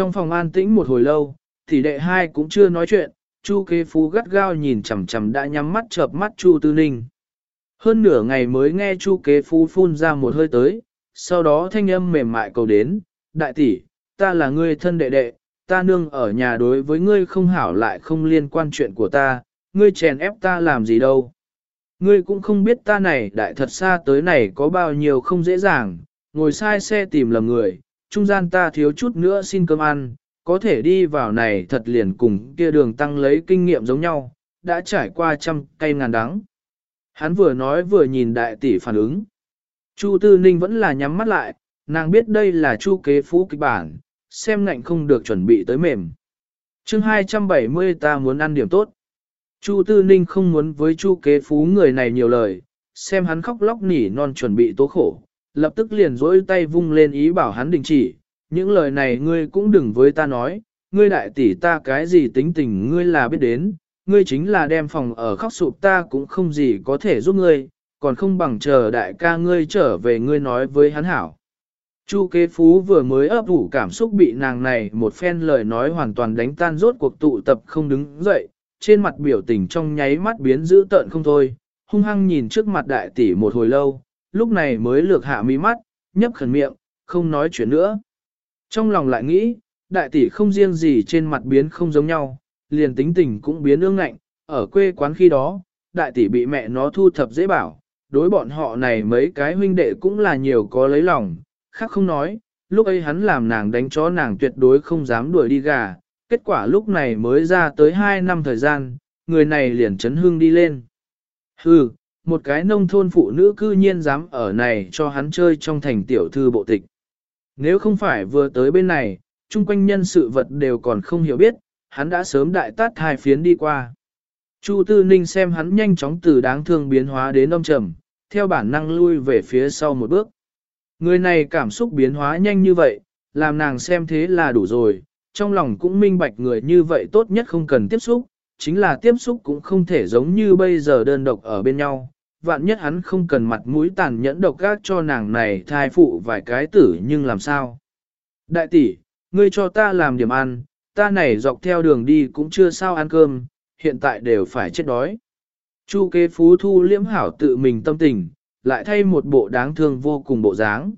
Trong phòng an tĩnh một hồi lâu, tỷ đệ hai cũng chưa nói chuyện, Chu kế phú gắt gao nhìn chằm chằm đã nhắm mắt chợp mắt Chu Tư Ninh. Hơn nửa ngày mới nghe Chu kế phú phun ra một hơi tới, sau đó thanh âm mềm mại cầu đến, đại tỷ, ta là ngươi thân đệ đệ, ta nương ở nhà đối với ngươi không hảo lại không liên quan chuyện của ta, ngươi chèn ép ta làm gì đâu. Ngươi cũng không biết ta này đại thật xa tới này có bao nhiêu không dễ dàng, ngồi sai xe tìm lầm người, trung gian ta thiếu chút nữa xin cơm ăn, có thể đi vào này thật liền cùng kia đường tăng lấy kinh nghiệm giống nhau, đã trải qua trăm cây ngàn đắng. Hắn vừa nói vừa nhìn đại tỷ phản ứng. Chu Tư Ninh vẫn là nhắm mắt lại, nàng biết đây là chu kế phú kịch bản, xem ngạnh không được chuẩn bị tới mềm. chương 270 ta muốn ăn điểm tốt. Chu Tư Ninh không muốn với chu kế phú người này nhiều lời, xem hắn khóc lóc nỉ non chuẩn bị tố khổ, lập tức liền dỗi tay vung lên ý bảo hắn đình chỉ, những lời này ngươi cũng đừng với ta nói, ngươi đại tỷ ta cái gì tính tình ngươi là biết đến, ngươi chính là đem phòng ở khóc sụp ta cũng không gì có thể giúp ngươi, còn không bằng chờ đại ca ngươi trở về ngươi nói với hắn hảo. Chu kế phú vừa mới ấp ủ cảm xúc bị nàng này một phen lời nói hoàn toàn đánh tan rốt cuộc tụ tập không đứng dậy, trên mặt biểu tình trong nháy mắt biến dữ tợn không thôi, hung hăng nhìn trước mặt đại tỷ một hồi lâu, lúc này mới lược hạ mi mắt, nhấp khẩn miệng, không nói chuyện nữa. Trong lòng lại nghĩ, đại tỷ không riêng gì trên mặt biến không giống nhau, liền tính tình cũng biến ương ngạnh, ở quê quán khi đó, đại tỷ bị mẹ nó thu thập dễ bảo, đối bọn họ này mấy cái huynh đệ cũng là nhiều có lấy lòng, khác không nói, lúc ấy hắn làm nàng đánh chó nàng tuyệt đối không dám đuổi đi gà, kết quả lúc này mới ra tới 2 năm thời gian, người này liền chấn hương đi lên. Hừ, một cái nông thôn phụ nữ cư nhiên dám ở này cho hắn chơi trong thành tiểu thư bộ tịch. Nếu không phải vừa tới bên này, chung quanh nhân sự vật đều còn không hiểu biết, hắn đã sớm đại tát hai phiến đi qua. Chu Tư Ninh xem hắn nhanh chóng từ đáng thương biến hóa đến âm trầm, theo bản năng lui về phía sau một bước. Người này cảm xúc biến hóa nhanh như vậy, làm nàng xem thế là đủ rồi, trong lòng cũng minh bạch người như vậy tốt nhất không cần tiếp xúc, chính là tiếp xúc cũng không thể giống như bây giờ đơn độc ở bên nhau. Vạn nhất hắn không cần mặt mũi tàn nhẫn độc gác cho nàng này thai phụ vài cái tử nhưng làm sao? Đại tỷ, ngươi cho ta làm điểm ăn, ta này dọc theo đường đi cũng chưa sao ăn cơm, hiện tại đều phải chết đói. Chu kế phú thu liễm hảo tự mình tâm tình, lại thay một bộ đáng thương vô cùng bộ dáng.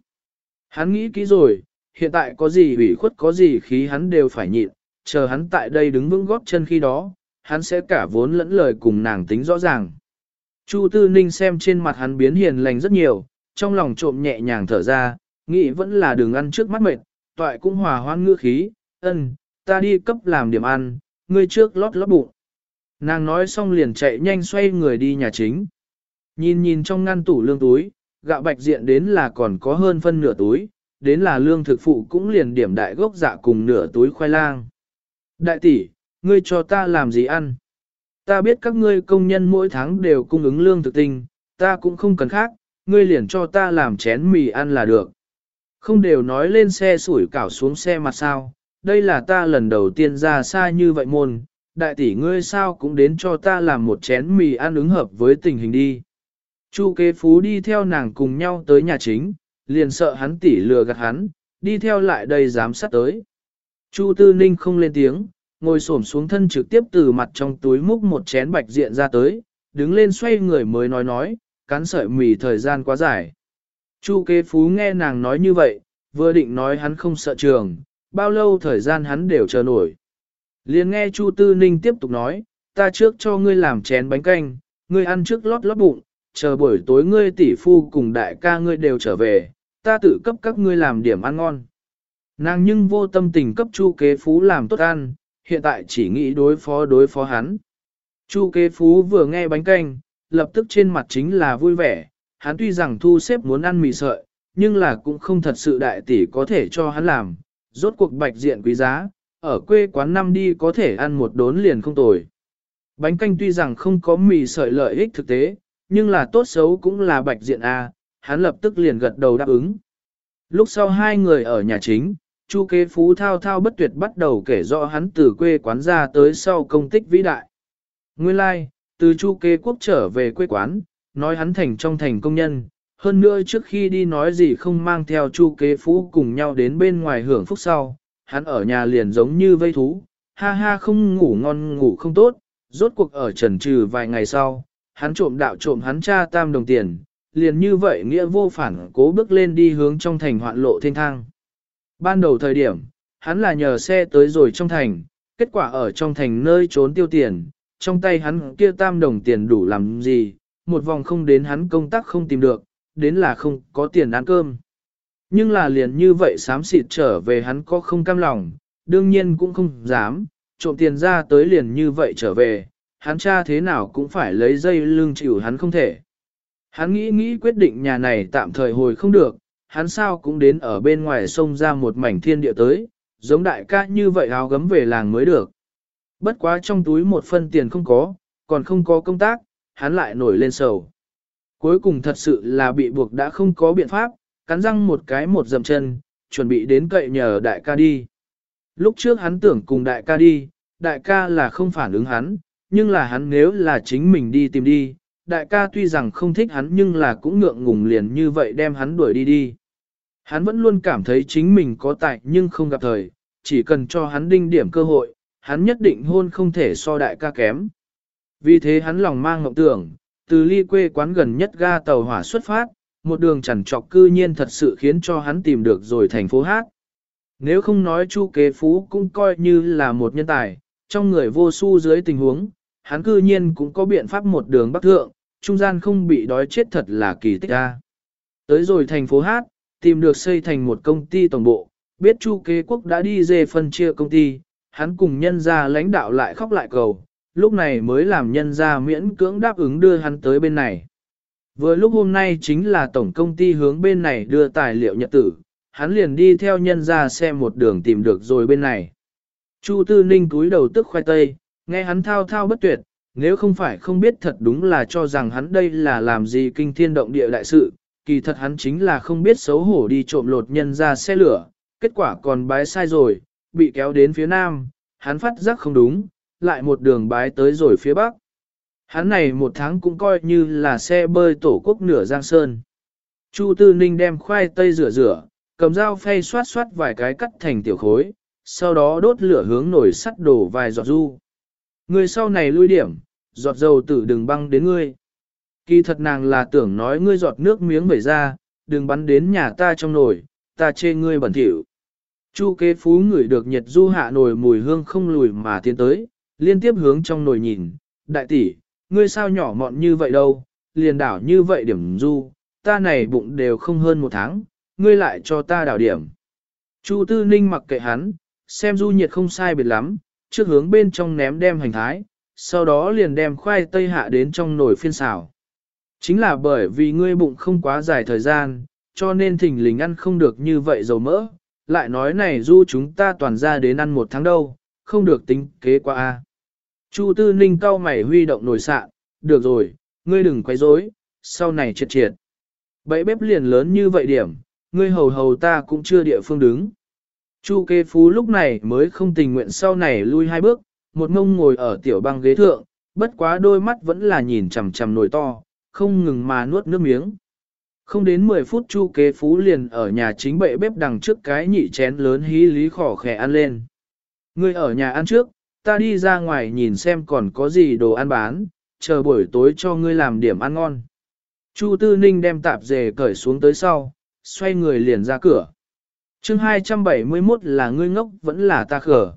Hắn nghĩ kỹ rồi, hiện tại có gì ủy khuất có gì khí hắn đều phải nhịn, chờ hắn tại đây đứng vững góp chân khi đó, hắn sẽ cả vốn lẫn lời cùng nàng tính rõ ràng. Chu Tư Ninh xem trên mặt hắn biến hiền lành rất nhiều, trong lòng trộm nhẹ nhàng thở ra, nghĩ vẫn là đường ăn trước mắt mệt, toại cũng hòa hoan ngữ khí, ân, ta đi cấp làm điểm ăn, ngươi trước lót lót bụng. Nàng nói xong liền chạy nhanh xoay người đi nhà chính. Nhìn nhìn trong ngăn tủ lương túi, gạo bạch diện đến là còn có hơn phân nửa túi, đến là lương thực phụ cũng liền điểm đại gốc dạ cùng nửa túi khoai lang. Đại tỷ, ngươi cho ta làm gì ăn? Ta biết các ngươi công nhân mỗi tháng đều cung ứng lương thực tinh, ta cũng không cần khác, ngươi liền cho ta làm chén mì ăn là được. Không đều nói lên xe sủi cảo xuống xe mặt sao, đây là ta lần đầu tiên ra xa như vậy môn, đại tỷ ngươi sao cũng đến cho ta làm một chén mì ăn ứng hợp với tình hình đi. Chu kế phú đi theo nàng cùng nhau tới nhà chính, liền sợ hắn tỷ lừa gạt hắn, đi theo lại đây dám sát tới. Chu tư ninh không lên tiếng, ngồi xổm xuống thân trực tiếp từ mặt trong túi múc một chén bạch diện ra tới, đứng lên xoay người mới nói nói, cắn sợi mì thời gian quá dài. Chu kế phú nghe nàng nói như vậy, vừa định nói hắn không sợ trường, bao lâu thời gian hắn đều chờ nổi. Liền nghe Chu Tư Ninh tiếp tục nói, ta trước cho ngươi làm chén bánh canh, ngươi ăn trước lót lót bụng, chờ buổi tối ngươi tỷ phu cùng đại ca ngươi đều trở về, ta tự cấp các ngươi làm điểm ăn ngon. Nàng nhưng vô tâm tình cấp Chu kế phú làm tốt ăn, hiện tại chỉ nghĩ đối phó đối phó hắn. Chu kế phú vừa nghe bánh canh, lập tức trên mặt chính là vui vẻ, hắn tuy rằng thu xếp muốn ăn mì sợi, nhưng là cũng không thật sự đại tỷ có thể cho hắn làm, rốt cuộc bạch diện quý giá, ở quê quán năm đi có thể ăn một đốn liền không tồi. Bánh canh tuy rằng không có mì sợi lợi ích thực tế, nhưng là tốt xấu cũng là bạch diện A, hắn lập tức liền gật đầu đáp ứng. Lúc sau hai người ở nhà chính, Chu kế phú thao thao bất tuyệt bắt đầu kể rõ hắn từ quê quán ra tới sau công tích vĩ đại. Nguyên lai, like, từ Chu kế quốc trở về quê quán, nói hắn thành trong thành công nhân, hơn nữa trước khi đi nói gì không mang theo Chu kế phú cùng nhau đến bên ngoài hưởng phúc sau, hắn ở nhà liền giống như vây thú, ha ha không ngủ ngon ngủ không tốt, rốt cuộc ở trần trừ vài ngày sau, hắn trộm đạo trộm hắn cha tam đồng tiền, liền như vậy nghĩa vô phản cố bước lên đi hướng trong thành hoạn lộ thiên thang. Ban đầu thời điểm, hắn là nhờ xe tới rồi trong thành, kết quả ở trong thành nơi trốn tiêu tiền, trong tay hắn kia tam đồng tiền đủ làm gì, một vòng không đến hắn công tác không tìm được, đến là không có tiền ăn cơm. Nhưng là liền như vậy sám xịt trở về hắn có không cam lòng, đương nhiên cũng không dám, trộm tiền ra tới liền như vậy trở về, hắn cha thế nào cũng phải lấy dây lưng chịu hắn không thể. Hắn nghĩ nghĩ quyết định nhà này tạm thời hồi không được, hắn sao cũng đến ở bên ngoài sông ra một mảnh thiên địa tới, giống đại ca như vậy áo gấm về làng mới được. Bất quá trong túi một phân tiền không có, còn không có công tác, hắn lại nổi lên sầu. Cuối cùng thật sự là bị buộc đã không có biện pháp, cắn răng một cái một dầm chân, chuẩn bị đến cậy nhờ đại ca đi. Lúc trước hắn tưởng cùng đại ca đi, đại ca là không phản ứng hắn, nhưng là hắn nếu là chính mình đi tìm đi, đại ca tuy rằng không thích hắn nhưng là cũng ngượng ngùng liền như vậy đem hắn đuổi đi đi. Hắn vẫn luôn cảm thấy chính mình có tài nhưng không gặp thời, chỉ cần cho hắn đinh điểm cơ hội, hắn nhất định hôn không thể so đại ca kém. Vì thế hắn lòng mang ngọc tưởng, từ ly quê quán gần nhất ga tàu hỏa xuất phát, một đường chẳng trọc cư nhiên thật sự khiến cho hắn tìm được rồi thành phố hát. Nếu không nói chu kế phú cũng coi như là một nhân tài, trong người vô su dưới tình huống, hắn cư nhiên cũng có biện pháp một đường bắc thượng, trung gian không bị đói chết thật là kỳ tích a. Tới rồi thành phố Hát, tìm được xây thành một công ty tổng bộ, biết Chu Kế Quốc đã đi dê phân chia công ty, hắn cùng nhân gia lãnh đạo lại khóc lại cầu, lúc này mới làm nhân gia miễn cưỡng đáp ứng đưa hắn tới bên này. Vừa lúc hôm nay chính là tổng công ty hướng bên này đưa tài liệu nhật tử, hắn liền đi theo nhân gia xem một đường tìm được rồi bên này. Chu Tư Ninh cúi đầu tức khoai tây, nghe hắn thao thao bất tuyệt, nếu không phải không biết thật đúng là cho rằng hắn đây là làm gì kinh thiên động địa đại sự, kỳ thật hắn chính là không biết xấu hổ đi trộm lột nhân ra xe lửa, kết quả còn bái sai rồi, bị kéo đến phía nam, hắn phát giác không đúng, lại một đường bái tới rồi phía bắc. Hắn này một tháng cũng coi như là xe bơi tổ quốc nửa giang sơn. Chu Tư Ninh đem khoai tây rửa rửa, cầm dao phay xoát xoát vài cái cắt thành tiểu khối, sau đó đốt lửa hướng nổi sắt đổ vài giọt du. Người sau này lui điểm, giọt dầu tử đừng băng đến ngươi. Kỳ thật nàng là tưởng nói ngươi giọt nước miếng vẩy ra, đừng bắn đến nhà ta trong nồi, ta chê ngươi bẩn thỉu. Chu kế phú ngửi được nhiệt du hạ nồi mùi hương không lùi mà tiến tới, liên tiếp hướng trong nồi nhìn, đại tỷ, ngươi sao nhỏ mọn như vậy đâu, liền đảo như vậy điểm du, ta này bụng đều không hơn một tháng, ngươi lại cho ta đảo điểm. Chu tư ninh mặc kệ hắn, xem du nhiệt không sai biệt lắm, trước hướng bên trong ném đem hành thái, sau đó liền đem khoai tây hạ đến trong nồi phiên xào. Chính là bởi vì ngươi bụng không quá dài thời gian, cho nên thỉnh lình ăn không được như vậy dầu mỡ, lại nói này du chúng ta toàn ra đến ăn một tháng đâu, không được tính kế qua a. Chu Tư Ninh cau mày huy động nồi sạn, được rồi, ngươi đừng quấy rối, sau này triệt triệt. Bẫy bếp liền lớn như vậy điểm, ngươi hầu hầu ta cũng chưa địa phương đứng. Chu kê phú lúc này mới không tình nguyện sau này lui hai bước, một mông ngồi ở tiểu băng ghế thượng, bất quá đôi mắt vẫn là nhìn chằm chằm nồi to, không ngừng mà nuốt nước miếng. Không đến 10 phút chu kế phú liền ở nhà chính bệ bếp đằng trước cái nhị chén lớn hí lý khỏ khẻ ăn lên. Ngươi ở nhà ăn trước, ta đi ra ngoài nhìn xem còn có gì đồ ăn bán, chờ buổi tối cho ngươi làm điểm ăn ngon. Chu Tư Ninh đem tạp dề cởi xuống tới sau, xoay người liền ra cửa chương 271 là ngươi ngốc vẫn là ta khở.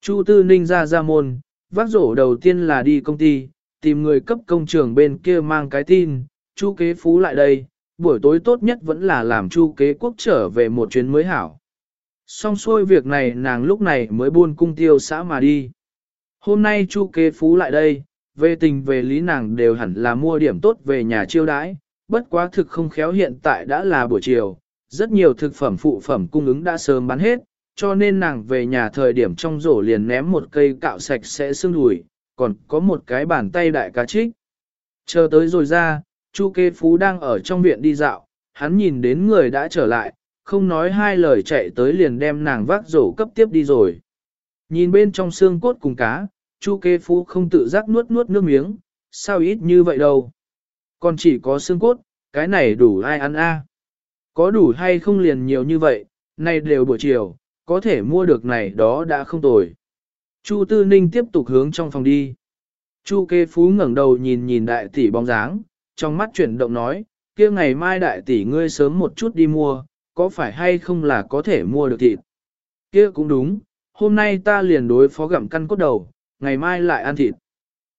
Chu Tư Ninh ra ra môn, vác rổ đầu tiên là đi công ty, tìm người cấp công trường bên kia mang cái tin, Chu kế phú lại đây, buổi tối tốt nhất vẫn là làm Chu kế quốc trở về một chuyến mới hảo. Xong xuôi việc này nàng lúc này mới buôn cung tiêu xã mà đi. Hôm nay Chu kế phú lại đây, về tình về lý nàng đều hẳn là mua điểm tốt về nhà chiêu đãi, bất quá thực không khéo hiện tại đã là buổi chiều, rất nhiều thực phẩm phụ phẩm cung ứng đã sớm bán hết, cho nên nàng về nhà thời điểm trong rổ liền ném một cây cạo sạch sẽ xương đùi, còn có một cái bàn tay đại cá trích. Chờ tới rồi ra, Chu Kê Phú đang ở trong viện đi dạo, hắn nhìn đến người đã trở lại, không nói hai lời chạy tới liền đem nàng vác rổ cấp tiếp đi rồi. Nhìn bên trong xương cốt cùng cá, Chu Kê Phú không tự giác nuốt nuốt nước miếng, sao ít như vậy đâu. Còn chỉ có xương cốt, cái này đủ ai ăn a? Có đủ hay không liền nhiều như vậy, nay đều buổi chiều, có thể mua được này đó đã không tồi. Chu Tư Ninh tiếp tục hướng trong phòng đi. Chu kê phú ngẩng đầu nhìn nhìn đại tỷ bóng dáng, trong mắt chuyển động nói, kia ngày mai đại tỷ ngươi sớm một chút đi mua, có phải hay không là có thể mua được thịt? Kia cũng đúng, hôm nay ta liền đối phó gặm căn cốt đầu, ngày mai lại ăn thịt.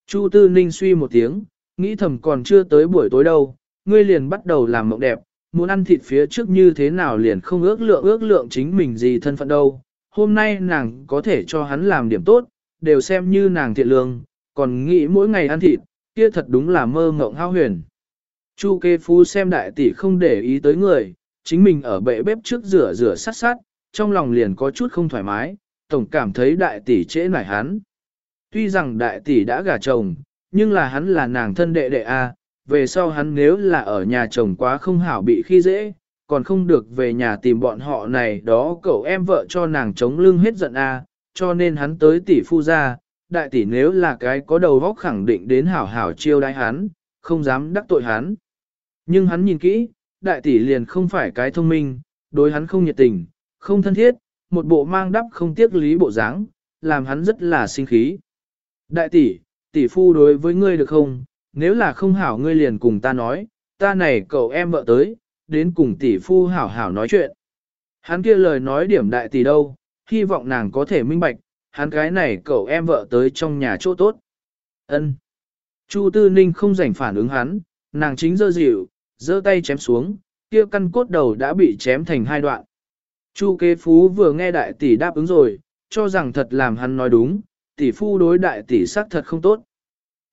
Chu Tư Ninh suy một tiếng, nghĩ thầm còn chưa tới buổi tối đâu, ngươi liền bắt đầu làm mộng đẹp, muốn ăn thịt phía trước như thế nào liền không ước lượng ước lượng chính mình gì thân phận đâu. Hôm nay nàng có thể cho hắn làm điểm tốt, đều xem như nàng thiện lương, còn nghĩ mỗi ngày ăn thịt, kia thật đúng là mơ ngộng hao huyền. Chu kê phu xem đại tỷ không để ý tới người, chính mình ở bệ bếp trước rửa rửa sát sát, trong lòng liền có chút không thoải mái, tổng cảm thấy đại tỷ trễ nải hắn. Tuy rằng đại tỷ đã gả chồng, nhưng là hắn là nàng thân đệ đệ A, về sau hắn nếu là ở nhà chồng quá không hảo bị khi dễ, còn không được về nhà tìm bọn họ này đó cậu em vợ cho nàng chống lưng hết giận A, cho nên hắn tới tỷ phu ra, đại tỷ nếu là cái có đầu vóc khẳng định đến hảo hảo chiêu đãi hắn, không dám đắc tội hắn. Nhưng hắn nhìn kỹ, đại tỷ liền không phải cái thông minh, đối hắn không nhiệt tình, không thân thiết, một bộ mang đắp không tiếc lý bộ dáng, làm hắn rất là sinh khí. Đại tỷ, tỷ phu đối với ngươi được không? Nếu là không hảo ngươi liền cùng ta nói, ta này cậu em vợ tới, đến cùng tỷ phu hảo hảo nói chuyện. Hắn kia lời nói điểm đại tỷ đâu, hy vọng nàng có thể minh bạch, hắn cái này cậu em vợ tới trong nhà chỗ tốt. Ân. Chu Tư Ninh không rảnh phản ứng hắn, nàng chính dơ dịu, dơ tay chém xuống, kia căn cốt đầu đã bị chém thành hai đoạn. Chu kế phú vừa nghe đại tỷ đáp ứng rồi, cho rằng thật làm hắn nói đúng, tỷ phu đối đại tỷ xác thật không tốt.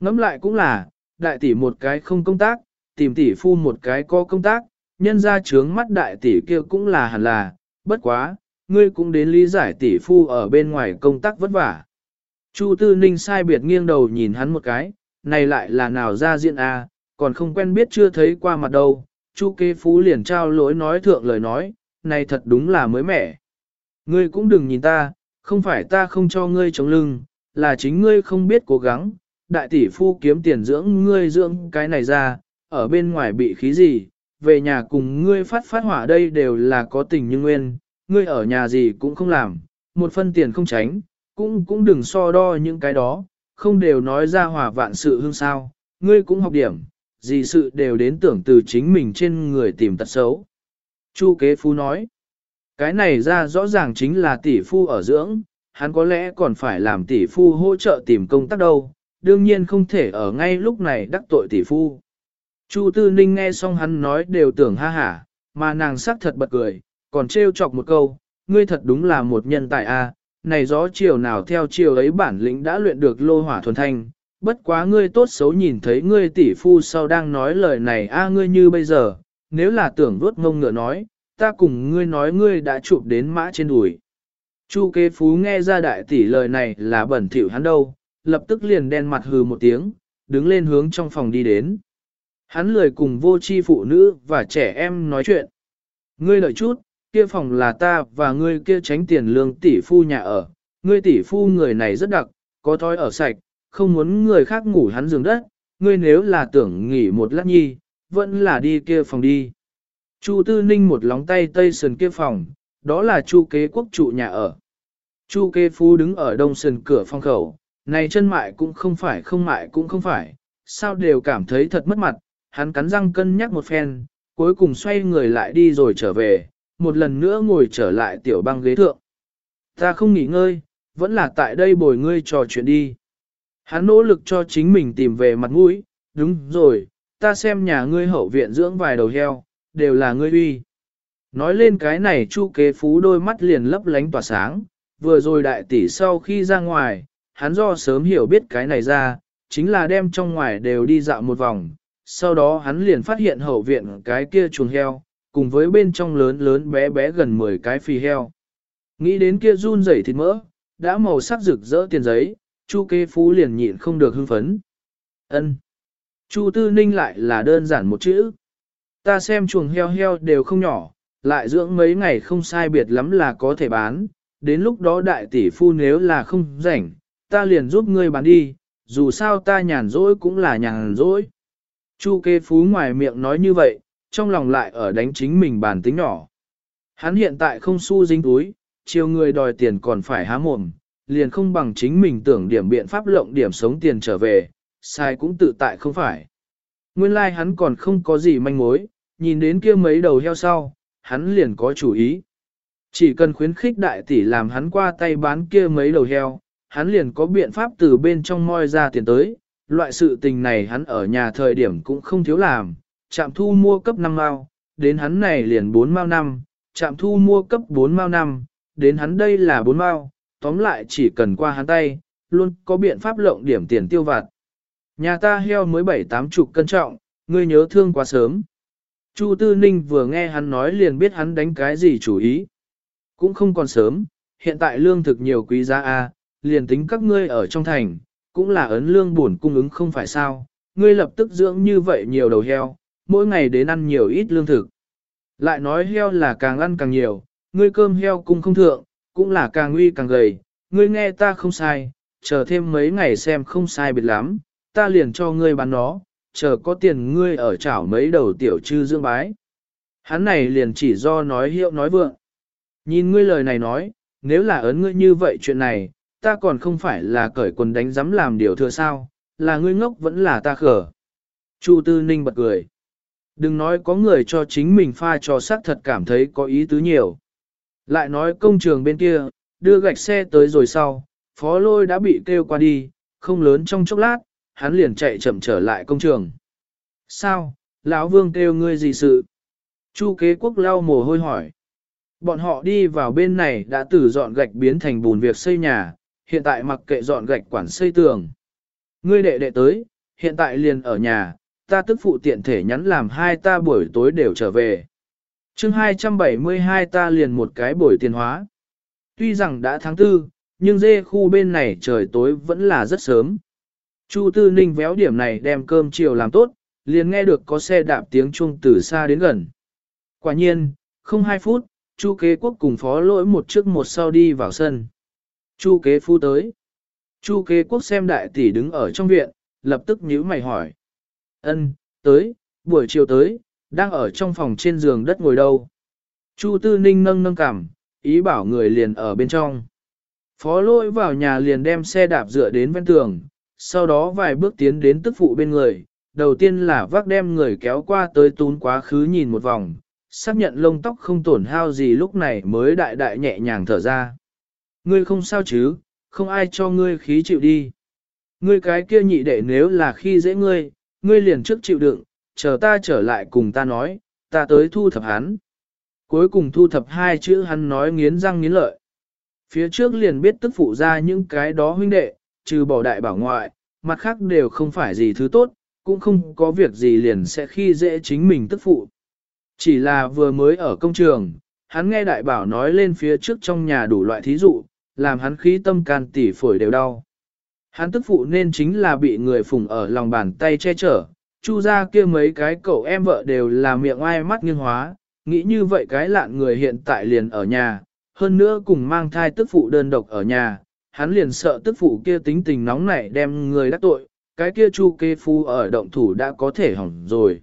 Ngẫm lại cũng là, đại tỷ một cái không công tác, tìm tỷ phu một cái có công tác, nhân ra trướng mắt đại tỷ kia cũng là hẳn là, bất quá, ngươi cũng đến lý giải tỷ phu ở bên ngoài công tác vất vả. Chu Tư Ninh sai biệt nghiêng đầu nhìn hắn một cái, này lại là nào ra diện a, à, còn không quen biết chưa thấy qua mặt đâu. Chu kế phú liền trao lỗi nói thượng lời nói, này thật đúng là mới mẻ. Ngươi cũng đừng nhìn ta, không phải ta không cho ngươi chống lưng, là chính ngươi không biết cố gắng, đại tỷ phu kiếm tiền dưỡng ngươi dưỡng cái này ra, ở bên ngoài bị khí gì, về nhà cùng ngươi phát phát hỏa đây đều là có tình như nguyên, ngươi ở nhà gì cũng không làm, một phân tiền không tránh, cũng cũng đừng so đo những cái đó, không đều nói ra hỏa vạn sự hương sao, ngươi cũng học điểm, gì sự đều đến tưởng từ chính mình trên người tìm tật xấu. Chu kế phu nói, cái này ra rõ ràng chính là tỷ phu ở dưỡng, hắn có lẽ còn phải làm tỷ phu hỗ trợ tìm công tác đâu, đương nhiên không thể ở ngay lúc này đắc tội tỷ phu. Chu Tư Ninh nghe xong hắn nói đều tưởng ha hả, mà nàng sắc thật bật cười, còn trêu chọc một câu, ngươi thật đúng là một nhân tài a, này gió chiều nào theo chiều ấy bản lĩnh đã luyện được lô hỏa thuần thanh, bất quá ngươi tốt xấu nhìn thấy ngươi tỷ phu sau đang nói lời này a ngươi như bây giờ, nếu là tưởng vuốt ngông ngựa nói, ta cùng ngươi nói ngươi đã chụp đến mã trên đùi. Chu kế phú nghe ra đại tỷ lời này là bẩn thỉu hắn đâu, lập tức liền đen mặt hừ một tiếng, đứng lên hướng trong phòng đi đến. Hắn lười cùng vô chi phụ nữ và trẻ em nói chuyện. Ngươi lợi chút, kia phòng là ta và ngươi kia tránh tiền lương tỷ phu nhà ở. Ngươi tỷ phu người này rất đặc, có thói ở sạch, không muốn người khác ngủ hắn giường đất. Ngươi nếu là tưởng nghỉ một lát nhi, vẫn là đi kia phòng đi. Chu Tư Ninh một lóng tay tây sườn kia phòng, đó là Chu kế quốc trụ nhà ở. Chu kế phu đứng ở đông sườn cửa phòng khẩu, này chân mại cũng không phải không mại cũng không phải, sao đều cảm thấy thật mất mặt, hắn cắn răng cân nhắc một phen, cuối cùng xoay người lại đi rồi trở về, một lần nữa ngồi trở lại tiểu băng ghế thượng. Ta không nghỉ ngơi, vẫn là tại đây bồi ngươi trò chuyện đi. Hắn nỗ lực cho chính mình tìm về mặt mũi, đúng rồi, ta xem nhà ngươi hậu viện dưỡng vài đầu heo, đều là ngươi uy. Nói lên cái này chu kế phú đôi mắt liền lấp lánh tỏa sáng, vừa rồi đại tỷ sau khi ra ngoài, hắn do sớm hiểu biết cái này ra, chính là đem trong ngoài đều đi dạo một vòng, sau đó hắn liền phát hiện hậu viện cái kia chuồng heo, cùng với bên trong lớn lớn bé bé gần 10 cái phi heo. Nghĩ đến kia run rẩy thịt mỡ, đã màu sắc rực rỡ tiền giấy, Chu kê phú liền nhịn không được hưng phấn. Ân. Chu tư ninh lại là đơn giản một chữ. Ta xem chuồng heo heo đều không nhỏ, lại dưỡng mấy ngày không sai biệt lắm là có thể bán, đến lúc đó đại tỷ phu nếu là không rảnh, ta liền giúp ngươi bán đi, dù sao ta nhàn rỗi cũng là nhàn rỗi. Chu kê phú ngoài miệng nói như vậy, trong lòng lại ở đánh chính mình bản tính nhỏ. Hắn hiện tại không xu dính túi, chiều người đòi tiền còn phải há mồm, liền không bằng chính mình tưởng điểm biện pháp lộng điểm sống tiền trở về, sai cũng tự tại không phải. Nguyên lai like hắn còn không có gì manh mối, nhìn đến kia mấy đầu heo sau, hắn liền có chủ ý. Chỉ cần khuyến khích đại tỷ làm hắn qua tay bán kia mấy đầu heo, hắn liền có biện pháp từ bên trong moi ra tiền tới. Loại sự tình này hắn ở nhà thời điểm cũng không thiếu làm, chạm thu mua cấp 5 mao, đến hắn này liền 4 mao năm, chạm thu mua cấp 4 mao năm, đến hắn đây là 4 mao, tóm lại chỉ cần qua hắn tay, luôn có biện pháp lộng điểm tiền tiêu vặt. Nhà ta heo mới bảy tám chục cân trọng, ngươi nhớ thương quá sớm. Chu Tư Ninh vừa nghe hắn nói liền biết hắn đánh cái gì chủ ý. Cũng không còn sớm, hiện tại lương thực nhiều quý giá A, liền tính các ngươi ở trong thành, cũng là ấn lương buồn cung ứng không phải sao, ngươi lập tức dưỡng như vậy nhiều đầu heo, mỗi ngày đến ăn nhiều ít lương thực. Lại nói heo là càng ăn càng nhiều, ngươi cơm heo cung không thượng, cũng là càng uy càng gầy, ngươi nghe ta không sai, chờ thêm mấy ngày xem không sai biệt lắm, ta liền cho ngươi bán nó, chờ có tiền ngươi ở chảo mấy đầu tiểu chư dưỡng bái. Hắn này liền chỉ do nói hiệu nói vượng. Nhìn ngươi lời này nói, nếu là ấn ngươi như vậy chuyện này, ta còn không phải là cởi quần đánh dám làm điều thừa sao, là ngươi ngốc vẫn là ta khở. Chu Tư Ninh bật cười. Đừng nói có người cho chính mình pha cho sắc thật cảm thấy có ý tứ nhiều. Lại nói công trường bên kia, đưa gạch xe tới rồi sau, phó lôi đã bị kêu qua đi, không lớn trong chốc lát, hắn liền chạy chậm trở lại công trường. Sao, lão vương kêu ngươi gì sự? Chu kế quốc lau mồ hôi hỏi. Bọn họ đi vào bên này đã từ dọn gạch biến thành bùn việc xây nhà, hiện tại mặc kệ dọn gạch quản xây tường. Ngươi đệ đệ tới, hiện tại liền ở nhà, ta tức phụ tiện thể nhắn làm hai ta buổi tối đều trở về. chương 272 ta liền một cái buổi tiền hóa. Tuy rằng đã tháng tư, nhưng dê khu bên này trời tối vẫn là rất sớm. Chu Tư Ninh véo điểm này đem cơm chiều làm tốt, liền nghe được có xe đạp tiếng chuông từ xa đến gần. Quả nhiên, không hai phút, Chu kế quốc cùng phó lỗi một trước một sau đi vào sân. Chu kế phu tới. Chu kế quốc xem đại tỷ đứng ở trong viện, lập tức nhíu mày hỏi. Ân, tới, buổi chiều tới, đang ở trong phòng trên giường đất ngồi đâu. Chu tư ninh nâng nâng cảm, ý bảo người liền ở bên trong. Phó lỗi vào nhà liền đem xe đạp dựa đến ven tường, sau đó vài bước tiến đến tức phụ bên người, đầu tiên là vác đem người kéo qua tới tún quá khứ nhìn một vòng, xác nhận lông tóc không tổn hao gì lúc này mới đại đại nhẹ nhàng thở ra. Ngươi không sao chứ, không ai cho ngươi khí chịu đi. Ngươi cái kia nhị đệ nếu là khi dễ ngươi, ngươi liền trước chịu đựng, chờ ta trở lại cùng ta nói, ta tới thu thập hắn. Cuối cùng thu thập hai chữ hắn nói nghiến răng nghiến lợi. Phía trước liền biết tức phụ ra những cái đó huynh đệ, trừ bỏ đại bảo ngoại, mặt khác đều không phải gì thứ tốt, cũng không có việc gì liền sẽ khi dễ chính mình tức phụ. Chỉ là vừa mới ở công trường, hắn nghe đại bảo nói lên phía trước trong nhà đủ loại thí dụ, làm hắn khí tâm can tỉ phổi đều đau. Hắn tức phụ nên chính là bị người phùng ở lòng bàn tay che chở, chu ra kia mấy cái cậu em vợ đều là miệng ai mắt nghiêng hóa, nghĩ như vậy cái lạn người hiện tại liền ở nhà, hơn nữa cùng mang thai tức phụ đơn độc ở nhà, hắn liền sợ tức phụ kia tính tình nóng nảy đem người đắc tội, cái kia chu kê phu ở động thủ đã có thể hỏng rồi.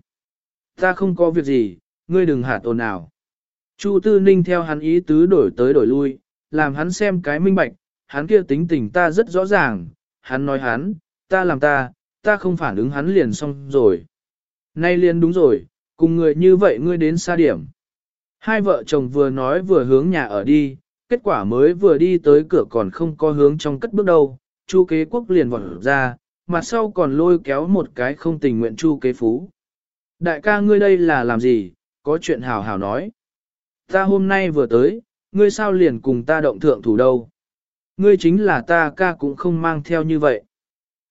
Ta không có việc gì, ngươi đừng hạt ồn nào. Chu Tư Ninh theo hắn ý tứ đổi tới đổi lui, làm hắn xem cái minh bạch, hắn kia tính tình ta rất rõ ràng, hắn nói hắn, ta làm ta, ta không phản ứng hắn liền xong rồi. Nay liền đúng rồi, cùng người như vậy ngươi đến xa điểm. Hai vợ chồng vừa nói vừa hướng nhà ở đi, kết quả mới vừa đi tới cửa còn không có hướng trong cất bước đâu, Chu kế quốc liền vọt ra, mặt sau còn lôi kéo một cái không tình nguyện Chu kế phú. Đại ca ngươi đây là làm gì, có chuyện hào hào nói. Ta hôm nay vừa tới, ngươi sao liền cùng ta động thượng thủ đâu. Ngươi chính là ta ca cũng không mang theo như vậy.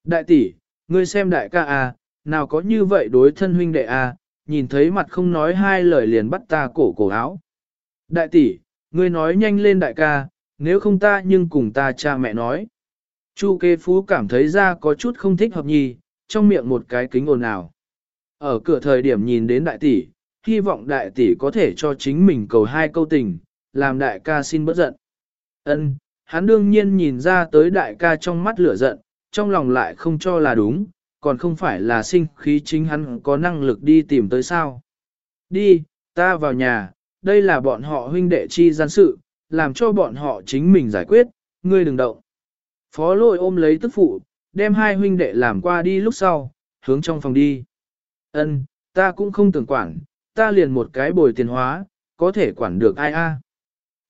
Đại tỷ, ngươi xem đại ca à, nào có như vậy đối thân huynh đệ à, nhìn thấy mặt không nói hai lời liền bắt ta cổ cổ áo. Đại tỷ, ngươi nói nhanh lên đại ca, nếu không ta nhưng cùng ta cha mẹ nói. Chu kê phú cảm thấy ra có chút không thích hợp nhì, trong miệng một cái kính ồn ào. Ở cửa thời điểm nhìn đến đại tỷ, hy vọng đại tỷ có thể cho chính mình cầu hai câu tình, làm đại ca xin bớt giận. Ân, hắn đương nhiên nhìn ra tới đại ca trong mắt lửa giận, trong lòng lại không cho là đúng, còn không phải là sinh khí chính hắn có năng lực đi tìm tới sao. Đi, ta vào nhà, đây là bọn họ huynh đệ chi gian sự, làm cho bọn họ chính mình giải quyết, ngươi đừng động. Phó lôi ôm lấy tức phụ, đem hai huynh đệ làm qua đi lúc sau, hướng trong phòng đi. Ân, ta cũng không tưởng quản, ta liền một cái bồi tiền hóa, có thể quản được ai a?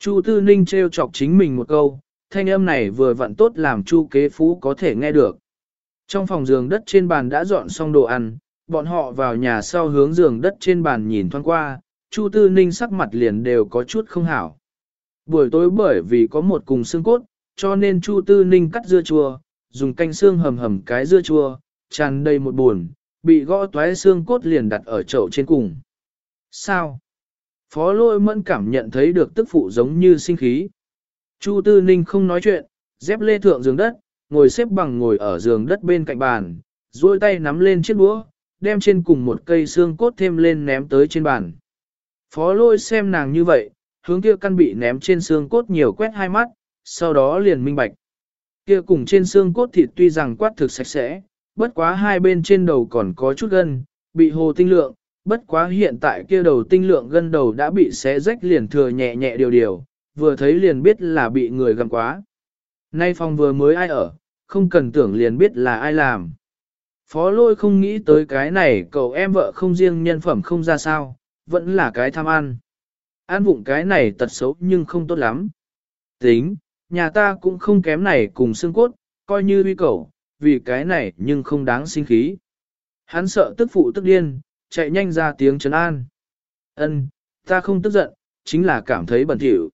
Chu Tư Ninh trêu chọc chính mình một câu, thanh âm này vừa vặn tốt làm Chu kế phú có thể nghe được. Trong phòng giường đất trên bàn đã dọn xong đồ ăn, bọn họ vào nhà sau hướng giường đất trên bàn nhìn thoáng qua, Chu Tư Ninh sắc mặt liền đều có chút không hảo. Buổi tối bởi vì có một cùng xương cốt, cho nên Chu Tư Ninh cắt dưa chua, dùng canh xương hầm hầm cái dưa chua, tràn đầy một buồn, bị gõ toái xương cốt liền đặt ở chậu trên cùng. Sao? Phó lôi mẫn cảm nhận thấy được tức phụ giống như sinh khí. Chu Tư Ninh không nói chuyện, dép lê thượng giường đất, ngồi xếp bằng ngồi ở giường đất bên cạnh bàn, duỗi tay nắm lên chiếc đũa, đem trên cùng một cây xương cốt thêm lên ném tới trên bàn. Phó lôi xem nàng như vậy, hướng kia căn bị ném trên xương cốt nhiều quét hai mắt, sau đó liền minh bạch. Kia cùng trên xương cốt thịt tuy rằng quát thực sạch sẽ, bất quá hai bên trên đầu còn có chút gân, bị hồ tinh lượng, bất quá hiện tại kia đầu tinh lượng gân đầu đã bị xé rách liền thừa nhẹ nhẹ điều điều, vừa thấy liền biết là bị người gặm quá. Nay phòng vừa mới ai ở, không cần tưởng liền biết là ai làm. Phó lôi không nghĩ tới cái này cậu em vợ không riêng nhân phẩm không ra sao, vẫn là cái tham ăn. An vụng cái này tật xấu nhưng không tốt lắm. Tính, nhà ta cũng không kém này cùng xương cốt, coi như uy cầu, vì cái này nhưng không đáng sinh khí. Hắn sợ tức phụ tức điên, chạy nhanh ra tiếng trấn an. Ân, ta không tức giận, chính là cảm thấy bẩn thỉu.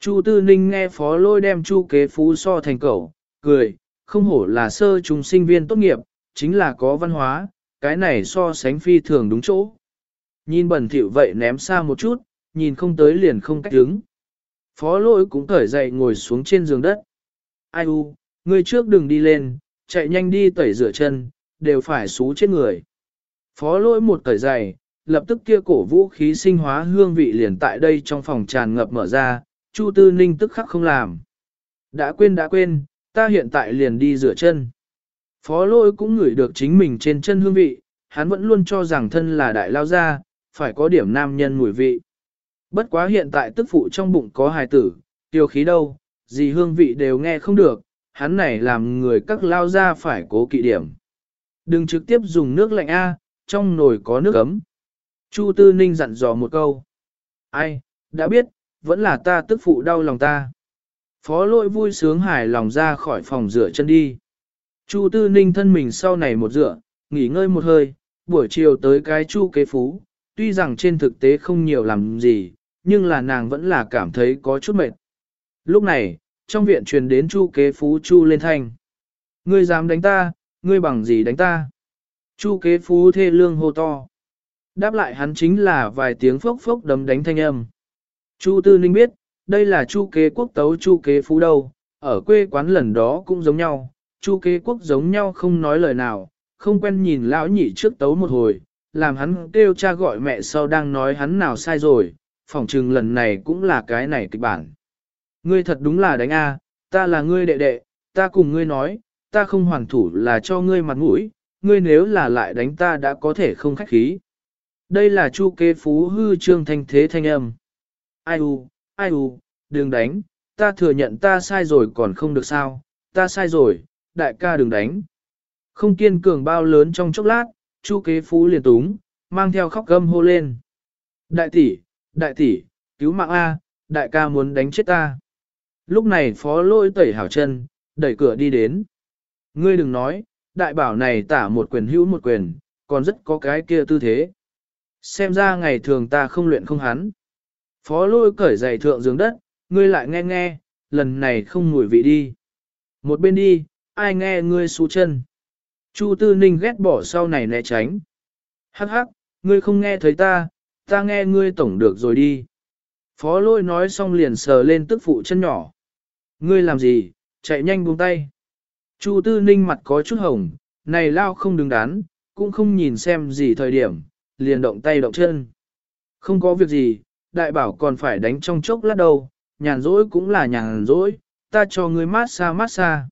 Chu Tư Ninh nghe phó lôi đem chu kế phú so thành cẩu, cười, không hổ là sơ trùng sinh viên tốt nghiệp, chính là có văn hóa, cái này so sánh phi thường đúng chỗ. Nhìn bẩn thỉu vậy ném xa một chút, nhìn không tới liền không cách đứng. Phó lôi cũng cởi dậy ngồi xuống trên giường đất. Ai u, ngươi trước đừng đi lên, chạy nhanh đi tẩy rửa chân, đều phải xú chết người. Phó lôi một cởi giày, lập tức kia cổ vũ khí sinh hóa hương vị liền tại đây trong phòng tràn ngập mở ra, Chu Tư Ninh tức khắc không làm. Đã quên đã quên, ta hiện tại liền đi rửa chân. Phó lôi cũng ngửi được chính mình trên chân hương vị, hắn vẫn luôn cho rằng thân là đại lao gia, phải có điểm nam nhân mùi vị. Bất quá hiện tại tức phụ trong bụng có hài tử, tiêu khí đâu, gì hương vị đều nghe không được, hắn này làm người các lao gia phải cố kỵ điểm. Đừng trực tiếp dùng nước lạnh A, trong nồi có nước ấm. Chu Tư Ninh dặn dò một câu. Ai, đã biết, vẫn là ta tức phụ đau lòng ta. Phó lỗi vui sướng hài lòng ra khỏi phòng rửa chân đi. Chu Tư Ninh thân mình sau này một rửa, nghỉ ngơi một hơi, buổi chiều tới cái chu kế phú, tuy rằng trên thực tế không nhiều làm gì, nhưng là nàng vẫn là cảm thấy có chút mệt. Lúc này, trong viện truyền đến chu kế phú chu lên thanh. Ngươi dám đánh ta, ngươi bằng gì đánh ta? Chu kế phú thê lương hô to. Đáp lại hắn chính là vài tiếng phốc phốc đấm đánh thanh âm. Chu Tư Ninh biết, đây là chu kế quốc tấu chu kế phú đâu, ở quê quán lần đó cũng giống nhau, chu kế quốc giống nhau không nói lời nào, không quen nhìn lão nhị trước tấu một hồi, làm hắn kêu cha gọi mẹ sau đang nói hắn nào sai rồi, phỏng chừng lần này cũng là cái này kịch bản. Ngươi thật đúng là đánh a, ta là ngươi đệ đệ, ta cùng ngươi nói, ta không hoàn thủ là cho ngươi mặt mũi, ngươi nếu là lại đánh ta đã có thể không khách khí. Đây là chu kế phú hư trương thanh thế thanh âm. Ai u, ai u, đừng đánh, ta thừa nhận ta sai rồi còn không được sao, ta sai rồi, đại ca đừng đánh. Không kiên cường bao lớn trong chốc lát, chu kế phú liền túng, mang theo khóc gâm hô lên. Đại tỷ, đại tỷ, cứu mạng A, đại ca muốn đánh chết ta. Lúc này phó lôi tẩy hảo chân, đẩy cửa đi đến. Ngươi đừng nói, đại bảo này tả một quyền hữu một quyền, còn rất có cái kia tư thế. Xem ra ngày thường ta không luyện không hắn. Phó lôi cởi giày thượng giường đất, ngươi lại nghe nghe, lần này không mùi vị đi. Một bên đi, ai nghe ngươi xú chân. Chu Tư Ninh ghét bỏ sau này né tránh. Hắc hắc, ngươi không nghe thấy ta, ta nghe ngươi tổng được rồi đi. Phó lôi nói xong liền sờ lên tức phụ chân nhỏ. Ngươi làm gì, chạy nhanh buông tay. Chu Tư Ninh mặt có chút hồng, này lao không đứng đắn, cũng không nhìn xem gì thời điểm, liền động tay động chân. Không có việc gì, đại bảo còn phải đánh trong chốc lát đâu, nhàn rỗi cũng là nhàn rỗi, ta cho ngươi mát xa mát xa.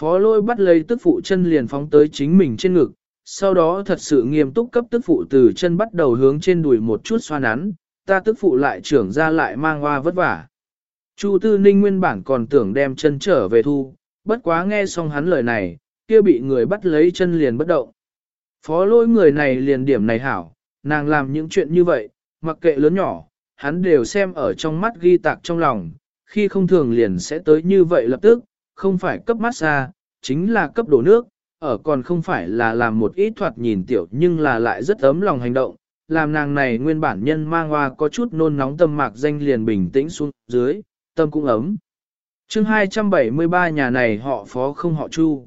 Phó lôi bắt lấy tức phụ chân liền phóng tới chính mình trên ngực, sau đó thật sự nghiêm túc cấp tức phụ từ chân bắt đầu hướng trên đùi một chút xoa nắn, ta tức phụ lại trưởng ra lại mang hoa vất vả. Chu Tư Ninh nguyên bản còn tưởng đem chân trở về thu, bất quá nghe xong hắn lời này, kia bị người bắt lấy chân liền bất động. Phó lôi người này liền điểm này hảo, nàng làm những chuyện như vậy, mặc kệ lớn nhỏ, hắn đều xem ở trong mắt ghi tạc trong lòng, khi không thường liền sẽ tới như vậy lập tức, không phải cấp massage, chính là cấp đổ nước, ở còn không phải là làm một ít thoạt nhìn tiểu nhưng là lại rất ấm lòng hành động, làm nàng này nguyên bản nhân mang hoa có chút nôn nóng tâm mạc danh liền bình tĩnh xuống dưới, tâm cũng ấm chương 273 nhà này họ phó không họ chu.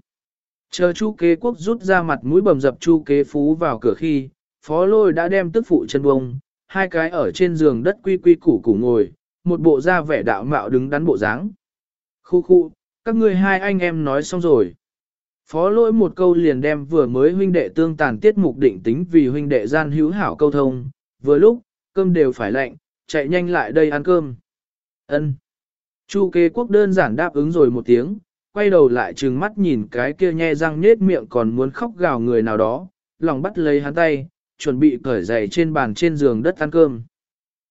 Chờ chu kế quốc rút ra mặt mũi bầm dập chu kế phú vào cửa khi, phó lôi đã đem tức phụ chân bông, hai cái ở trên giường đất quy quy củ củ ngồi, một bộ da vẻ đạo mạo đứng đắn bộ dáng. Khu khu, các ngươi hai anh em nói xong rồi. Phó lỗi một câu liền đem vừa mới huynh đệ tương tàn tiết mục định tính vì huynh đệ gian hữu hảo câu thông, vừa lúc, cơm đều phải lạnh, chạy nhanh lại đây ăn cơm. Ân. Chu kế quốc đơn giản đáp ứng rồi một tiếng, quay đầu lại trừng mắt nhìn cái kia nhe răng nết miệng còn muốn khóc gào người nào đó, lòng bắt lấy hắn tay, chuẩn bị cởi giày trên bàn trên giường đất ăn cơm.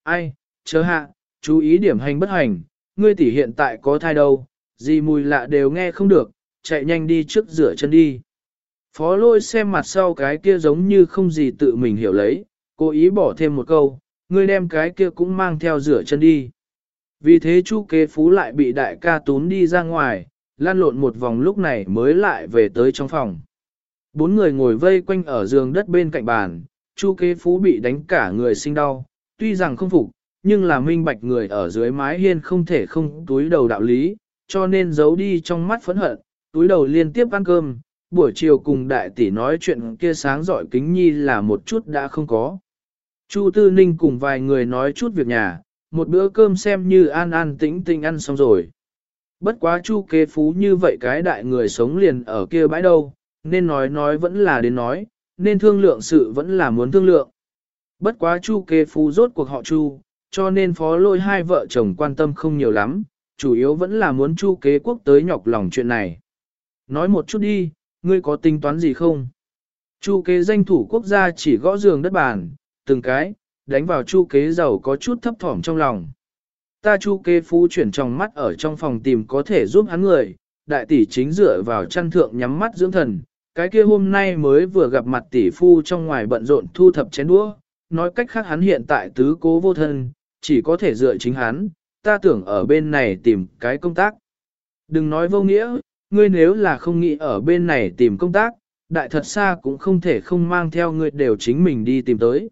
Ai, chớ hạ, chú ý điểm hành bất hành, ngươi tỷ hiện tại có thai đâu, gì mùi lạ đều nghe không được, chạy nhanh đi trước rửa chân đi. Phó lôi xem mặt sau cái kia giống như không gì tự mình hiểu lấy, cố ý bỏ thêm một câu, ngươi đem cái kia cũng mang theo rửa chân đi. Vì thế chu kế phú lại bị đại ca tún đi ra ngoài, lan lộn một vòng lúc này mới lại về tới trong phòng. Bốn người ngồi vây quanh ở giường đất bên cạnh bàn, chu kế phú bị đánh cả người sinh đau, tuy rằng không phục, nhưng là minh bạch người ở dưới mái hiên không thể không túi đầu đạo lý, cho nên giấu đi trong mắt phẫn hận, túi đầu liên tiếp ăn cơm, buổi chiều cùng đại tỷ nói chuyện kia sáng giỏi kính nhi là một chút đã không có. Chu Tư Ninh cùng vài người nói chút việc nhà, một bữa cơm xem như an an tĩnh tĩnh ăn xong rồi. Bất quá Chu kế phú như vậy cái đại người sống liền ở kia bãi đâu, nên nói nói vẫn là đến nói, nên thương lượng sự vẫn là muốn thương lượng. Bất quá Chu kế phú rốt cuộc họ Chu, cho nên phó lôi hai vợ chồng quan tâm không nhiều lắm, chủ yếu vẫn là muốn Chu kế quốc tới nhọc lòng chuyện này. Nói một chút đi, ngươi có tính toán gì không? Chu kế danh thủ quốc gia chỉ gõ giường đất bàn, từng cái, đánh vào chu kế giàu có chút thấp thỏm trong lòng. Ta chu kế phú chuyển trong mắt ở trong phòng tìm có thể giúp hắn người, đại tỷ chính dựa vào chăn thượng nhắm mắt dưỡng thần, cái kia hôm nay mới vừa gặp mặt tỷ phu trong ngoài bận rộn thu thập chén đũa, nói cách khác hắn hiện tại tứ cố vô thân, chỉ có thể dựa chính hắn, ta tưởng ở bên này tìm cái công tác. Đừng nói vô nghĩa, ngươi nếu là không nghĩ ở bên này tìm công tác, đại thật xa cũng không thể không mang theo ngươi đều chính mình đi tìm tới.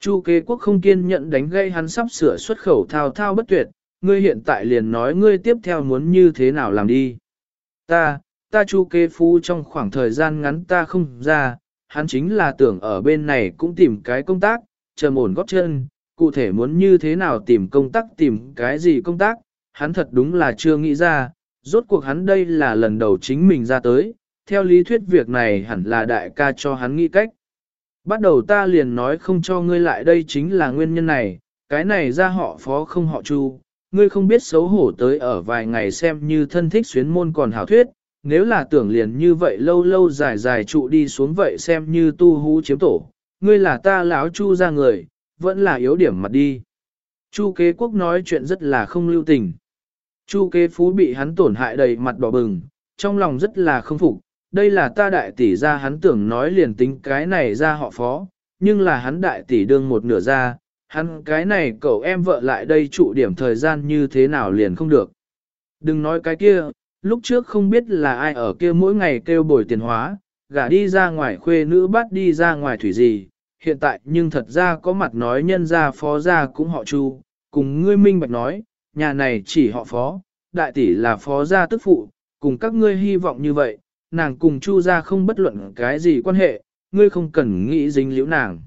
Chu kế quốc không kiên nhận đánh gây hắn sắp sửa xuất khẩu thao thao bất tuyệt, ngươi hiện tại liền nói ngươi tiếp theo muốn như thế nào làm đi. Ta, ta chu kế phu trong khoảng thời gian ngắn ta không ra, hắn chính là tưởng ở bên này cũng tìm cái công tác, chờ ổn góp chân, cụ thể muốn như thế nào tìm công tác tìm cái gì công tác, hắn thật đúng là chưa nghĩ ra, rốt cuộc hắn đây là lần đầu chính mình ra tới, theo lý thuyết việc này hẳn là đại ca cho hắn nghĩ cách. Bắt đầu ta liền nói không cho ngươi lại đây chính là nguyên nhân này, cái này ra họ phó không họ chu, ngươi không biết xấu hổ tới ở vài ngày xem như thân thích xuyến môn còn hảo thuyết, nếu là tưởng liền như vậy lâu lâu dài dài trụ đi xuống vậy xem như tu hú chiếm tổ, ngươi là ta lão chu ra người, vẫn là yếu điểm mặt đi. Chu kế quốc nói chuyện rất là không lưu tình. Chu kế phú bị hắn tổn hại đầy mặt đỏ bừng, trong lòng rất là không phục, đây là ta đại tỷ ra hắn tưởng nói liền tính cái này ra họ phó, nhưng là hắn đại tỷ đương một nửa ra, hắn cái này cậu em vợ lại đây trụ điểm thời gian như thế nào liền không được. Đừng nói cái kia, lúc trước không biết là ai ở kia mỗi ngày kêu bồi tiền hóa, gả đi ra ngoài khuê nữ bắt đi ra ngoài thủy gì, hiện tại nhưng thật ra có mặt nói nhân ra phó ra cũng họ chu, cùng ngươi minh bạch nói, nhà này chỉ họ phó, đại tỷ là phó gia tức phụ, cùng các ngươi hy vọng như vậy, nàng cùng chu gia không bất luận cái gì quan hệ, ngươi không cần nghĩ dính liễu nàng.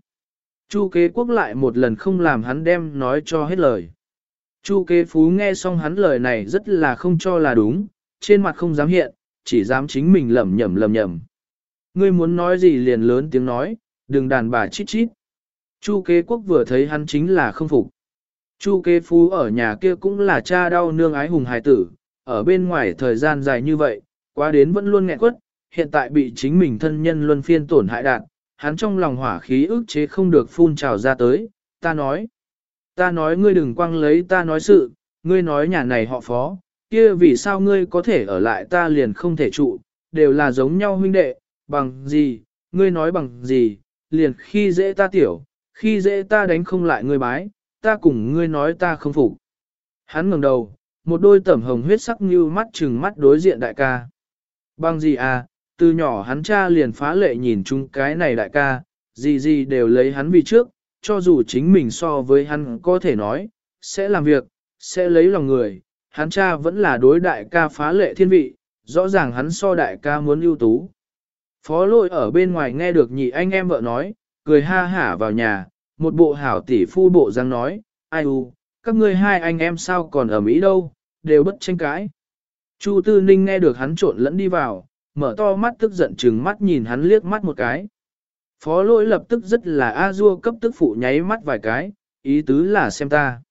Chu kế quốc lại một lần không làm hắn đem nói cho hết lời. Chu kế phú nghe xong hắn lời này rất là không cho là đúng, trên mặt không dám hiện, chỉ dám chính mình lẩm nhẩm lẩm nhẩm. Ngươi muốn nói gì liền lớn tiếng nói, đừng đàn bà chít chít. Chu kế quốc vừa thấy hắn chính là không phục. Chu kế phú ở nhà kia cũng là cha đau nương ái hùng hài tử, ở bên ngoài thời gian dài như vậy, quá đến vẫn luôn nghẹn quất, hiện tại bị chính mình thân nhân luân phiên tổn hại đạn, hắn trong lòng hỏa khí ức chế không được phun trào ra tới, ta nói, ta nói ngươi đừng quăng lấy ta nói sự, ngươi nói nhà này họ phó, kia vì sao ngươi có thể ở lại ta liền không thể trụ, đều là giống nhau huynh đệ, bằng gì, ngươi nói bằng gì, liền khi dễ ta tiểu, khi dễ ta đánh không lại ngươi bái, ta cùng ngươi nói ta không phục. Hắn ngẩng đầu, một đôi tẩm hồng huyết sắc như mắt trừng mắt đối diện đại ca. Bằng gì à, từ nhỏ hắn cha liền phá lệ nhìn chung cái này đại ca, gì gì đều lấy hắn vì trước, cho dù chính mình so với hắn có thể nói, sẽ làm việc, sẽ lấy lòng người, hắn cha vẫn là đối đại ca phá lệ thiên vị, rõ ràng hắn so đại ca muốn ưu tú. Phó lôi ở bên ngoài nghe được nhị anh em vợ nói, cười ha hả vào nhà, một bộ hảo tỷ phu bộ răng nói, ai u, các ngươi hai anh em sao còn ở Mỹ đâu, đều bất tranh cãi. Chu Tư Ninh nghe được hắn trộn lẫn đi vào, mở to mắt tức giận chừng mắt nhìn hắn liếc mắt một cái. Phó lỗi lập tức rất là a dua cấp tức phụ nháy mắt vài cái, ý tứ là xem ta.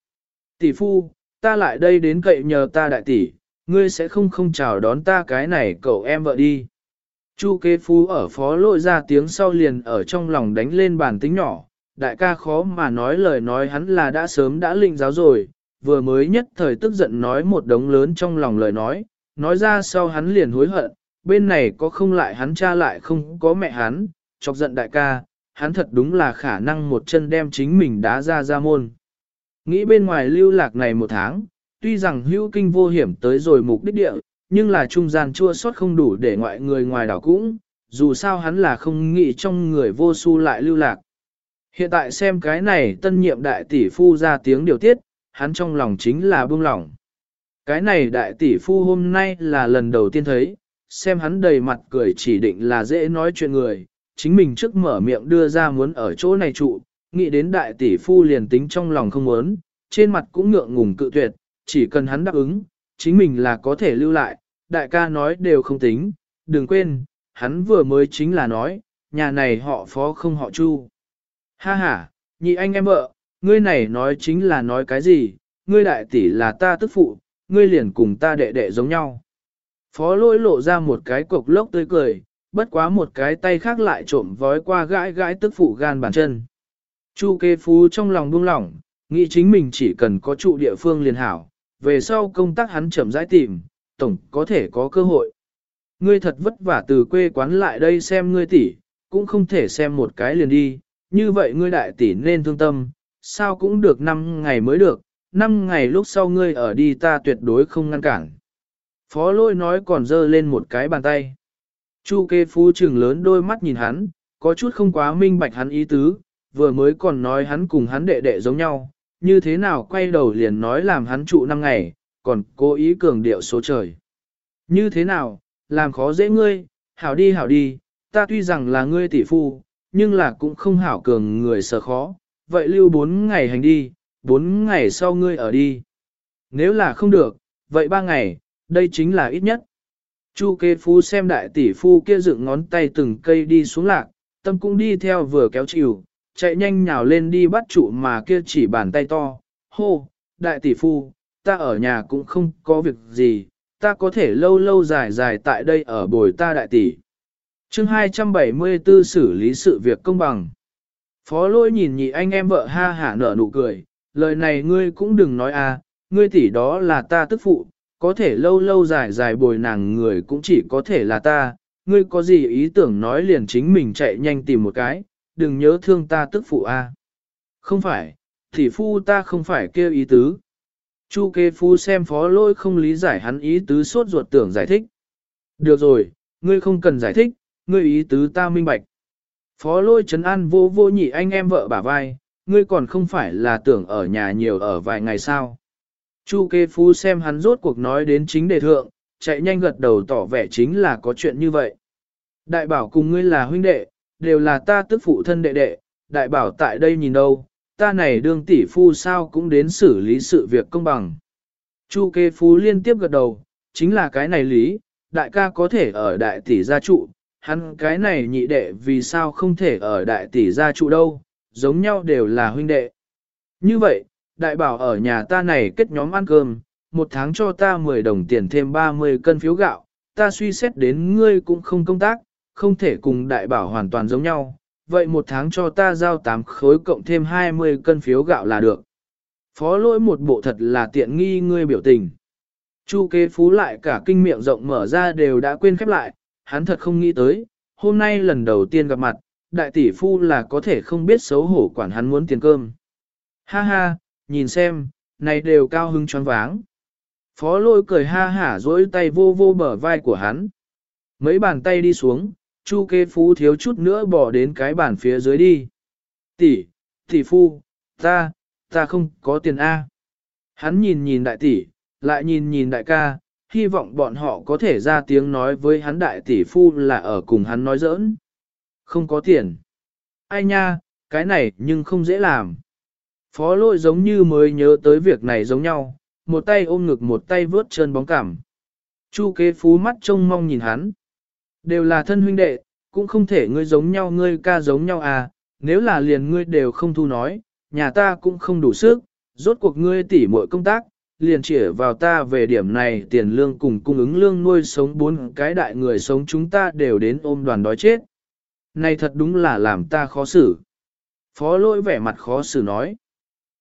Tỷ phu, ta lại đây đến cậy nhờ ta đại tỷ, ngươi sẽ không không chào đón ta cái này cậu em vợ đi. Chu kế phu ở phó lỗi ra tiếng sau liền ở trong lòng đánh lên bàn tính nhỏ, đại ca khó mà nói lời nói hắn là đã sớm đã linh giáo rồi, vừa mới nhất thời tức giận nói một đống lớn trong lòng lời nói, nói ra sau hắn liền hối hận, bên này có không lại hắn cha lại không có mẹ hắn, chọc giận đại ca, hắn thật đúng là khả năng một chân đem chính mình đá ra ra môn. Nghĩ bên ngoài lưu lạc này một tháng, tuy rằng hữu kinh vô hiểm tới rồi mục đích địa, nhưng là trung gian chua sót không đủ để ngoại người ngoài đảo cũng, dù sao hắn là không nghĩ trong người vô su lại lưu lạc. Hiện tại xem cái này tân nhiệm đại tỷ phu ra tiếng điều tiết, hắn trong lòng chính là buông lỏng. Cái này đại tỷ phu hôm nay là lần đầu tiên thấy, xem hắn đầy mặt cười chỉ định là dễ nói chuyện người, chính mình trước mở miệng đưa ra muốn ở chỗ này trụ, nghĩ đến đại tỷ phu liền tính trong lòng không muốn, trên mặt cũng ngượng ngùng cự tuyệt, chỉ cần hắn đáp ứng, chính mình là có thể lưu lại, đại ca nói đều không tính, đừng quên, hắn vừa mới chính là nói, nhà này họ phó không họ chu. Ha ha, nhị anh em vợ, ngươi này nói chính là nói cái gì, ngươi đại tỷ là ta tức phụ, ngươi liền cùng ta đệ đệ giống nhau. Phó lôi lộ ra một cái cục lốc tươi cười, bất quá một cái tay khác lại trộm vói qua gãi gãi tức phụ gan bàn chân. Chu kê phú trong lòng buông lỏng, nghĩ chính mình chỉ cần có trụ địa phương liền hảo, về sau công tác hắn chậm rãi tìm, tổng có thể có cơ hội. Ngươi thật vất vả từ quê quán lại đây xem ngươi tỷ, cũng không thể xem một cái liền đi, như vậy ngươi đại tỷ nên thương tâm, sao cũng được 5 ngày mới được, Năm ngày lúc sau ngươi ở đi ta tuyệt đối không ngăn cản. Phó lôi nói còn dơ lên một cái bàn tay. Chu kê phú trừng lớn đôi mắt nhìn hắn, có chút không quá minh bạch hắn ý tứ, vừa mới còn nói hắn cùng hắn đệ đệ giống nhau, như thế nào quay đầu liền nói làm hắn trụ năm ngày, còn cố ý cường điệu số trời. Như thế nào, làm khó dễ ngươi, hảo đi hảo đi, ta tuy rằng là ngươi tỷ phu, nhưng là cũng không hảo cường người sợ khó, vậy lưu bốn ngày hành đi, bốn ngày sau ngươi ở đi. Nếu là không được, vậy ba ngày, đây chính là ít nhất. Chu kê phu xem đại tỷ phu kia dựng ngón tay từng cây đi xuống lạc, tâm cũng đi theo vừa kéo chịu, chạy nhanh nhào lên đi bắt trụ mà kia chỉ bàn tay to. Hô, đại tỷ phu, ta ở nhà cũng không có việc gì, ta có thể lâu lâu dài dài tại đây ở bồi ta đại tỷ. chương 274 xử lý sự việc công bằng. Phó lôi nhìn nhị anh em vợ ha hả nở nụ cười, lời này ngươi cũng đừng nói à, ngươi tỷ đó là ta tức phụ, có thể lâu lâu dài dài bồi nàng người cũng chỉ có thể là ta, ngươi có gì ý tưởng nói liền chính mình chạy nhanh tìm một cái, đừng nhớ thương ta tức phụ a. À. Không phải, tỷ phu ta không phải kêu ý tứ. Chu kê phu xem phó lôi không lý giải hắn ý tứ sốt ruột tưởng giải thích. Được rồi, ngươi không cần giải thích, ngươi ý tứ ta minh bạch. Phó lôi trấn an vô vô nhị anh em vợ bả vai, ngươi còn không phải là tưởng ở nhà nhiều ở vài ngày sao. Chu kê phu xem hắn rốt cuộc nói đến chính đề thượng, chạy nhanh gật đầu tỏ vẻ chính là có chuyện như vậy. Đại bảo cùng ngươi là huynh đệ, đều là ta tức phụ thân đệ đệ, đại bảo tại đây nhìn đâu, ta này đương tỷ phu sao cũng đến xử lý sự việc công bằng. Chu kê phu liên tiếp gật đầu, chính là cái này lý, đại ca có thể ở đại tỷ gia trụ, hắn cái này nhị đệ vì sao không thể ở đại tỷ gia trụ đâu, giống nhau đều là huynh đệ. Như vậy, đại bảo ở nhà ta này kết nhóm ăn cơm, một tháng cho ta 10 đồng tiền thêm 30 cân phiếu gạo, ta suy xét đến ngươi cũng không công tác, không thể cùng đại bảo hoàn toàn giống nhau, vậy một tháng cho ta giao 8 khối cộng thêm 20 cân phiếu gạo là được. Phó lỗi một bộ thật là tiện nghi ngươi biểu tình. Chu kế phú lại cả kinh miệng rộng mở ra đều đã quên khép lại, hắn thật không nghĩ tới, hôm nay lần đầu tiên gặp mặt, đại tỷ phu là có thể không biết xấu hổ quản hắn muốn tiền cơm. Ha ha, nhìn xem, này đều cao hưng choáng váng. Phó lôi cười ha hả dỗi tay vô vô bờ vai của hắn. Mấy bàn tay đi xuống, chu kế phú thiếu chút nữa bỏ đến cái bàn phía dưới đi. Tỷ, tỷ phu, ta, ta không có tiền A. Hắn nhìn nhìn đại tỷ, lại nhìn nhìn đại ca, hy vọng bọn họ có thể ra tiếng nói với hắn đại tỷ phu là ở cùng hắn nói giỡn. Không có tiền. Ai nha, cái này nhưng không dễ làm. Phó lôi giống như mới nhớ tới việc này giống nhau, một tay ôm ngực một tay vớt chân bóng cảm. Chu kế phú mắt trông mong nhìn hắn. Đều là thân huynh đệ, cũng không thể ngươi giống nhau ngươi ca giống nhau à, nếu là liền ngươi đều không thu nói, nhà ta cũng không đủ sức, rốt cuộc ngươi tỉ muội công tác, liền chỉ vào ta về điểm này tiền lương cùng cung ứng lương nuôi sống bốn cái đại người sống chúng ta đều đến ôm đoàn đói chết. Này thật đúng là làm ta khó xử. Phó lỗi vẻ mặt khó xử nói.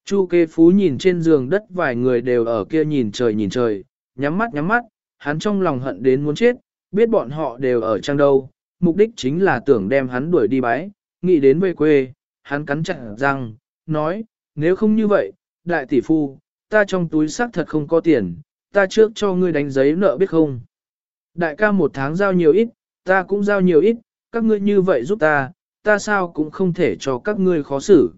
Chu kê phú nhìn trên giường đất vài người đều ở kia nhìn trời nhìn trời, nhắm mắt nhắm mắt, hắn trong lòng hận đến muốn chết, biết bọn họ đều ở trang đâu, mục đích chính là tưởng đem hắn đuổi đi bái, nghĩ đến về quê, hắn cắn chặt răng, nói, nếu không như vậy, đại tỷ phu, ta trong túi xác thật không có tiền, ta trước cho ngươi đánh giấy nợ biết không. Đại ca một tháng giao nhiều ít, ta cũng giao nhiều ít, các ngươi như vậy giúp ta, ta sao cũng không thể cho các ngươi khó xử.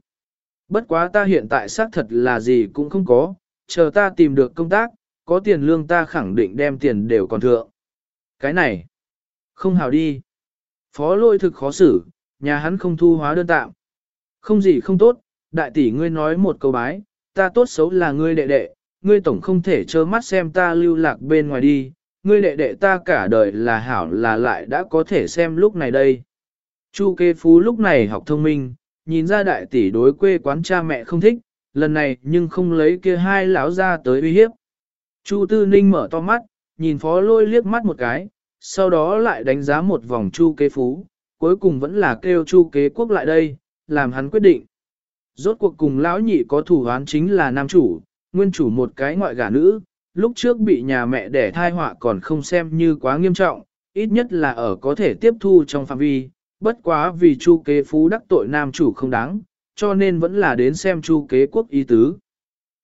Bất quá ta hiện tại xác thật là gì cũng không có, chờ ta tìm được công tác, có tiền lương ta khẳng định đem tiền đều còn thượng. Cái này, không hào đi. Phó lôi thực khó xử, nhà hắn không thu hóa đơn tạm. Không gì không tốt, đại tỷ ngươi nói một câu bái, ta tốt xấu là ngươi đệ đệ, ngươi tổng không thể trơ mắt xem ta lưu lạc bên ngoài đi, ngươi đệ đệ ta cả đời là hảo là lại đã có thể xem lúc này đây. Chu kê phú lúc này học thông minh, nhìn ra đại tỷ đối quê quán cha mẹ không thích, lần này nhưng không lấy kia hai lão ra tới uy hiếp. Chu tư ninh mở to mắt, nhìn phó lôi liếc mắt một cái, sau đó lại đánh giá một vòng chu kế phú, cuối cùng vẫn là kêu chu kế quốc lại đây, làm hắn quyết định. Rốt cuộc cùng lão nhị có thủ hoán chính là nam chủ, nguyên chủ một cái ngoại gả nữ, lúc trước bị nhà mẹ đẻ thai họa còn không xem như quá nghiêm trọng, ít nhất là ở có thể tiếp thu trong phạm vi, bất quá vì chu kế phú đắc tội nam chủ không đáng, cho nên vẫn là đến xem chu kế quốc ý tứ.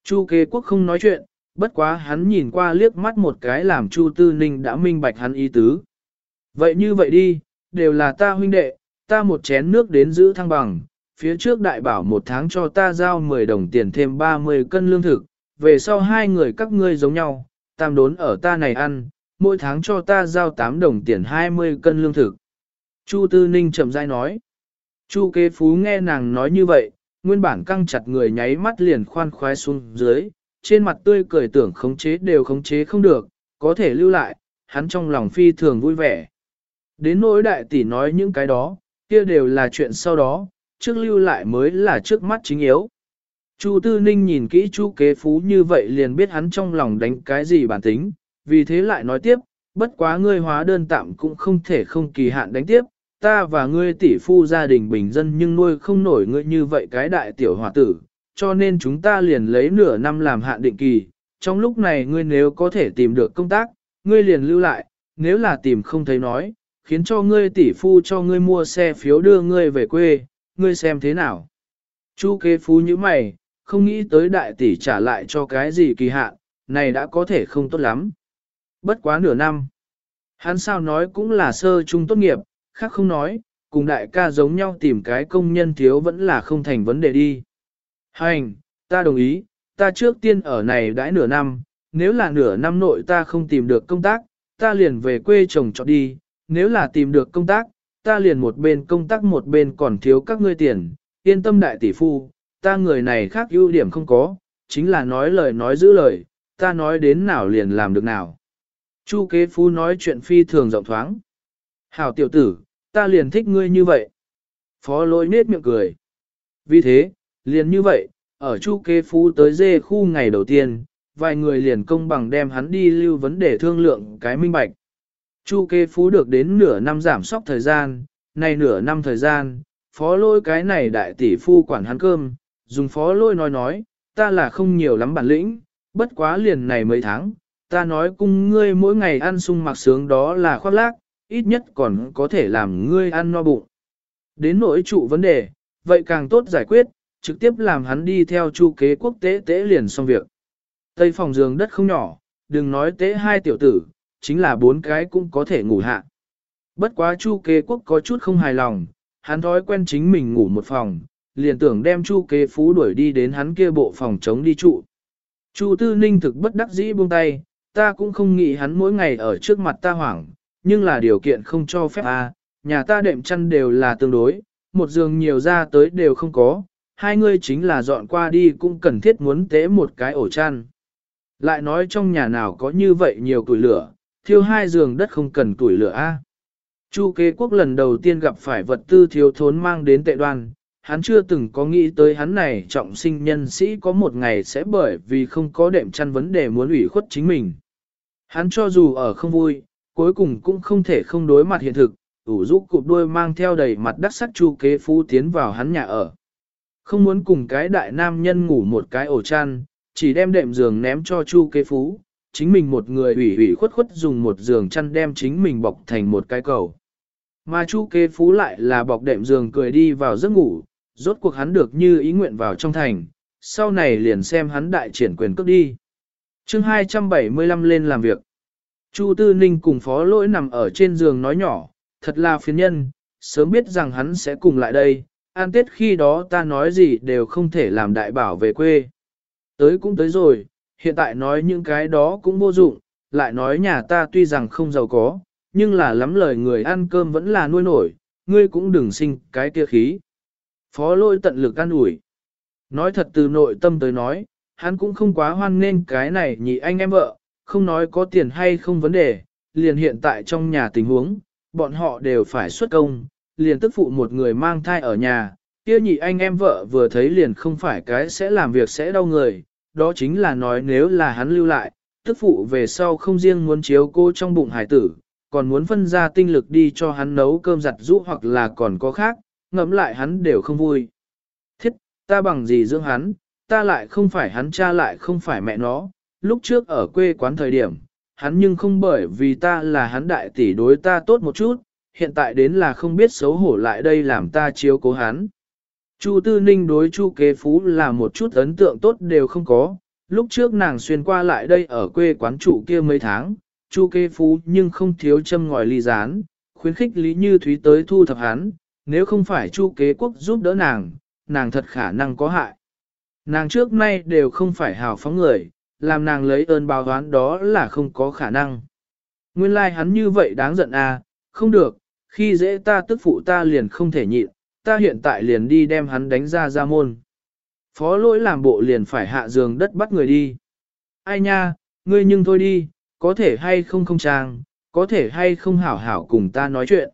Chu kế quốc không nói chuyện, bất quá hắn nhìn qua liếc mắt một cái làm chu tư ninh đã minh bạch hắn ý tứ. Vậy như vậy đi, đều là ta huynh đệ, ta một chén nước đến giữ thăng bằng, phía trước đại bảo một tháng cho ta giao 10 đồng tiền thêm 30 cân lương thực, về sau hai người các ngươi giống nhau, tam đốn ở ta này ăn, mỗi tháng cho ta giao 8 đồng tiền 20 cân lương thực. Chu Tư Ninh chậm rãi nói. Chu kế phú nghe nàng nói như vậy, nguyên bản căng chặt người nháy mắt liền khoan khoái xuống dưới, trên mặt tươi cười tưởng khống chế đều khống chế không được, có thể lưu lại, hắn trong lòng phi thường vui vẻ. Đến nỗi đại tỷ nói những cái đó, kia đều là chuyện sau đó, trước lưu lại mới là trước mắt chính yếu. Chu Tư Ninh nhìn kỹ Chu Kế Phú như vậy liền biết hắn trong lòng đánh cái gì bản tính, vì thế lại nói tiếp, bất quá ngươi hóa đơn tạm cũng không thể không kỳ hạn đánh tiếp, ta và ngươi tỷ phu gia đình bình dân nhưng nuôi không nổi ngươi như vậy cái đại tiểu hòa tử, cho nên chúng ta liền lấy nửa năm làm hạn định kỳ, trong lúc này ngươi nếu có thể tìm được công tác, ngươi liền lưu lại, nếu là tìm không thấy nói, khiến cho ngươi tỷ phu cho ngươi mua xe phiếu đưa ngươi về quê, ngươi xem thế nào. Chu kế phú như mày, không nghĩ tới đại tỷ trả lại cho cái gì kỳ hạn, này đã có thể không tốt lắm. Bất quá nửa năm. Hắn sao nói cũng là sơ trung tốt nghiệp, khác không nói, cùng đại ca giống nhau tìm cái công nhân thiếu vẫn là không thành vấn đề đi. Hành, ta đồng ý, ta trước tiên ở này đãi nửa năm, nếu là nửa năm nội ta không tìm được công tác, ta liền về quê chồng chọn đi, nếu là tìm được công tác, ta liền một bên công tác một bên còn thiếu các ngươi tiền, yên tâm đại tỷ phu, ta người này khác ưu điểm không có, chính là nói lời nói giữ lời, ta nói đến nào liền làm được nào. Chu kế phu nói chuyện phi thường rộng thoáng. Hảo tiểu tử, ta liền thích ngươi như vậy. Phó lôi nết miệng cười. Vì thế, liền như vậy, ở chu kế phú tới dê khu ngày đầu tiên, vài người liền công bằng đem hắn đi lưu vấn đề thương lượng cái minh bạch. Chu kế phú được đến nửa năm giảm sóc thời gian, nay nửa năm thời gian, phó lôi cái này đại tỷ phu quản hắn cơm, dùng phó lôi nói nói, ta là không nhiều lắm bản lĩnh, bất quá liền này mấy tháng, ta nói cùng ngươi mỗi ngày ăn sung mặc sướng đó là khoác lác, ít nhất còn có thể làm ngươi ăn no bụng. Đến nỗi trụ vấn đề, vậy càng tốt giải quyết, trực tiếp làm hắn đi theo chu kế quốc tế tế liền xong việc. Tây phòng giường đất không nhỏ, đừng nói tế hai tiểu tử, chính là bốn cái cũng có thể ngủ hạ. Bất quá chu kế quốc có chút không hài lòng, hắn thói quen chính mình ngủ một phòng, liền tưởng đem chu kế phú đuổi đi đến hắn kia bộ phòng chống đi trụ. Chu tư ninh thực bất đắc dĩ buông tay, ta cũng không nghĩ hắn mỗi ngày ở trước mặt ta hoảng, nhưng là điều kiện không cho phép a. nhà ta đệm chăn đều là tương đối, một giường nhiều ra tới đều không có, hai ngươi chính là dọn qua đi cũng cần thiết muốn tế một cái ổ chăn. Lại nói trong nhà nào có như vậy nhiều củi lửa, thiêu hai giường đất không cần củi lửa a. Chu kế quốc lần đầu tiên gặp phải vật tư thiếu thốn mang đến tệ đoan, hắn chưa từng có nghĩ tới hắn này trọng sinh nhân sĩ có một ngày sẽ bởi vì không có đệm chăn vấn đề muốn ủy khuất chính mình. Hắn cho dù ở không vui, cuối cùng cũng không thể không đối mặt hiện thực, ủ rũ cụp đuôi mang theo đầy mặt đắc sắc chu kế phú tiến vào hắn nhà ở. Không muốn cùng cái đại nam nhân ngủ một cái ổ chăn, chỉ đem đệm giường ném cho chu kế phú, chính mình một người ủy ủy khuất khuất dùng một giường chăn đem chính mình bọc thành một cái cầu. Mà chu kế phú lại là bọc đệm giường cười đi vào giấc ngủ, rốt cuộc hắn được như ý nguyện vào trong thành, sau này liền xem hắn đại triển quyền cước đi. chương 275 lên làm việc. Chu Tư Ninh cùng phó lỗi nằm ở trên giường nói nhỏ, thật là phiền nhân, sớm biết rằng hắn sẽ cùng lại đây, an tết khi đó ta nói gì đều không thể làm đại bảo về quê. Tới cũng tới rồi, hiện tại nói những cái đó cũng vô dụng, lại nói nhà ta tuy rằng không giàu có, nhưng là lắm lời người ăn cơm vẫn là nuôi nổi, ngươi cũng đừng sinh cái kia khí. Phó lôi tận lực an ủi. Nói thật từ nội tâm tới nói, hắn cũng không quá hoan nên cái này nhị anh em vợ, không nói có tiền hay không vấn đề, liền hiện tại trong nhà tình huống, bọn họ đều phải xuất công, liền tức phụ một người mang thai ở nhà, kia nhị anh em vợ vừa thấy liền không phải cái sẽ làm việc sẽ đau người, đó chính là nói nếu là hắn lưu lại, tức phụ về sau không riêng muốn chiếu cô trong bụng hải tử, còn muốn phân ra tinh lực đi cho hắn nấu cơm giặt rũ hoặc là còn có khác, ngẫm lại hắn đều không vui. Thiết, ta bằng gì dưỡng hắn, ta lại không phải hắn cha lại không phải mẹ nó, lúc trước ở quê quán thời điểm, hắn nhưng không bởi vì ta là hắn đại tỷ đối ta tốt một chút, hiện tại đến là không biết xấu hổ lại đây làm ta chiếu cố hắn. Chu Tư Ninh đối Chu Kế Phú là một chút ấn tượng tốt đều không có, lúc trước nàng xuyên qua lại đây ở quê quán chủ kia mấy tháng, Chu Kế Phú nhưng không thiếu châm ngòi ly rán, khuyến khích Lý Như Thúy tới thu thập hắn, nếu không phải Chu Kế Quốc giúp đỡ nàng, nàng thật khả năng có hại. Nàng trước nay đều không phải hào phóng người, làm nàng lấy ơn báo oán đó là không có khả năng. Nguyên lai like hắn như vậy đáng giận à, không được, khi dễ ta tức phụ ta liền không thể nhịn, ta hiện tại liền đi đem hắn đánh ra ra môn. Phó lỗi làm bộ liền phải hạ giường đất bắt người đi. Ai nha, ngươi nhưng thôi đi, có thể hay không không trang, có thể hay không hảo hảo cùng ta nói chuyện.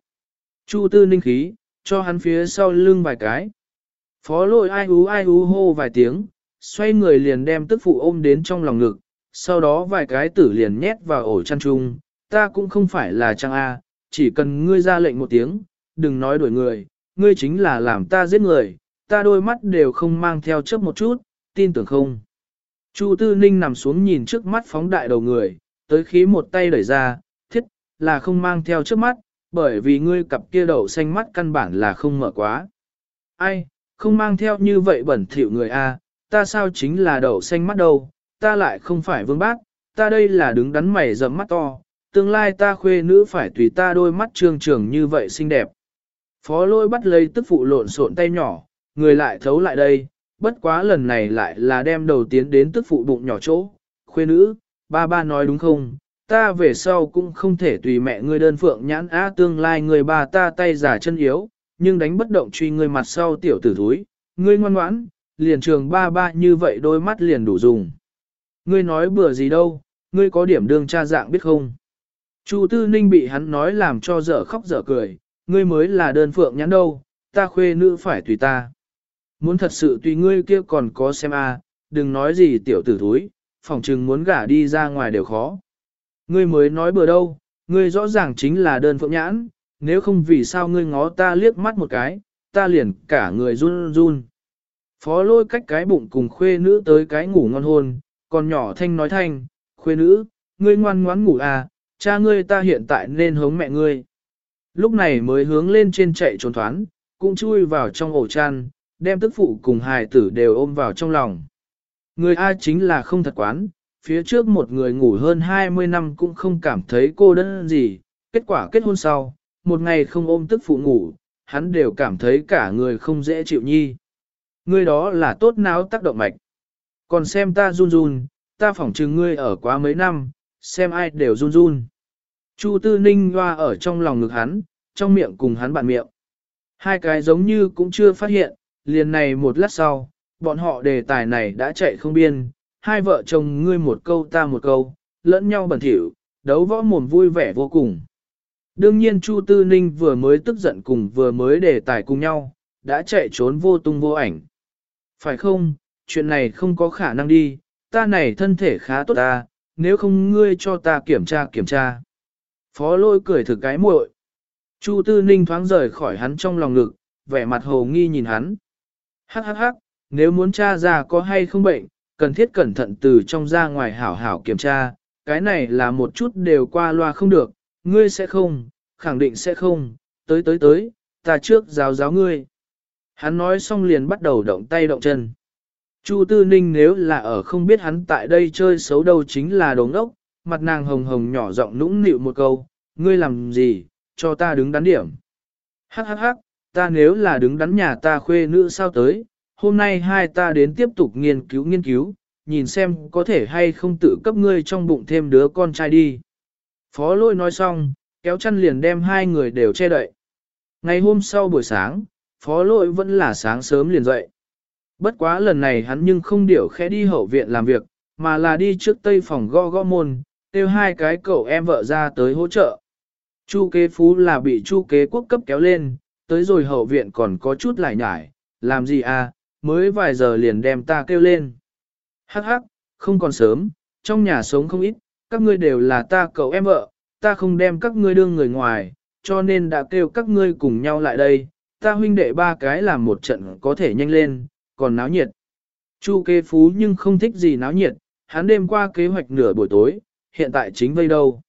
Chu tư ninh khí, cho hắn phía sau lưng vài cái. Phó lội ai ú ai ú hô vài tiếng, xoay người liền đem tức phụ ôm đến trong lòng ngực, sau đó vài cái tử liền nhét vào ổ chăn chung, ta cũng không phải là trang A, chỉ cần ngươi ra lệnh một tiếng, đừng nói đuổi người, ngươi chính là làm ta giết người, ta đôi mắt đều không mang theo chấp một chút, tin tưởng không. Chu Tư Ninh nằm xuống nhìn trước mắt phóng đại đầu người, tới khí một tay đẩy ra, thiết, là không mang theo trước mắt, bởi vì ngươi cặp kia đậu xanh mắt căn bản là không mở quá. Ai, không mang theo như vậy bẩn thỉu người a, ta sao chính là đậu xanh mắt đâu, ta lại không phải vương bác, ta đây là đứng đắn mày rậm mắt to, tương lai ta khuê nữ phải tùy ta đôi mắt trương trường như vậy xinh đẹp. Phó lôi bắt lấy tức phụ lộn xộn tay nhỏ, người lại thấu lại đây, bất quá lần này lại là đem đầu tiến đến tức phụ bụng nhỏ chỗ, khuê nữ, ba ba nói đúng không, ta về sau cũng không thể tùy mẹ ngươi đơn phượng nhãn á tương lai người bà ta tay giả chân yếu, nhưng đánh bất động truy ngươi mặt sau tiểu tử thúi, ngươi ngoan ngoãn, liền trường ba ba như vậy đôi mắt liền đủ dùng. Ngươi nói bừa gì đâu, ngươi có điểm đương cha dạng biết không? Chu Tư Ninh bị hắn nói làm cho dở khóc dở cười, ngươi mới là đơn phượng nhãn đâu, ta khuê nữ phải tùy ta. Muốn thật sự tùy ngươi kia còn có xem a, đừng nói gì tiểu tử thúi, phòng trừng muốn gả đi ra ngoài đều khó. Ngươi mới nói bừa đâu, ngươi rõ ràng chính là đơn phượng nhãn, nếu không vì sao ngươi ngó ta liếc mắt một cái, ta liền cả người run run. Phó lôi cách cái bụng cùng khuê nữ tới cái ngủ ngon hôn, còn nhỏ thanh nói thanh, khuê nữ, ngươi ngoan ngoãn ngủ à, cha ngươi ta hiện tại nên hống mẹ ngươi. Lúc này mới hướng lên trên chạy trốn thoán, cũng chui vào trong ổ chăn, đem tức phụ cùng hài tử đều ôm vào trong lòng. Người A chính là không thật quán, phía trước một người ngủ hơn 20 năm cũng không cảm thấy cô đơn gì, kết quả kết hôn sau, một ngày không ôm tức phụ ngủ, hắn đều cảm thấy cả người không dễ chịu nhi. Ngươi đó là tốt náo tác động mạch. Còn xem ta run run, ta phỏng chừng ngươi ở quá mấy năm, xem ai đều run run. Chu Tư Ninh hoa ở trong lòng ngực hắn, trong miệng cùng hắn bạn miệng. Hai cái giống như cũng chưa phát hiện, liền này một lát sau, bọn họ đề tài này đã chạy không biên, hai vợ chồng ngươi một câu ta một câu, lẫn nhau bẩn thỉu, đấu võ mồm vui vẻ vô cùng. Đương nhiên Chu Tư Ninh vừa mới tức giận cùng vừa mới đề tài cùng nhau, đã chạy trốn vô tung vô ảnh. Phải không, chuyện này không có khả năng đi, ta này thân thể khá tốt ta, nếu không ngươi cho ta kiểm tra kiểm tra. Phó lôi cười thử cái muội. Chu Tư Ninh thoáng rời khỏi hắn trong lòng ngực, vẻ mặt hồ nghi nhìn hắn. Hắc hắc hắc, nếu muốn tra ra có hay không bệnh, cần thiết cẩn thận từ trong ra ngoài hảo hảo kiểm tra, cái này là một chút đều qua loa không được, ngươi sẽ không, khẳng định sẽ không, tới tới tới, ta trước giáo giáo ngươi. Hắn nói xong liền bắt đầu động tay động chân. Chu Tư Ninh nếu là ở không biết hắn tại đây chơi xấu đâu chính là đồ ngốc, mặt nàng hồng hồng nhỏ giọng nũng nịu một câu, ngươi làm gì, cho ta đứng đắn điểm. Hắc hắc hắc, ta nếu là đứng đắn nhà ta khuê nữ sao tới, hôm nay hai ta đến tiếp tục nghiên cứu nghiên cứu, nhìn xem có thể hay không tự cấp ngươi trong bụng thêm đứa con trai đi. Phó lôi nói xong, kéo chăn liền đem hai người đều che đậy. Ngày hôm sau buổi sáng, phó lôi vẫn là sáng sớm liền dậy. Bất quá lần này hắn nhưng không điểu khẽ đi hậu viện làm việc, mà là đi trước tây phòng gõ gõ môn, kêu hai cái cậu em vợ ra tới hỗ trợ. Chu kế phú là bị chu kế quốc cấp kéo lên, tới rồi hậu viện còn có chút lại nhải, làm gì à, mới vài giờ liền đem ta kêu lên. Hắc hắc, không còn sớm, trong nhà sống không ít, các ngươi đều là ta cậu em vợ, ta không đem các ngươi đương người ngoài, cho nên đã kêu các ngươi cùng nhau lại đây, ta huynh đệ ba cái làm một trận có thể nhanh lên, còn náo nhiệt. Chu kế phú nhưng không thích gì náo nhiệt, hắn đêm qua kế hoạch nửa buổi tối, hiện tại chính vây đâu.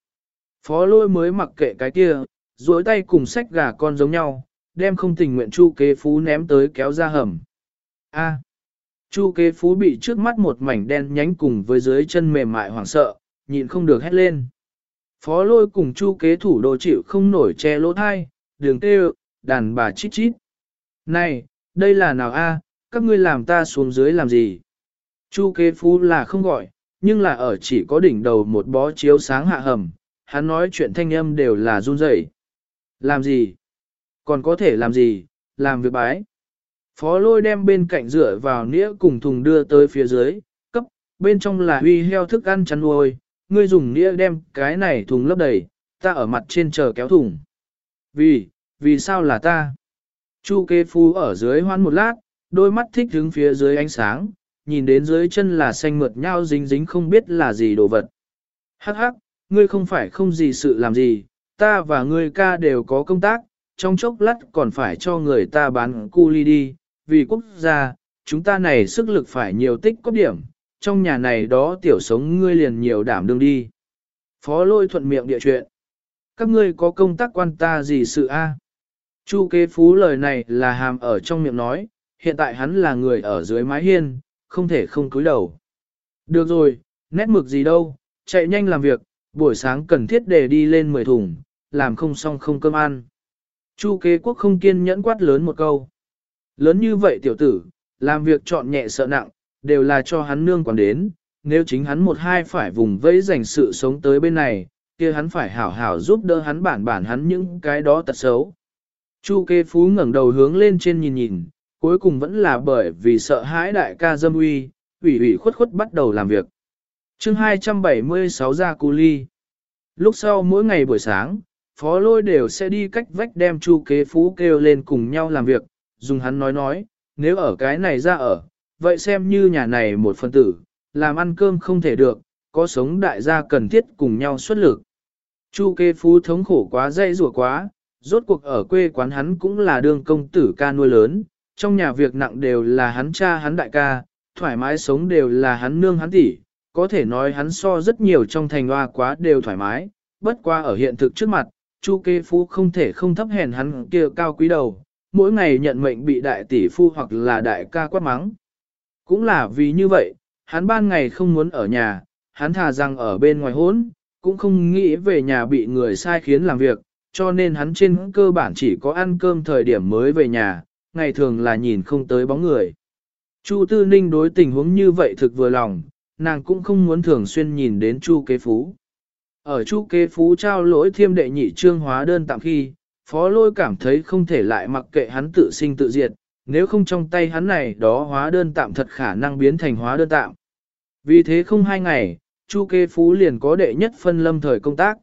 Phó lôi mới mặc kệ cái kia, duỗi tay cùng sách gà con giống nhau, đem không tình nguyện chu kế phú ném tới kéo ra hầm. A. chu kế phú bị trước mắt một mảnh đen nhánh cùng với dưới chân mềm mại hoảng sợ, nhịn không được hét lên. Phó lôi cùng chu kế thủ đồ chịu không nổi che lỗ thai, đường tê đàn bà chít chít. Này, đây là nào a? các ngươi làm ta xuống dưới làm gì? Chu kế phú là không gọi, nhưng là ở chỉ có đỉnh đầu một bó chiếu sáng hạ hầm, hắn nói chuyện thanh âm đều là run rẩy. Làm gì? Còn có thể làm gì? Làm việc bái. Phó lôi đem bên cạnh rửa vào nĩa cùng thùng đưa tới phía dưới, cấp, bên trong là huy heo thức ăn chăn nuôi, ngươi dùng nĩa đem cái này thùng lấp đầy, ta ở mặt trên chờ kéo thùng. Vì, vì sao là ta? Chu kê phu ở dưới hoan một lát, đôi mắt thích đứng phía dưới ánh sáng, nhìn đến dưới chân là xanh mượt nhau dính dính không biết là gì đồ vật. Hắc hắc, ngươi không phải không gì sự làm gì, ta và ngươi ca đều có công tác, trong chốc lát còn phải cho người ta bán cu ly đi, vì quốc gia, chúng ta này sức lực phải nhiều tích có điểm, trong nhà này đó tiểu sống ngươi liền nhiều đảm đương đi. Phó lôi thuận miệng địa chuyện. Các ngươi có công tác quan ta gì sự a? Chu kế phú lời này là hàm ở trong miệng nói, hiện tại hắn là người ở dưới mái hiên, không thể không cúi đầu. Được rồi, nét mực gì đâu, chạy nhanh làm việc, buổi sáng cần thiết để đi lên 10 thùng, làm không xong không cơm ăn. Chu kế quốc không kiên nhẫn quát lớn một câu. Lớn như vậy tiểu tử, làm việc chọn nhẹ sợ nặng, đều là cho hắn nương quản đến, nếu chính hắn một hai phải vùng vẫy dành sự sống tới bên này, kia hắn phải hảo hảo giúp đỡ hắn bản bản hắn những cái đó tật xấu. Chu kế phú ngẩng đầu hướng lên trên nhìn nhìn, cuối cùng vẫn là bởi vì sợ hãi đại ca dâm uy, ủy ủy khuất khuất bắt đầu làm việc. chương 276 ra cu ly. Lúc sau mỗi ngày buổi sáng, phó lôi đều sẽ đi cách vách đem chu kế phú kêu lên cùng nhau làm việc, dùng hắn nói nói, nếu ở cái này ra ở, vậy xem như nhà này một phần tử, làm ăn cơm không thể được, có sống đại gia cần thiết cùng nhau xuất lực. Chu kế phú thống khổ quá dây rủa quá, rốt cuộc ở quê quán hắn cũng là đương công tử ca nuôi lớn, trong nhà việc nặng đều là hắn cha hắn đại ca, thoải mái sống đều là hắn nương hắn tỷ, có thể nói hắn so rất nhiều trong thành hoa quá đều thoải mái, bất qua ở hiện thực trước mặt, Chu Kê Phú không thể không thấp hèn hắn kia cao quý đầu, mỗi ngày nhận mệnh bị đại tỷ phu hoặc là đại ca quát mắng. Cũng là vì như vậy, hắn ban ngày không muốn ở nhà, hắn thà rằng ở bên ngoài hốn, cũng không nghĩ về nhà bị người sai khiến làm việc, cho nên hắn trên cơ bản chỉ có ăn cơm thời điểm mới về nhà, ngày thường là nhìn không tới bóng người. Chu Tư Ninh đối tình huống như vậy thực vừa lòng, nàng cũng không muốn thường xuyên nhìn đến Chu Kế Phú. Ở Chu Kế Phú trao lỗi thiêm đệ nhị trương hóa đơn tạm khi, Phó Lôi cảm thấy không thể lại mặc kệ hắn tự sinh tự diệt, nếu không trong tay hắn này đó hóa đơn tạm thật khả năng biến thành hóa đơn tạm. Vì thế không hai ngày, Chu Kế Phú liền có đệ nhất phân lâm thời công tác.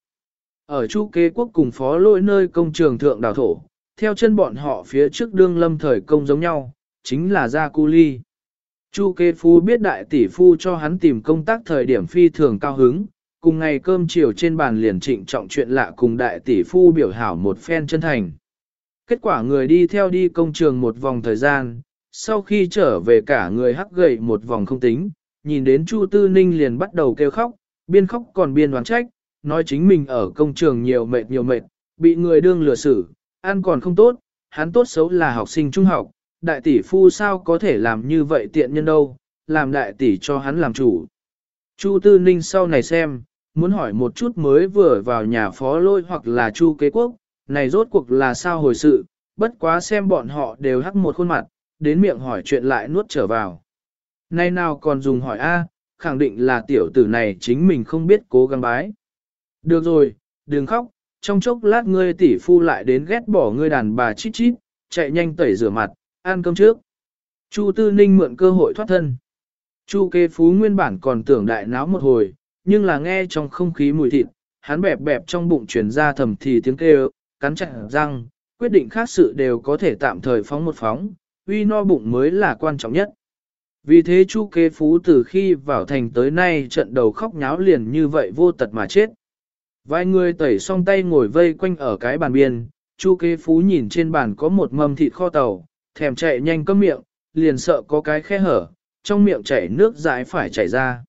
Ở Chu Kế Quốc cùng Phó Lôi nơi công trường thượng đào thổ, theo chân bọn họ phía trước đương lâm thời công giống nhau, chính là Gia Cu Ly. Chu Kế Phú biết đại tỷ phu cho hắn tìm công tác thời điểm phi thường cao hứng, cùng ngày cơm chiều trên bàn liền trịnh trọng chuyện lạ cùng đại tỷ phu biểu hảo một phen chân thành. Kết quả người đi theo đi công trường một vòng thời gian, sau khi trở về cả người hắc gậy một vòng không tính, nhìn đến Chu Tư Ninh liền bắt đầu kêu khóc, biên khóc còn biên đoán trách, nói chính mình ở công trường nhiều mệt nhiều mệt, bị người đương lừa xử, ăn còn không tốt, hắn tốt xấu là học sinh trung học, đại tỷ phu sao có thể làm như vậy tiện nhân đâu, làm đại tỷ cho hắn làm chủ. Chu Tư Ninh sau này xem, muốn hỏi một chút mới vừa vào nhà phó lôi hoặc là Chu kế quốc, này rốt cuộc là sao hồi sự, bất quá xem bọn họ đều hắc một khuôn mặt, đến miệng hỏi chuyện lại nuốt trở vào. Nay nào còn dùng hỏi A, khẳng định là tiểu tử này chính mình không biết cố gắng bái. Được rồi, đừng khóc, trong chốc lát ngươi tỷ phu lại đến ghét bỏ ngươi đàn bà chít chít, chạy nhanh tẩy rửa mặt, ăn cơm trước. Chu Tư Ninh mượn cơ hội thoát thân. Chu kê phú nguyên bản còn tưởng đại náo một hồi, nhưng là nghe trong không khí mùi thịt, hắn bẹp bẹp trong bụng truyền ra thầm thì tiếng kêu, cắn chặt răng, quyết định khác sự đều có thể tạm thời phóng một phóng, uy no bụng mới là quan trọng nhất. Vì thế Chu Kế Phú từ khi vào thành tới nay trận đầu khóc nháo liền như vậy vô tật mà chết. Vài người tẩy xong tay ngồi vây quanh ở cái bàn biên, Chu Kế Phú nhìn trên bàn có một mâm thịt kho tàu, thèm chạy nhanh cấm miệng, liền sợ có cái khe hở, trong miệng chảy nước dãi phải chảy ra.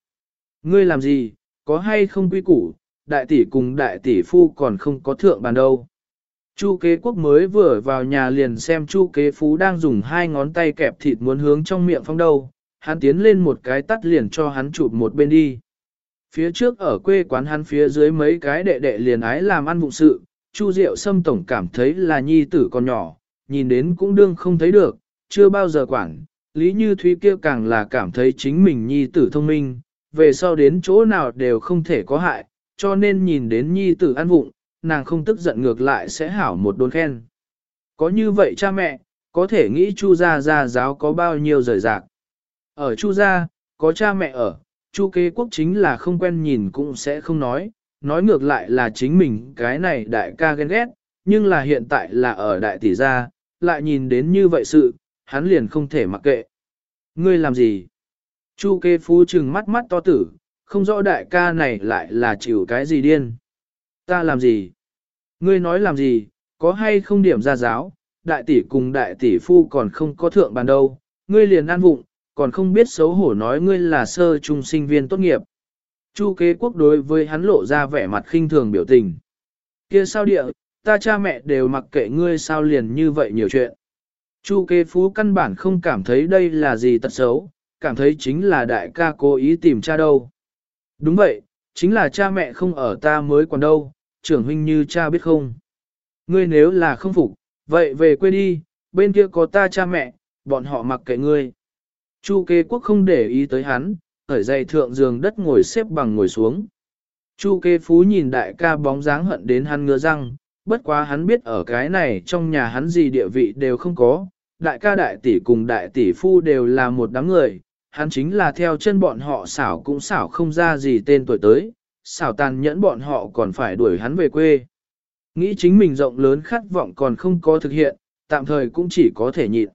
Ngươi làm gì, có hay không quy củ, đại tỷ cùng đại tỷ phu còn không có thượng bàn đâu. Chu kế quốc mới vừa vào nhà liền xem chu kế phú đang dùng hai ngón tay kẹp thịt muốn hướng trong miệng phong đâu, hắn tiến lên một cái tắt liền cho hắn chụp một bên đi. Phía trước ở quê quán hắn phía dưới mấy cái đệ đệ liền ái làm ăn vụng sự, chu diệu sâm tổng cảm thấy là nhi tử còn nhỏ, nhìn đến cũng đương không thấy được, chưa bao giờ quản, lý như thúy kia càng là cảm thấy chính mình nhi tử thông minh, về sau đến chỗ nào đều không thể có hại, cho nên nhìn đến nhi tử ăn vụng, nàng không tức giận ngược lại sẽ hảo một đồn khen. Có như vậy cha mẹ, có thể nghĩ chu gia gia giáo có bao nhiêu rời rạc. Ở chu gia, có cha mẹ ở, chu kế quốc chính là không quen nhìn cũng sẽ không nói, nói ngược lại là chính mình cái này đại ca ghen ghét, nhưng là hiện tại là ở đại tỷ gia, lại nhìn đến như vậy sự, hắn liền không thể mặc kệ. Ngươi làm gì? Chu kế phú trừng mắt mắt to tử, không rõ đại ca này lại là chịu cái gì điên. Ta làm gì? Ngươi nói làm gì, có hay không điểm ra giáo, đại tỷ cùng đại tỷ phu còn không có thượng bàn đâu, ngươi liền ăn vụng, còn không biết xấu hổ nói ngươi là sơ trung sinh viên tốt nghiệp. Chu kế quốc đối với hắn lộ ra vẻ mặt khinh thường biểu tình. kia sao địa, ta cha mẹ đều mặc kệ ngươi sao liền như vậy nhiều chuyện. Chu kế phú căn bản không cảm thấy đây là gì tật xấu, cảm thấy chính là đại ca cố ý tìm cha đâu. Đúng vậy, chính là cha mẹ không ở ta mới còn đâu, trưởng huynh như cha biết không. Ngươi nếu là không phục, vậy về quê đi, bên kia có ta cha mẹ, bọn họ mặc kệ ngươi. Chu kế quốc không để ý tới hắn, ở dày thượng giường đất ngồi xếp bằng ngồi xuống. Chu kế phú nhìn đại ca bóng dáng hận đến hắn ngứa răng, bất quá hắn biết ở cái này trong nhà hắn gì địa vị đều không có, đại ca đại tỷ cùng đại tỷ phu đều là một đám người, hắn chính là theo chân bọn họ xảo cũng xảo không ra gì tên tuổi tới, xảo tàn nhẫn bọn họ còn phải đuổi hắn về quê. Nghĩ chính mình rộng lớn khát vọng còn không có thực hiện, tạm thời cũng chỉ có thể nhịn.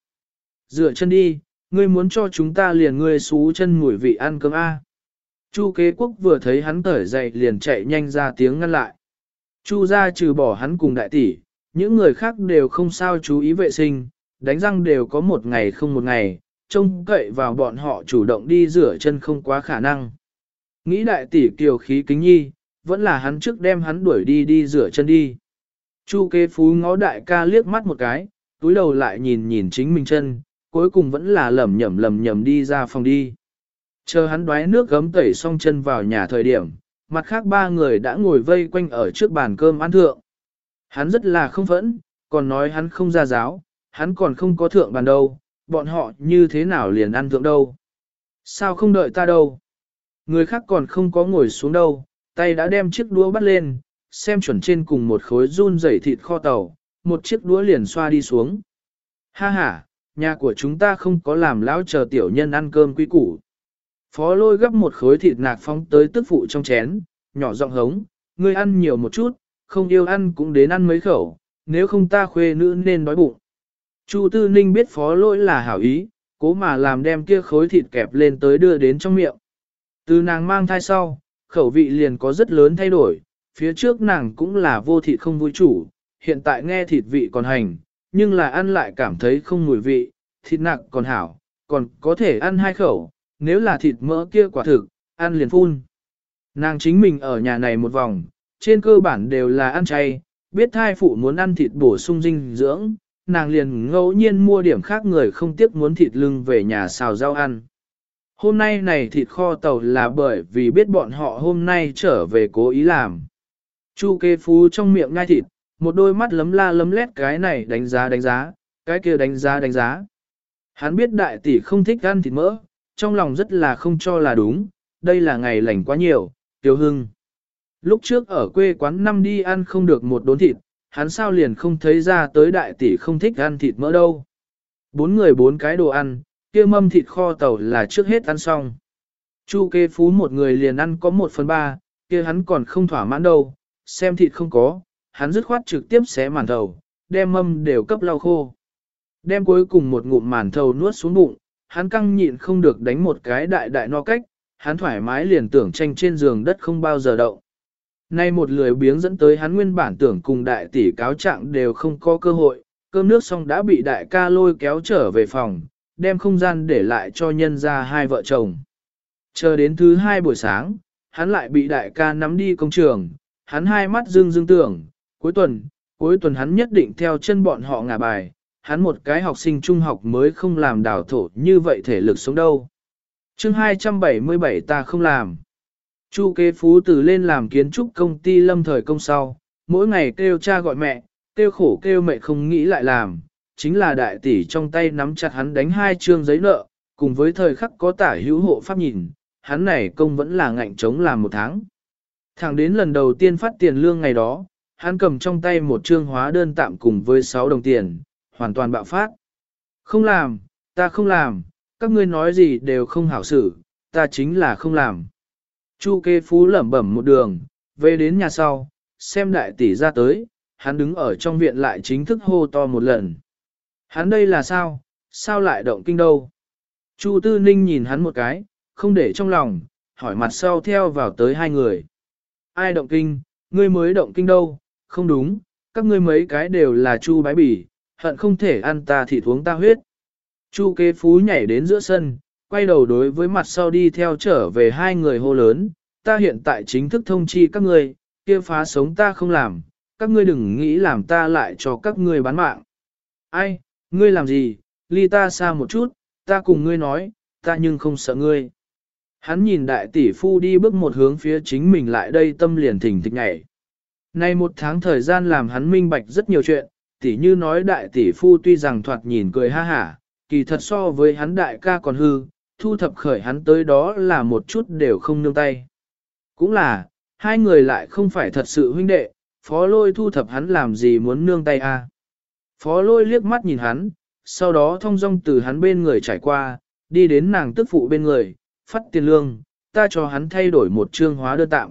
Dựa chân đi, ngươi muốn cho chúng ta liền ngươi xú chân mùi vị ăn cơm A. Chu kế quốc vừa thấy hắn tởi dậy liền chạy nhanh ra tiếng ngăn lại. Chu ra trừ bỏ hắn cùng đại tỷ, những người khác đều không sao chú ý vệ sinh, đánh răng đều có một ngày không một ngày, trông cậy vào bọn họ chủ động đi rửa chân không quá khả năng. Nghĩ đại tỷ kiều khí kính nhi, vẫn là hắn trước đem hắn đuổi đi đi rửa chân đi. Chu kế phú ngó đại ca liếc mắt một cái, túi đầu lại nhìn nhìn chính mình chân, cuối cùng vẫn là lầm nhầm lầm nhầm đi ra phòng đi. Chờ hắn đoái nước gấm tẩy xong chân vào nhà thời điểm, mặt khác ba người đã ngồi vây quanh ở trước bàn cơm ăn thượng. Hắn rất là không phẫn, còn nói hắn không ra giáo, hắn còn không có thượng bàn đâu, bọn họ như thế nào liền ăn thượng đâu. Sao không đợi ta đâu? Người khác còn không có ngồi xuống đâu, tay đã đem chiếc đũa bắt lên, xem chuẩn trên cùng một khối run rẩy thịt kho tàu, một chiếc đũa liền xoa đi xuống. Ha ha, nhà của chúng ta không có làm lão chờ tiểu nhân ăn cơm quý củ. Phó lôi gấp một khối thịt nạc phóng tới tức phụ trong chén, nhỏ giọng hống, ngươi ăn nhiều một chút, không yêu ăn cũng đến ăn mấy khẩu, nếu không ta khuê nữ nên đói bụng. Chu Tư Ninh biết phó lỗi là hảo ý, cố mà làm đem kia khối thịt kẹp lên tới đưa đến trong miệng. Từ nàng mang thai sau, khẩu vị liền có rất lớn thay đổi, phía trước nàng cũng là vô thịt không vui chủ, hiện tại nghe thịt vị còn hành, nhưng là ăn lại cảm thấy không mùi vị, thịt nặng còn hảo, còn có thể ăn hai khẩu, nếu là thịt mỡ kia quả thực, ăn liền phun. Nàng chính mình ở nhà này một vòng, trên cơ bản đều là ăn chay, biết thai phụ muốn ăn thịt bổ sung dinh dưỡng, nàng liền ngẫu nhiên mua điểm khác người không tiếc muốn thịt lưng về nhà xào rau ăn. Hôm nay này thịt kho tàu là bởi vì biết bọn họ hôm nay trở về cố ý làm. Chu kê phú trong miệng ngai thịt, một đôi mắt lấm la lấm lét cái này đánh giá đánh giá, cái kia đánh giá đánh giá. Hắn biết đại tỷ không thích ăn thịt mỡ, trong lòng rất là không cho là đúng, đây là ngày lành quá nhiều, tiêu hưng. Lúc trước ở quê quán năm đi ăn không được một đốn thịt, hắn sao liền không thấy ra tới đại tỷ không thích ăn thịt mỡ đâu. Bốn người bốn cái đồ ăn, kia mâm thịt kho tàu là trước hết ăn xong. Chu kê phú một người liền ăn có một phần ba, kia hắn còn không thỏa mãn đâu, xem thịt không có, hắn dứt khoát trực tiếp xé màn thầu, đem mâm đều cấp lau khô. Đem cuối cùng một ngụm màn thầu nuốt xuống bụng, hắn căng nhịn không được đánh một cái đại đại no cách, hắn thoải mái liền tưởng tranh trên giường đất không bao giờ động. Nay một lười biếng dẫn tới hắn nguyên bản tưởng cùng đại tỷ cáo trạng đều không có cơ hội, cơm nước xong đã bị đại ca lôi kéo trở về phòng, đem không gian để lại cho nhân ra hai vợ chồng. Chờ đến thứ hai buổi sáng, hắn lại bị đại ca nắm đi công trường, hắn hai mắt dương dương tưởng, cuối tuần, cuối tuần hắn nhất định theo chân bọn họ ngả bài, hắn một cái học sinh trung học mới không làm đào thổ như vậy thể lực sống đâu. chương 277 ta không làm. Chu kế phú từ lên làm kiến trúc công ty lâm thời công sau, mỗi ngày kêu cha gọi mẹ, kêu khổ kêu mẹ không nghĩ lại làm, chính là đại tỷ trong tay nắm chặt hắn đánh hai trương giấy nợ, cùng với thời khắc có tả hữu hộ pháp nhìn, hắn này công vẫn là ngạnh chống làm một tháng. Thẳng đến lần đầu tiên phát tiền lương ngày đó, hắn cầm trong tay một trương hóa đơn tạm cùng với 6 đồng tiền, hoàn toàn bạo phát. Không làm, ta không làm, các ngươi nói gì đều không hảo xử, ta chính là không làm. Chu kê phú lẩm bẩm một đường, về đến nhà sau, xem đại tỷ ra tới, hắn đứng ở trong viện lại chính thức hô to một lần. Hắn đây là sao, sao lại động kinh đâu? Chu Tư Ninh nhìn hắn một cái, không để trong lòng, hỏi mặt sau theo vào tới hai người. Ai động kinh, ngươi mới động kinh đâu, không đúng, các ngươi mấy cái đều là Chu bái bỉ, hận không thể ăn ta thì uống ta huyết. Chu kế phú nhảy đến giữa sân, quay đầu đối với mặt sau đi theo trở về hai người hô lớn, ta hiện tại chính thức thông chi các ngươi, kia phá sống ta không làm, các ngươi đừng nghĩ làm ta lại cho các ngươi bán mạng. Ai, ngươi làm gì, ly ta xa một chút, ta cùng ngươi nói, ta nhưng không sợ ngươi. Hắn nhìn đại tỷ phu đi bước một hướng phía chính mình lại đây tâm liền thỉnh thịch nhảy. Nay một tháng thời gian làm hắn minh bạch rất nhiều chuyện, tỷ như nói đại tỷ phu tuy rằng thoạt nhìn cười ha hả, kỳ thật so với hắn đại ca còn hư, thu thập khởi hắn tới đó là một chút đều không nương tay. Cũng là, hai người lại không phải thật sự huynh đệ, phó lôi thu thập hắn làm gì muốn nương tay a? À? Phó lôi liếc mắt nhìn hắn, sau đó thông dong từ hắn bên người trải qua, đi đến nàng tức phụ bên người, phát tiền lương, ta cho hắn thay đổi một chương hóa đơn tạm.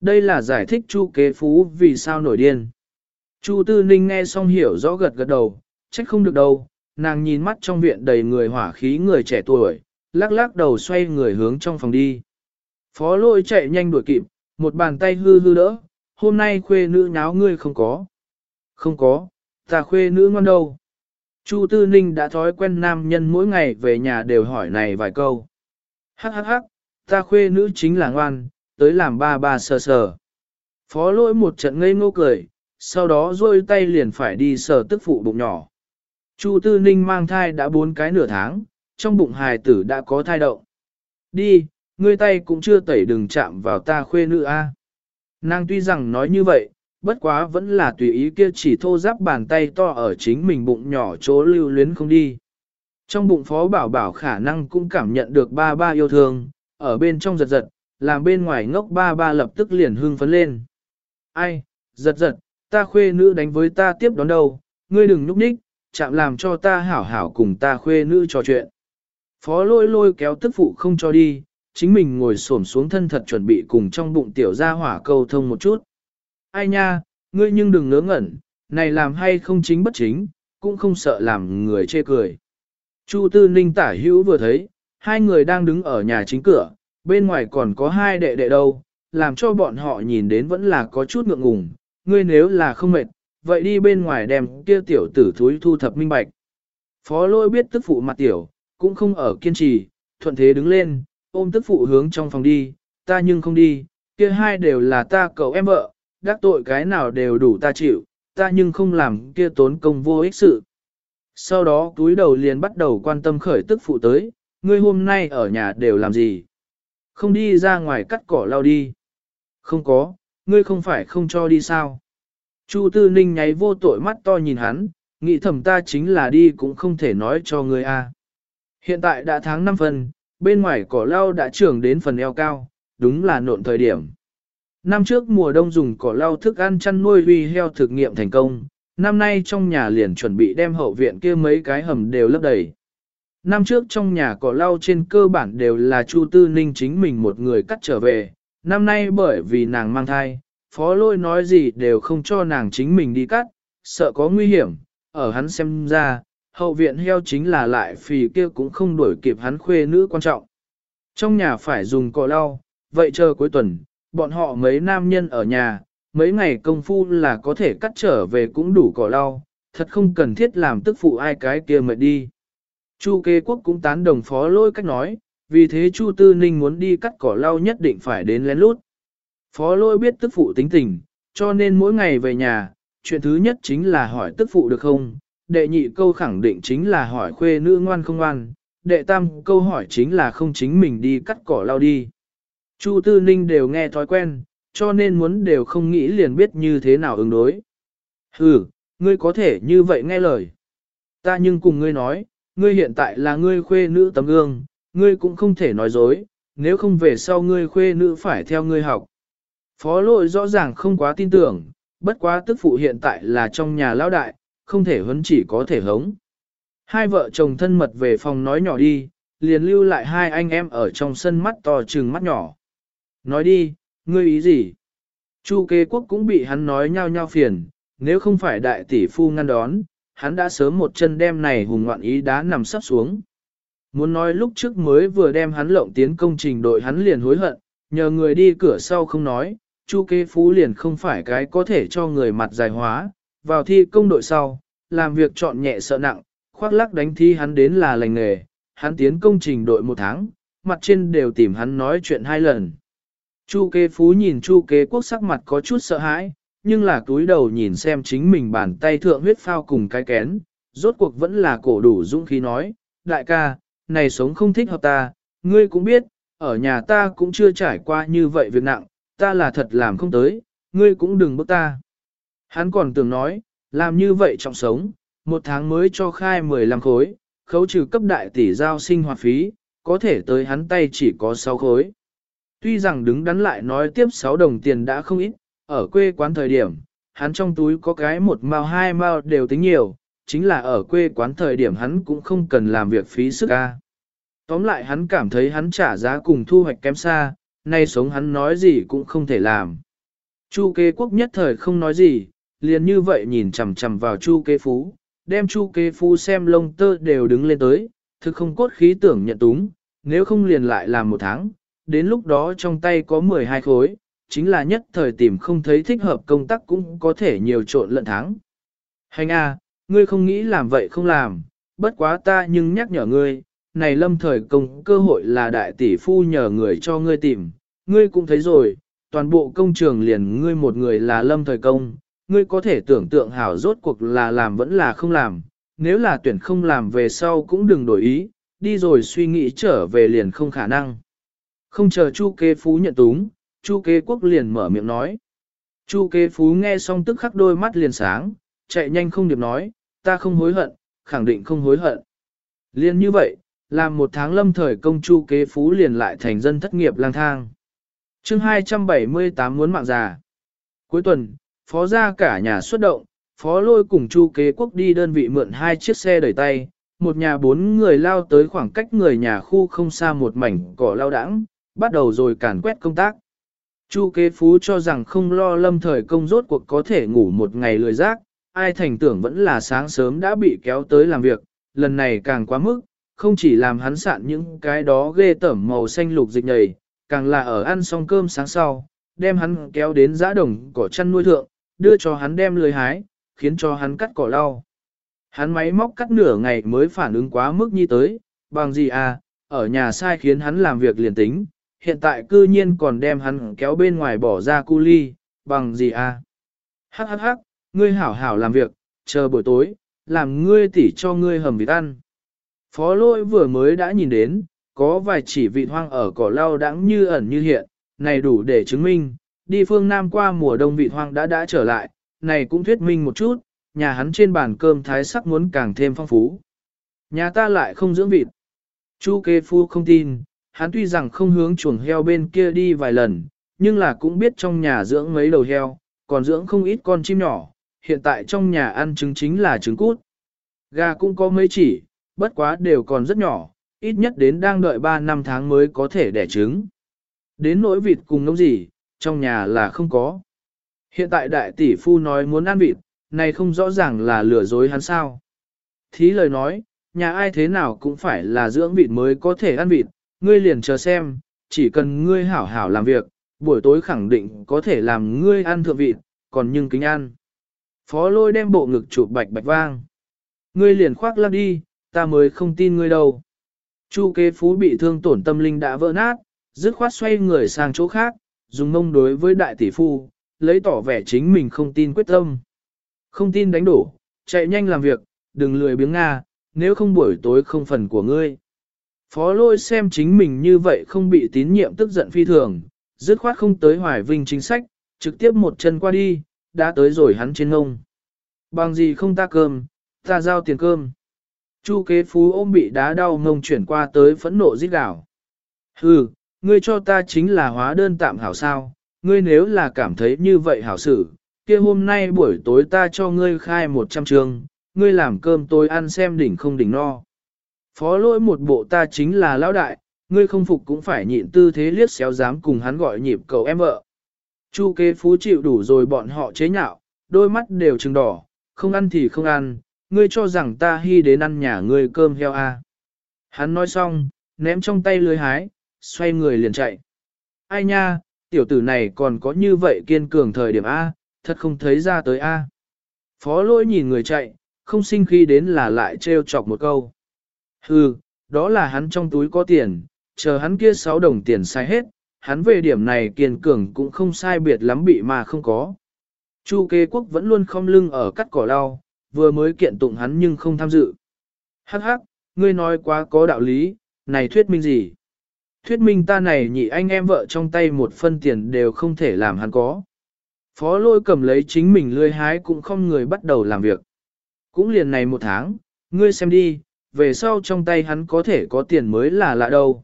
Đây là giải thích chu kế phú vì sao nổi điên. Chu Tư Ninh nghe xong hiểu rõ gật gật đầu, trách không được đâu, nàng nhìn mắt trong viện đầy người hỏa khí người trẻ tuổi, lắc lắc đầu xoay người hướng trong phòng đi. Phó lôi chạy nhanh đuổi kịp, một bàn tay hư hư đỡ, hôm nay khuê nữ nháo ngươi không có. Không có, ta khuê nữ ngon đâu. Chu Tư Ninh đã thói quen nam nhân mỗi ngày về nhà đều hỏi này vài câu. Hắc hắc hắc, ta khuê nữ chính là ngoan, tới làm ba ba sờ sờ. Phó lỗi một trận ngây ngô cười, sau đó rôi tay liền phải đi sờ tức phụ bụng nhỏ. Chu Tư Ninh mang thai đã bốn cái nửa tháng, trong bụng hài tử đã có thai động. Đi, ngươi tay cũng chưa tẩy đừng chạm vào ta khuê nữ a. Nàng tuy rằng nói như vậy, bất quá vẫn là tùy ý kia chỉ thô giáp bàn tay to ở chính mình bụng nhỏ chỗ lưu luyến không đi. Trong bụng phó bảo bảo khả năng cũng cảm nhận được ba ba yêu thương, ở bên trong giật giật, làm bên ngoài ngốc ba ba lập tức liền hưng phấn lên. Ai, giật giật, ta khuê nữ đánh với ta tiếp đón đâu, ngươi đừng núp ních, chạm làm cho ta hảo hảo cùng ta khuê nữ trò chuyện. Phó lôi lôi kéo tức phụ không cho đi, chính mình ngồi xổm xuống thân thật chuẩn bị cùng trong bụng tiểu ra hỏa câu thông một chút. Ai nha, ngươi nhưng đừng ngớ ngẩn, này làm hay không chính bất chính, cũng không sợ làm người chê cười. Chu Tư Ninh tả hữu vừa thấy, hai người đang đứng ở nhà chính cửa, bên ngoài còn có hai đệ đệ đâu, làm cho bọn họ nhìn đến vẫn là có chút ngượng ngùng, ngươi nếu là không mệt, vậy đi bên ngoài đem kia tiểu tử thúi thu thập minh bạch. Phó lôi biết tức phụ mặt tiểu, cũng không ở kiên trì, thuận thế đứng lên, ôm tức phụ hướng trong phòng đi, ta nhưng không đi, kia hai đều là ta cậu em vợ, đắc tội cái nào đều đủ ta chịu, ta nhưng không làm kia tốn công vô ích sự. Sau đó túi đầu liền bắt đầu quan tâm khởi tức phụ tới, ngươi hôm nay ở nhà đều làm gì? Không đi ra ngoài cắt cỏ lao đi. Không có, ngươi không phải không cho đi sao? Chu Tư Ninh nháy vô tội mắt to nhìn hắn, nghĩ thầm ta chính là đi cũng không thể nói cho ngươi a. Hiện tại đã tháng 5 phần, bên ngoài cỏ lau đã trưởng đến phần eo cao, đúng là nộn thời điểm. Năm trước mùa đông dùng cỏ lau thức ăn chăn nuôi huy heo thực nghiệm thành công, năm nay trong nhà liền chuẩn bị đem hậu viện kia mấy cái hầm đều lấp đầy. Năm trước trong nhà cỏ lau trên cơ bản đều là Chu Tư Ninh chính mình một người cắt trở về, năm nay bởi vì nàng mang thai, phó lôi nói gì đều không cho nàng chính mình đi cắt, sợ có nguy hiểm, ở hắn xem ra, hậu viện heo chính là lại phì kia cũng không đuổi kịp hắn khuê nữ quan trọng. Trong nhà phải dùng cỏ lau, vậy chờ cuối tuần, bọn họ mấy nam nhân ở nhà, mấy ngày công phu là có thể cắt trở về cũng đủ cỏ lau, thật không cần thiết làm tức phụ ai cái kia mệt đi. Chu kế quốc cũng tán đồng phó lôi cách nói, vì thế Chu Tư Ninh muốn đi cắt cỏ lau nhất định phải đến lén lút. Phó lôi biết tức phụ tính tình, cho nên mỗi ngày về nhà, chuyện thứ nhất chính là hỏi tức phụ được không, đệ nhị câu khẳng định chính là hỏi khuê nữ ngoan không ngoan, đệ tam câu hỏi chính là không chính mình đi cắt cỏ lao đi. Chu Tư Ninh đều nghe thói quen, cho nên muốn đều không nghĩ liền biết như thế nào ứng đối. Ừ, ngươi có thể như vậy nghe lời. Ta nhưng cùng ngươi nói, ngươi hiện tại là ngươi khuê nữ tấm gương, ngươi cũng không thể nói dối, nếu không về sau ngươi khuê nữ phải theo ngươi học. Phó lội rõ ràng không quá tin tưởng, bất quá tức phụ hiện tại là trong nhà lão đại, không thể huấn chỉ có thể hống. Hai vợ chồng thân mật về phòng nói nhỏ đi, liền lưu lại hai anh em ở trong sân mắt to trừng mắt nhỏ. Nói đi, ngươi ý gì? Chu kế quốc cũng bị hắn nói nhau nhau phiền, nếu không phải đại tỷ phu ngăn đón, hắn đã sớm một chân đem này hùng ngoạn ý đá nằm sắp xuống. Muốn nói lúc trước mới vừa đem hắn lộng tiến công trình đội hắn liền hối hận, nhờ người đi cửa sau không nói, Chu kế phú liền không phải cái có thể cho người mặt dài hóa, vào thi công đội sau, làm việc chọn nhẹ sợ nặng, khoác lắc đánh thi hắn đến là lành nghề, hắn tiến công trình đội một tháng, mặt trên đều tìm hắn nói chuyện hai lần. Chu kế phú nhìn chu kế quốc sắc mặt có chút sợ hãi, nhưng là túi đầu nhìn xem chính mình bàn tay thượng huyết phao cùng cái kén, rốt cuộc vẫn là cổ đủ dũng khí nói, đại ca, này sống không thích hợp ta, ngươi cũng biết, ở nhà ta cũng chưa trải qua như vậy việc nặng, ta là thật làm không tới, ngươi cũng đừng bức ta. Hắn còn tưởng nói, làm như vậy trọng sống, một tháng mới cho khai 15 khối, khấu trừ cấp đại tỷ giao sinh hoạt phí, có thể tới hắn tay chỉ có 6 khối. Tuy rằng đứng đắn lại nói tiếp 6 đồng tiền đã không ít, ở quê quán thời điểm, hắn trong túi có cái một mao hai mao đều tính nhiều, chính là ở quê quán thời điểm hắn cũng không cần làm việc phí sức ca. Tóm lại hắn cảm thấy hắn trả giá cùng thu hoạch kém xa, nay sống hắn nói gì cũng không thể làm. Chu kế quốc nhất thời không nói gì, liền như vậy nhìn chằm chằm vào chu kế phú, đem chu kế phú xem lông tơ đều đứng lên tới, thực không cốt khí tưởng nhận túng, nếu không liền lại làm một tháng, đến lúc đó trong tay có 12 khối, chính là nhất thời tìm không thấy thích hợp công tác cũng có thể nhiều trộn lận tháng. Hành A, ngươi không nghĩ làm vậy không làm, bất quá ta nhưng nhắc nhở ngươi, này lâm thời công cơ hội là đại tỷ phu nhờ người cho ngươi tìm, ngươi cũng thấy rồi, toàn bộ công trường liền ngươi một người là lâm thời công, ngươi có thể tưởng tượng hảo rốt cuộc là làm vẫn là không làm, nếu là tuyển không làm về sau cũng đừng đổi ý, đi rồi suy nghĩ trở về liền không khả năng. Không chờ Chu Kế Phú nhận túng, Chu Kế Quốc liền mở miệng nói. Chu Kế Phú nghe xong tức khắc đôi mắt liền sáng, chạy nhanh không điệp nói, ta không hối hận, khẳng định không hối hận. Liên như vậy, làm một tháng lâm thời công Chu Kế Phú liền lại thành dân thất nghiệp lang thang. chương 278 muốn mạng già. Cuối tuần, phó ra cả nhà xuất động, phó lôi cùng Chu Kế Quốc đi đơn vị mượn hai chiếc xe đẩy tay, một nhà bốn người lao tới khoảng cách người nhà khu không xa một mảnh cỏ lao đãng, bắt đầu rồi càn quét công tác. Chu kế phú cho rằng không lo lâm thời công rốt cuộc có thể ngủ một ngày lười giác, ai thành tưởng vẫn là sáng sớm đã bị kéo tới làm việc, lần này càng quá mức, không chỉ làm hắn sạn những cái đó ghê tẩm màu xanh lục dịch nhầy, càng là ở ăn xong cơm sáng sau, đem hắn kéo đến giã đồng cỏ chăn nuôi thượng, đưa cho hắn đem lười hái, khiến cho hắn cắt cỏ lau. Hắn máy móc cắt nửa ngày mới phản ứng quá mức như tới, bằng gì à, ở nhà sai khiến hắn làm việc liền tính, hiện tại cư nhiên còn đem hắn kéo bên ngoài bỏ ra cu ly, bằng gì à. Hắc hắc hắc, ngươi hảo hảo làm việc, chờ buổi tối, làm ngươi tỉ cho ngươi hầm vịt ăn. Phó lôi vừa mới đã nhìn đến, có vài chỉ vịt hoang ở cỏ lau đãng như ẩn như hiện, này đủ để chứng minh, đi phương Nam qua mùa đông vị hoang đã đã trở lại, này cũng thuyết minh một chút, nhà hắn trên bàn cơm thái sắc muốn càng thêm phong phú. Nhà ta lại không dưỡng vịt. Chu kê phu không tin, hắn tuy rằng không hướng chuồng heo bên kia đi vài lần, nhưng là cũng biết trong nhà dưỡng mấy đầu heo, còn dưỡng không ít con chim nhỏ, hiện tại trong nhà ăn trứng chính là trứng cút. Gà cũng có mấy chỉ, bất quá đều còn rất nhỏ, ít nhất đến đang đợi 3 năm tháng mới có thể đẻ trứng. Đến nỗi vịt cùng nấu gì, trong nhà là không có. Hiện tại đại tỷ phu nói muốn ăn vịt, này không rõ ràng là lừa dối hắn sao. Thí lời nói, nhà ai thế nào cũng phải là dưỡng vịt mới có thể ăn vịt, ngươi liền chờ xem, chỉ cần ngươi hảo hảo làm việc, buổi tối khẳng định có thể làm ngươi ăn thượng vịt, còn nhưng kính ăn. Phó lôi đem bộ ngực chụp bạch bạch vang. Ngươi liền khoác lắc đi, ta mới không tin ngươi đâu. Chu kế phú bị thương tổn tâm linh đã vỡ nát, dứt khoát xoay người sang chỗ khác, dùng mông đối với đại tỷ phu, lấy tỏ vẻ chính mình không tin quyết tâm. Không tin đánh đổ, chạy nhanh làm việc, đừng lười biếng Nga, nếu không buổi tối không phần của ngươi. Phó lôi xem chính mình như vậy không bị tín nhiệm tức giận phi thường, dứt khoát không tới hoài vinh chính sách, trực tiếp một chân qua đi, đã tới rồi hắn trên ngông. Bằng gì không ta cơm, ta giao tiền cơm. Chu kế phú ôm bị đá đau ngông chuyển qua tới phẫn nộ giết đảo. Hừ, ngươi cho ta chính là hóa đơn tạm hảo sao, ngươi nếu là cảm thấy như vậy hảo xử, kia hôm nay buổi tối ta cho ngươi khai một trăm trường, ngươi làm cơm tôi ăn xem đỉnh không đỉnh no. Phó lỗi một bộ ta chính là lão đại, ngươi không phục cũng phải nhịn tư thế liếc xéo dám cùng hắn gọi nhịp cậu em vợ. Chu kế phú chịu đủ rồi bọn họ chế nhạo, đôi mắt đều trừng đỏ, không ăn thì không ăn, ngươi cho rằng ta hy đến ăn nhà ngươi cơm heo à. Hắn nói xong, ném trong tay lưới hái, xoay người liền chạy. Ai nha, tiểu tử này còn có như vậy kiên cường thời điểm A, thật không thấy ra tới A. Phó lỗi nhìn người chạy, không sinh khi đến là lại trêu chọc một câu. Hừ, đó là hắn trong túi có tiền, chờ hắn kia 6 đồng tiền sai hết, hắn về điểm này kiên cường cũng không sai biệt lắm bị mà không có. Chu kế quốc vẫn luôn không lưng ở cắt cỏ lau, vừa mới kiện tụng hắn nhưng không tham dự. Hắc hắc, ngươi nói quá có đạo lý, này thuyết minh gì? Thuyết minh ta này nhị anh em vợ trong tay một phân tiền đều không thể làm hắn có. Phó lôi cầm lấy chính mình lươi hái cũng không người bắt đầu làm việc. Cũng liền này một tháng, ngươi xem đi, về sau trong tay hắn có thể có tiền mới là lạ đâu.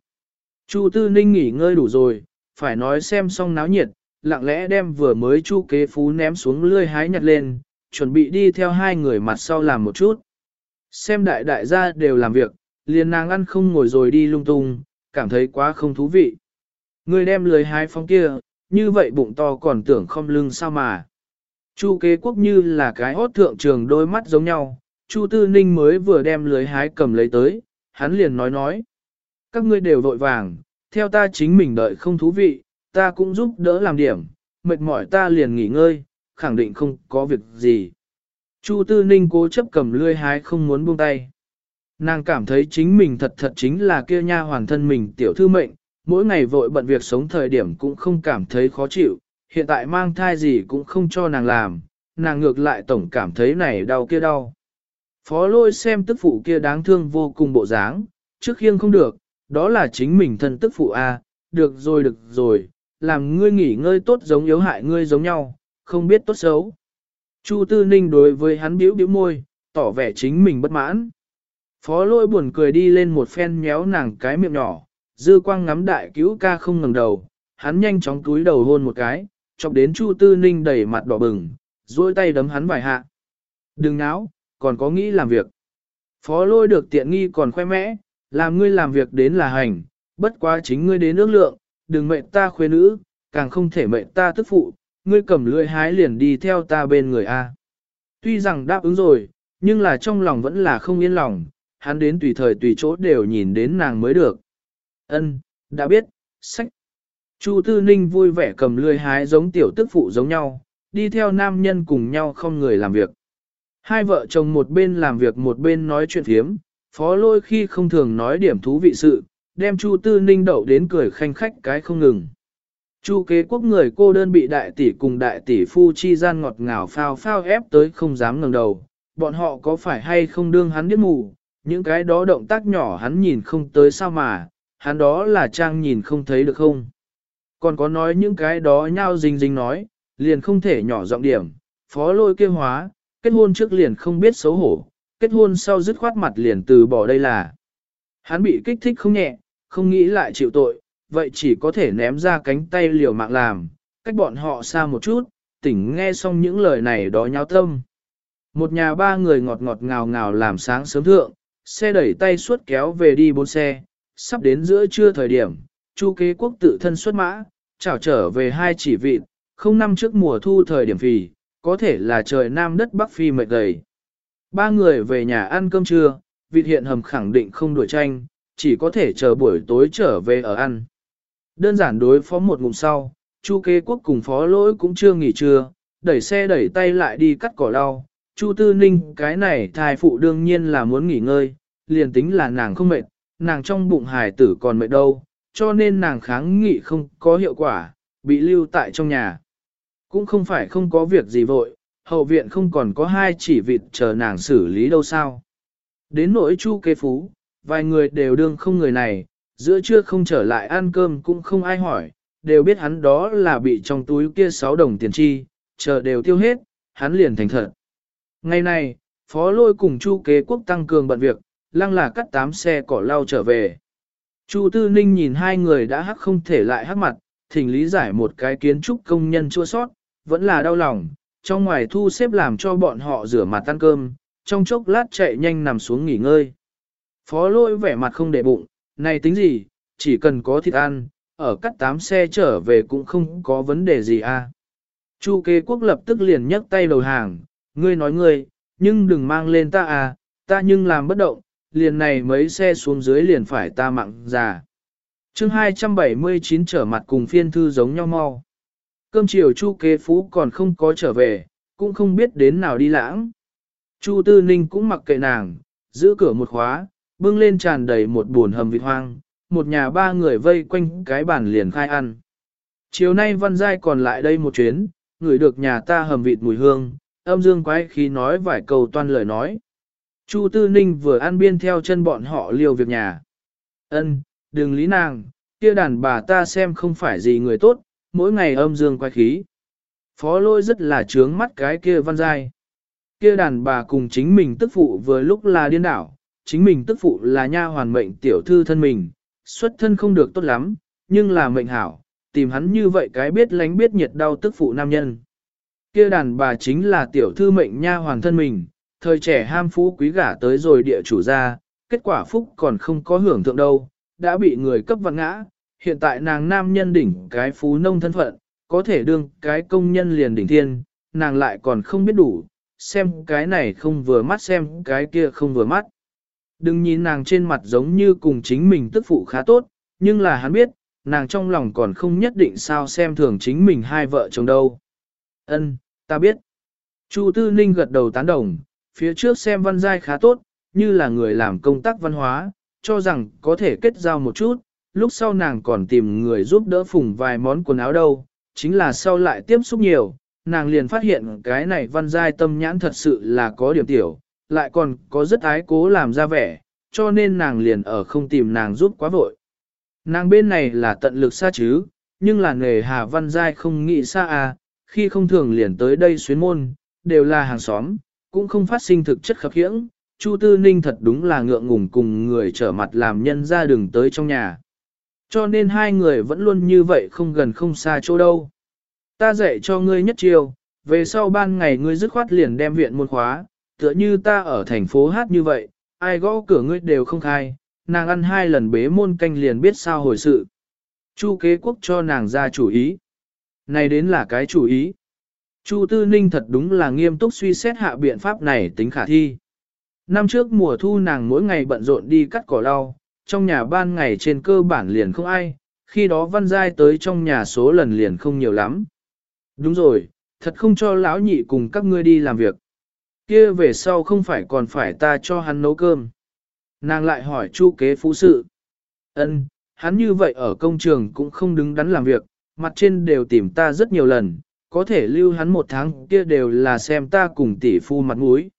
Chu Tư Ninh nghỉ ngơi đủ rồi, phải nói xem xong náo nhiệt, lặng lẽ đem vừa mới chu kế phú ném xuống lươi hái nhặt lên, chuẩn bị đi theo hai người mặt sau làm một chút. Xem đại đại gia đều làm việc, liền nàng ăn không ngồi rồi đi lung tung, cảm thấy quá không thú vị. Người đem lười hái phong kia, như vậy bụng to còn tưởng không lưng sao mà. Chu kế quốc như là cái hốt thượng trường đôi mắt giống nhau, Chu Tư Ninh mới vừa đem lưới hái cầm lấy tới, hắn liền nói nói. Các ngươi đều vội vàng, theo ta chính mình đợi không thú vị, ta cũng giúp đỡ làm điểm, mệt mỏi ta liền nghỉ ngơi, khẳng định không có việc gì. Chu Tư Ninh cố chấp cầm lươi hái không muốn buông tay. Nàng cảm thấy chính mình thật thật chính là kia nha hoàn thân mình tiểu thư mệnh, mỗi ngày vội bận việc sống thời điểm cũng không cảm thấy khó chịu, hiện tại mang thai gì cũng không cho nàng làm, nàng ngược lại tổng cảm thấy này đau kia đau. Phó lôi xem tức phụ kia đáng thương vô cùng bộ dáng, trước khiêng không được, đó là chính mình thân tức phụ a, được rồi được rồi, làm ngươi nghỉ ngơi tốt giống yếu hại ngươi giống nhau, không biết tốt xấu. Chu Tư Ninh đối với hắn biểu biểu môi, tỏ vẻ chính mình bất mãn. Phó lôi buồn cười đi lên một phen nhéo nàng cái miệng nhỏ, dư quang ngắm đại cứu ca không ngẩng đầu, hắn nhanh chóng túi đầu hôn một cái, chọc đến Chu Tư Ninh đầy mặt đỏ bừng, duỗi tay đấm hắn vài hạ. Đừng náo, còn có nghĩ làm việc. Phó lôi được tiện nghi còn khoe mẽ, làm ngươi làm việc đến là hành, bất quá chính ngươi đến ước lượng, đừng mệnh ta khuê nữ, càng không thể mệnh ta tức phụ, ngươi cầm lưỡi hái liền đi theo ta bên người A. Tuy rằng đáp ứng rồi, nhưng là trong lòng vẫn là không yên lòng, hắn đến tùy thời tùy chỗ đều nhìn đến nàng mới được. Ân, đã biết, sách. Chu Tư Ninh vui vẻ cầm lưỡi hái giống tiểu tức phụ giống nhau, đi theo nam nhân cùng nhau không người làm việc. Hai vợ chồng một bên làm việc một bên nói chuyện thiếm, phó lôi khi không thường nói điểm thú vị sự, đem Chu Tư Ninh đậu đến cười khanh khách cái không ngừng. Chu kế quốc người cô đơn bị đại tỷ cùng đại tỷ phu chi gian ngọt ngào phao phao ép tới không dám ngẩng đầu, bọn họ có phải hay không đương hắn biết mù, những cái đó động tác nhỏ hắn nhìn không tới sao mà, hắn đó là trang nhìn không thấy được không. Còn có nói những cái đó nhau dinh dinh nói, liền không thể nhỏ giọng điểm, phó lôi kêu hóa, kết hôn trước liền không biết xấu hổ, kết hôn sau dứt khoát mặt liền từ bỏ đây là. Hắn bị kích thích không nhẹ, không nghĩ lại chịu tội, vậy chỉ có thể ném ra cánh tay liều mạng làm, cách bọn họ xa một chút, tỉnh nghe xong những lời này đó nháo tâm. Một nhà ba người ngọt ngọt ngào ngào làm sáng sớm thượng, xe đẩy tay suốt kéo về đi bốn xe, sắp đến giữa trưa thời điểm, chu kế quốc tự thân xuất mã, chào trở về hai chỉ vịt, không năm trước mùa thu thời điểm phì, có thể là trời nam đất bắc phi mệt gầy. Ba người về nhà ăn cơm trưa, vịt hiện hầm khẳng định không đuổi tranh, chỉ có thể chờ buổi tối trở về ở ăn. Đơn giản đối phó một ngụm sau, Chu kế quốc cùng phó lỗi cũng chưa nghỉ trưa, đẩy xe đẩy tay lại đi cắt cỏ lau. Chu Tư Ninh cái này thai phụ đương nhiên là muốn nghỉ ngơi, liền tính là nàng không mệt, nàng trong bụng hài tử còn mệt đâu, cho nên nàng kháng nghị không có hiệu quả, bị lưu tại trong nhà. Cũng không phải không có việc gì vội, hậu viện không còn có hai chỉ vịt chờ nàng xử lý đâu sao. Đến nỗi chu kế phú, vài người đều đương không người này, giữa trưa không trở lại ăn cơm cũng không ai hỏi, đều biết hắn đó là bị trong túi kia 6 đồng tiền chi, chờ đều tiêu hết, hắn liền thành thật. Ngày này, phó lôi cùng chu kế quốc tăng cường bận việc, lăng là cắt tám xe cỏ lau trở về. Chu Tư Ninh nhìn hai người đã hắc không thể lại hắc mặt, thỉnh lý giải một cái kiến trúc công nhân chua sót, vẫn là đau lòng, trong ngoài thu xếp làm cho bọn họ rửa mặt ăn cơm, trong chốc lát chạy nhanh nằm xuống nghỉ ngơi. Phó lôi vẻ mặt không để bụng, này tính gì, chỉ cần có thịt ăn, ở cắt tám xe trở về cũng không có vấn đề gì à. Chu kế quốc lập tức liền nhấc tay đầu hàng, ngươi nói ngươi, nhưng đừng mang lên ta à, ta nhưng làm bất động, liền này mấy xe xuống dưới liền phải ta mặn già. chương 279 trở mặt cùng phiên thư giống nhau mau. Cơm chiều chu kế phú còn không có trở về, cũng không biết đến nào đi lãng. Chu tư ninh cũng mặc kệ nàng, giữ cửa một khóa, bưng lên tràn đầy một buồn hầm vịt hoang, một nhà ba người vây quanh cái bàn liền khai ăn. Chiều nay văn giai còn lại đây một chuyến, người được nhà ta hầm vịt mùi hương, âm dương quái khi nói vài câu toan lời nói. Chu Tư Ninh vừa ăn biên theo chân bọn họ liều việc nhà. Ân, đừng lý nàng, kia đàn bà ta xem không phải gì người tốt, mỗi ngày âm dương quái khí. Phó lôi rất là trướng mắt cái kia văn giai. Kia đàn bà cùng chính mình tức phụ vừa lúc là điên đảo, chính mình tức phụ là nha hoàn mệnh tiểu thư thân mình, xuất thân không được tốt lắm, nhưng là mệnh hảo, tìm hắn như vậy cái biết lánh biết nhiệt đau tức phụ nam nhân. Kia đàn bà chính là tiểu thư mệnh nha hoàng thân mình, thời trẻ ham phú quý gả tới rồi địa chủ ra, kết quả phúc còn không có hưởng thượng đâu, đã bị người cấp vặn ngã, hiện tại nàng nam nhân đỉnh cái phú nông thân phận, có thể đương cái công nhân liền đỉnh thiên, nàng lại còn không biết đủ, xem cái này không vừa mắt xem cái kia không vừa mắt. Đừng nhìn nàng trên mặt giống như cùng chính mình tức phụ khá tốt, nhưng là hắn biết, nàng trong lòng còn không nhất định sao xem thường chính mình hai vợ chồng đâu. Ân, ta biết. Chu Tư Ninh gật đầu tán đồng, phía trước xem văn giai khá tốt, như là người làm công tác văn hóa, cho rằng có thể kết giao một chút, lúc sau nàng còn tìm người giúp đỡ phùng vài món quần áo đâu, chính là sau lại tiếp xúc nhiều, nàng liền phát hiện cái này văn giai tâm nhãn thật sự là có điểm tiểu, lại còn có rất ái cố làm ra vẻ, cho nên nàng liền ở không tìm nàng giúp quá vội. Nàng bên này là tận lực xa chứ, nhưng là nghề Hà Văn Giai không nghĩ xa à, khi không thường liền tới đây xuyến môn, đều là hàng xóm, cũng không phát sinh thực chất khập khiễng. Chu Tư Ninh thật đúng là ngượng ngùng cùng người trở mặt làm nhân ra đường tới trong nhà. Cho nên hai người vẫn luôn như vậy không gần không xa chỗ đâu. Ta dạy cho ngươi nhất chiều, về sau ban ngày ngươi dứt khoát liền đem viện môn khóa, tựa như ta ở thành phố hát như vậy, ai gõ cửa ngươi đều không khai, nàng ăn hai lần bế môn canh liền biết sao hồi sự. Chu kế quốc cho nàng ra chủ ý. Này đến là cái chủ ý. Chu Tư Ninh thật đúng là nghiêm túc suy xét hạ biện pháp này tính khả thi. Năm trước mùa thu nàng mỗi ngày bận rộn đi cắt cỏ lau, trong nhà ban ngày trên cơ bản liền không ai, khi đó văn giai tới trong nhà số lần liền không nhiều lắm. Đúng rồi, thật không cho lão nhị cùng các ngươi đi làm việc. Kia về sau không phải còn phải ta cho hắn nấu cơm. Nàng lại hỏi chu kế phú sự. Ân, hắn như vậy ở công trường cũng không đứng đắn làm việc, mặt trên đều tìm ta rất nhiều lần, có thể lưu hắn một tháng kia đều là xem ta cùng tỷ phu mặt mũi.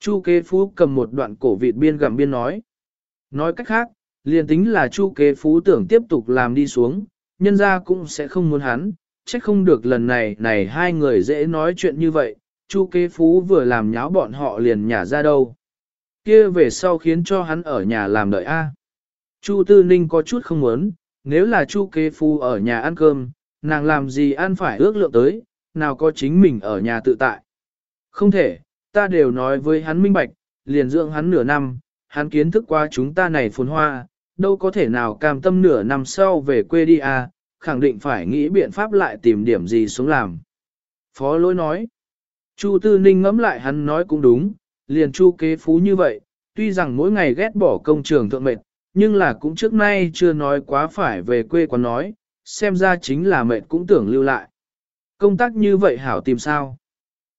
Chu kế phú cầm một đoạn cổ vịt biên gặm biên nói. Nói cách khác, liền tính là chu kế phú tưởng tiếp tục làm đi xuống, nhân ra cũng sẽ không muốn hắn, trách không được lần này này hai người dễ nói chuyện như vậy, chu kế phú vừa làm nháo bọn họ liền nhả ra đâu. kia về sau khiến cho hắn ở nhà làm đợi A. Chu Tư Ninh có chút không muốn, nếu là chu kế phu ở nhà ăn cơm, nàng làm gì ăn phải ước lượng tới, nào có chính mình ở nhà tự tại. Không thể, ta đều nói với hắn minh bạch, liền dưỡng hắn nửa năm, hắn kiến thức qua chúng ta này phồn hoa, đâu có thể nào cam tâm nửa năm sau về quê đi à, khẳng định phải nghĩ biện pháp lại tìm điểm gì xuống làm. Phó lỗi nói, Chu Tư Ninh ngẫm lại hắn nói cũng đúng, liền chu kế phú như vậy, tuy rằng mỗi ngày ghét bỏ công trường thượng mệt, nhưng là cũng trước nay chưa nói quá phải về quê quán nói, xem ra chính là mệt cũng tưởng lưu lại. Công tác như vậy hảo tìm sao?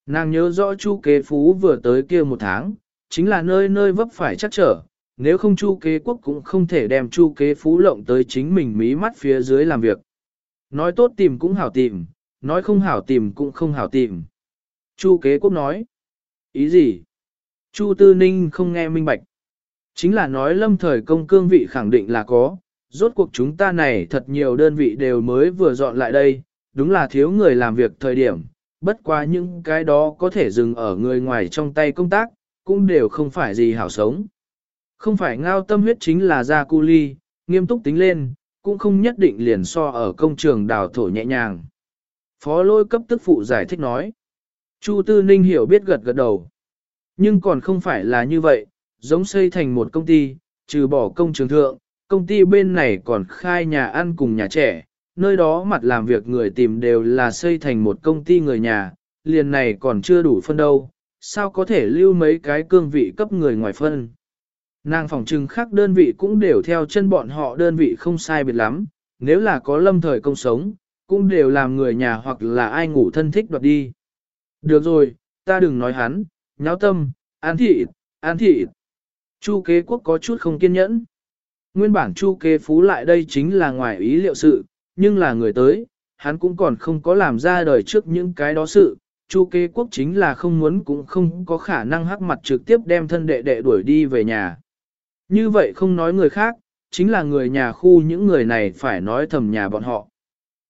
Nàng nhớ rõ chu kế phú vừa tới kia một tháng, chính là nơi nơi vấp phải chắc trở, nếu không chu kế quốc cũng không thể đem chu kế phú lộng tới chính mình mí mắt phía dưới làm việc. Nói tốt tìm cũng hảo tìm, nói không hảo tìm cũng không hảo tìm. Chu kế quốc nói. Ý gì? Chu tư ninh không nghe minh bạch. Chính là nói lâm thời công cương vị khẳng định là có, rốt cuộc chúng ta này thật nhiều đơn vị đều mới vừa dọn lại đây, đúng là thiếu người làm việc thời điểm, bất quá những cái đó có thể dừng ở người ngoài trong tay công tác, cũng đều không phải gì hảo sống. Không phải ngao tâm huyết chính là ra cu ly, nghiêm túc tính lên, cũng không nhất định liền so ở công trường đào thổ nhẹ nhàng. Phó lôi cấp tức phụ giải thích nói. Chu Tư Ninh hiểu biết gật gật đầu. Nhưng còn không phải là như vậy, giống xây thành một công ty, trừ bỏ công trường thượng, công ty bên này còn khai nhà ăn cùng nhà trẻ, nơi đó mặt làm việc người tìm đều là xây thành một công ty người nhà, liền này còn chưa đủ phân đâu, sao có thể lưu mấy cái cương vị cấp người ngoài phân. Nàng phòng trừng khác đơn vị cũng đều theo chân bọn họ đơn vị không sai biệt lắm, nếu là có lâm thời công sống, cũng đều làm người nhà hoặc là ai ngủ thân thích đoạt đi. Được rồi, ta đừng nói hắn, nháo tâm, an thị, an thị. Chu kế quốc có chút không kiên nhẫn. Nguyên bản chu kế phú lại đây chính là ngoài ý liệu sự, nhưng là người tới, hắn cũng còn không có làm ra đời trước những cái đó sự. Chu kế quốc chính là không muốn cũng không có khả năng hắc mặt trực tiếp đem thân đệ đệ đuổi đi về nhà. Như vậy không nói người khác, chính là người nhà khu những người này phải nói thầm nhà bọn họ.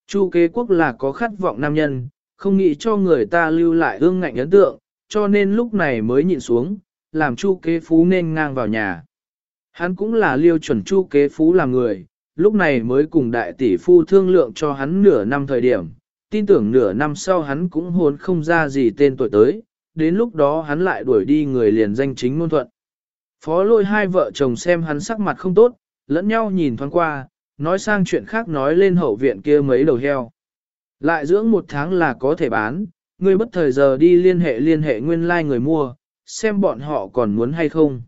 Chu kế quốc là có khát vọng nam nhân, không nghĩ cho người ta lưu lại ương ngạnh ấn tượng, cho nên lúc này mới nhịn xuống, làm chu kế phú nên ngang vào nhà. Hắn cũng là liêu chuẩn chu kế phú làm người, lúc này mới cùng đại tỷ phu thương lượng cho hắn nửa năm thời điểm, tin tưởng nửa năm sau hắn cũng hồn không ra gì tên tuổi tới, đến lúc đó hắn lại đuổi đi người liền danh chính ngôn thuận. Phó lôi hai vợ chồng xem hắn sắc mặt không tốt, lẫn nhau nhìn thoáng qua, nói sang chuyện khác nói lên hậu viện kia mấy đầu heo. Lại dưỡng một tháng là có thể bán, người bất thời giờ đi liên hệ liên hệ nguyên lai like người mua, xem bọn họ còn muốn hay không.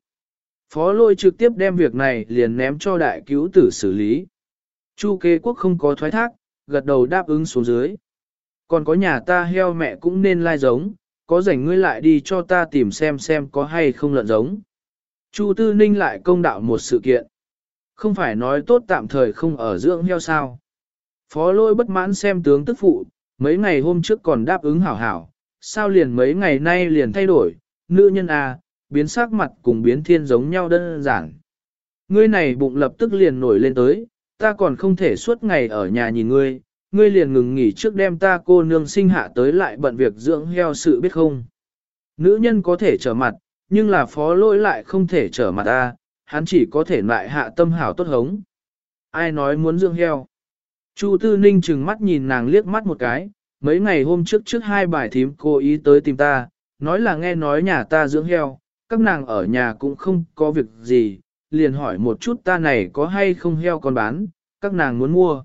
Phó lôi trực tiếp đem việc này liền ném cho đại cứu tử xử lý. Chu kế quốc không có thoái thác, gật đầu đáp ứng xuống dưới. Còn có nhà ta heo mẹ cũng nên lai giống, có rảnh ngươi lại đi cho ta tìm xem xem có hay không lợn giống. Chu Tư Ninh lại công đạo một sự kiện. Không phải nói tốt tạm thời không ở dưỡng heo sao. Phó lôi bất mãn xem tướng tức phụ, mấy ngày hôm trước còn đáp ứng hảo hảo, sao liền mấy ngày nay liền thay đổi, nữ nhân à, biến sắc mặt cùng biến thiên giống nhau đơn giản. Ngươi này bụng lập tức liền nổi lên tới, ta còn không thể suốt ngày ở nhà nhìn ngươi, ngươi liền ngừng nghỉ trước đem ta cô nương sinh hạ tới lại bận việc dưỡng heo sự biết không. Nữ nhân có thể trở mặt, nhưng là phó lỗi lại không thể trở mặt ta, hắn chỉ có thể lại hạ tâm hảo tốt hống. Ai nói muốn dưỡng heo? Chu Tư Ninh chừng mắt nhìn nàng liếc mắt một cái, mấy ngày hôm trước trước hai bài thím cô ý tới tìm ta, nói là nghe nói nhà ta dưỡng heo, các nàng ở nhà cũng không có việc gì, liền hỏi một chút ta này có hay không heo còn bán, các nàng muốn mua.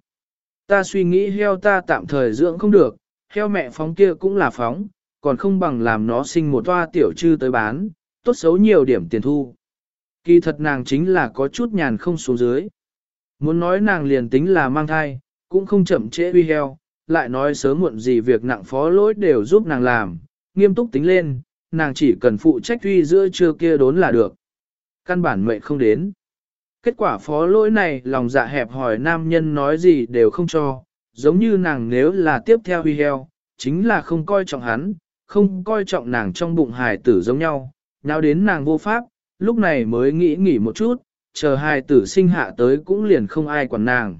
Ta suy nghĩ heo ta tạm thời dưỡng không được, heo mẹ phóng kia cũng là phóng, còn không bằng làm nó sinh một toa tiểu trư tới bán, tốt xấu nhiều điểm tiền thu. Kỳ thật nàng chính là có chút nhàn không xuống dưới. Muốn nói nàng liền tính là mang thai, cũng không chậm trễ uy heo, lại nói sớm muộn gì việc nặng phó lỗi đều giúp nàng làm, nghiêm túc tính lên, nàng chỉ cần phụ trách tuy giữa trưa kia đốn là được. Căn bản mệnh không đến. Kết quả phó lỗi này lòng dạ hẹp hỏi nam nhân nói gì đều không cho, giống như nàng nếu là tiếp theo huy heo, chính là không coi trọng hắn, không coi trọng nàng trong bụng hài tử giống nhau, nào đến nàng vô pháp, lúc này mới nghĩ nghỉ một chút, chờ hài tử sinh hạ tới cũng liền không ai quản nàng.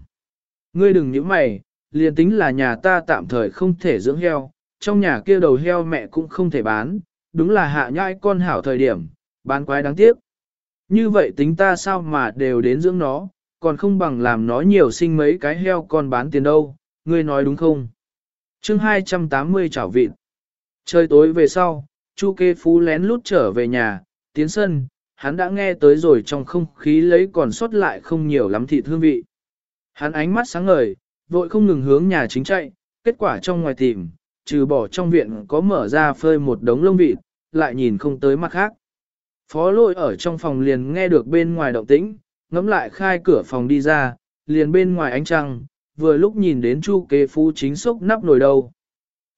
Ngươi đừng nhíu mày, liền tính là nhà ta tạm thời không thể dưỡng heo, trong nhà kia đầu heo mẹ cũng không thể bán, đúng là hạ nhãi con hảo thời điểm, bán quái đáng tiếc. Như vậy tính ta sao mà đều đến dưỡng nó, còn không bằng làm nó nhiều sinh mấy cái heo con bán tiền đâu, ngươi nói đúng không? chương 280 chảo vịt. Trời tối về sau, Chu kê phú lén lút trở về nhà, tiến sân, hắn đã nghe tới rồi trong không khí lấy còn sót lại không nhiều lắm thịt hương vị. Hắn ánh mắt sáng ngời, vội không ngừng hướng nhà chính chạy, kết quả trong ngoài tìm, trừ bỏ trong viện có mở ra phơi một đống lông vịt, lại nhìn không tới mặt khác. Phó lôi ở trong phòng liền nghe được bên ngoài động tĩnh, ngắm lại khai cửa phòng đi ra, liền bên ngoài ánh trăng, vừa lúc nhìn đến chu kế phú chính sốc nắp nồi đầu.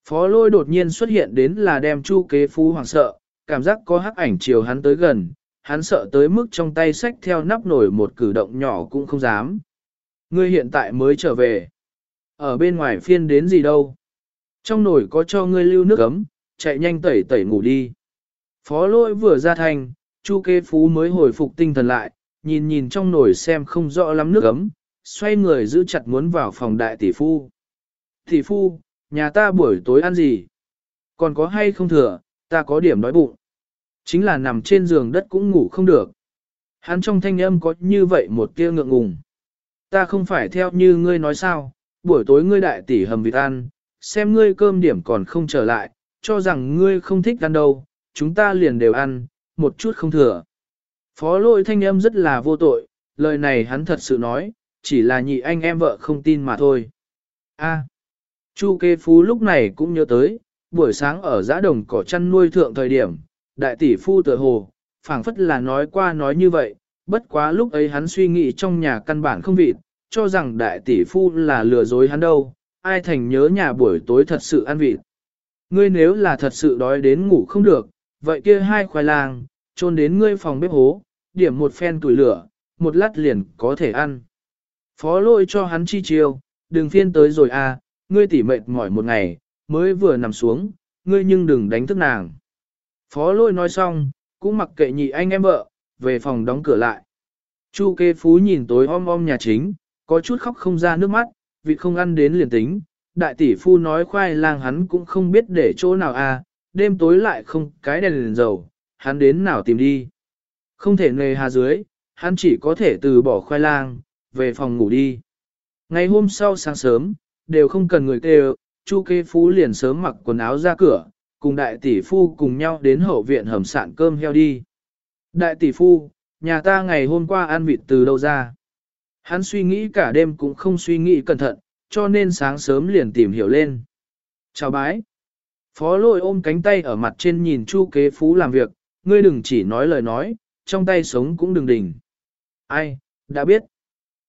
Phó lôi đột nhiên xuất hiện đến là đem chu kế phú hoảng sợ, cảm giác có hắc ảnh chiều hắn tới gần, hắn sợ tới mức trong tay sách theo nắp nồi một cử động nhỏ cũng không dám. Ngươi hiện tại mới trở về. Ở bên ngoài phiên đến gì đâu. Trong nồi có cho ngươi lưu nước ấm, chạy nhanh tẩy tẩy ngủ đi. Phó lôi vừa ra thành, Chu kê phú mới hồi phục tinh thần lại, nhìn nhìn trong nồi xem không rõ lắm nước ấm, xoay người giữ chặt muốn vào phòng đại tỷ phu. Tỷ phu, nhà ta buổi tối ăn gì? Còn có hay không thừa, ta có điểm đói bụng. Chính là nằm trên giường đất cũng ngủ không được. Hắn trong thanh âm có như vậy một tia ngượng ngùng. Ta không phải theo như ngươi nói sao, buổi tối ngươi đại tỷ hầm vịt ăn, xem ngươi cơm điểm còn không trở lại, cho rằng ngươi không thích ăn đâu, chúng ta liền đều ăn, một chút không thừa. Phó lôi thanh âm rất là vô tội, lời này hắn thật sự nói, chỉ là nhị anh em vợ không tin mà thôi. A. Chu kê phú lúc này cũng nhớ tới, buổi sáng ở giã đồng cỏ chăn nuôi thượng thời điểm, đại tỷ phu tựa hồ, phảng phất là nói qua nói như vậy, bất quá lúc ấy hắn suy nghĩ trong nhà căn bản không vịt, cho rằng đại tỷ phu là lừa dối hắn đâu, ai thành nhớ nhà buổi tối thật sự ăn vịt. Ngươi nếu là thật sự đói đến ngủ không được, vậy kia hai khoai lang, trôn đến ngươi phòng bếp hố, điểm một phen tuổi lửa, một lát liền có thể ăn. Phó lôi cho hắn chi chiêu, đừng phiên tới rồi à, ngươi tỉ mệt mỏi một ngày, mới vừa nằm xuống, ngươi nhưng đừng đánh thức nàng. Phó lôi nói xong, cũng mặc kệ nhị anh em vợ, về phòng đóng cửa lại. Chu kê phú nhìn tối om om nhà chính, có chút khóc không ra nước mắt, vì không ăn đến liền tính. Đại tỷ phu nói khoai lang hắn cũng không biết để chỗ nào à, đêm tối lại không cái đèn liền dầu, hắn đến nào tìm đi. Không thể nề hà dưới, hắn chỉ có thể từ bỏ khoai lang, về phòng ngủ đi. Ngày hôm sau sáng sớm, đều không cần người kêu, Chu Kê Phú liền sớm mặc quần áo ra cửa, cùng đại tỷ phu cùng nhau đến hậu viện hầm sạn cơm heo đi. Đại tỷ phu, nhà ta ngày hôm qua ăn vịt từ đâu ra? Hắn suy nghĩ cả đêm cũng không suy nghĩ cẩn thận, cho nên sáng sớm liền tìm hiểu lên. Chào bái. Phó lôi ôm cánh tay ở mặt trên nhìn chu kế phú làm việc, ngươi đừng chỉ nói lời nói, trong tay sống cũng đừng đỉnh. Ai, đã biết.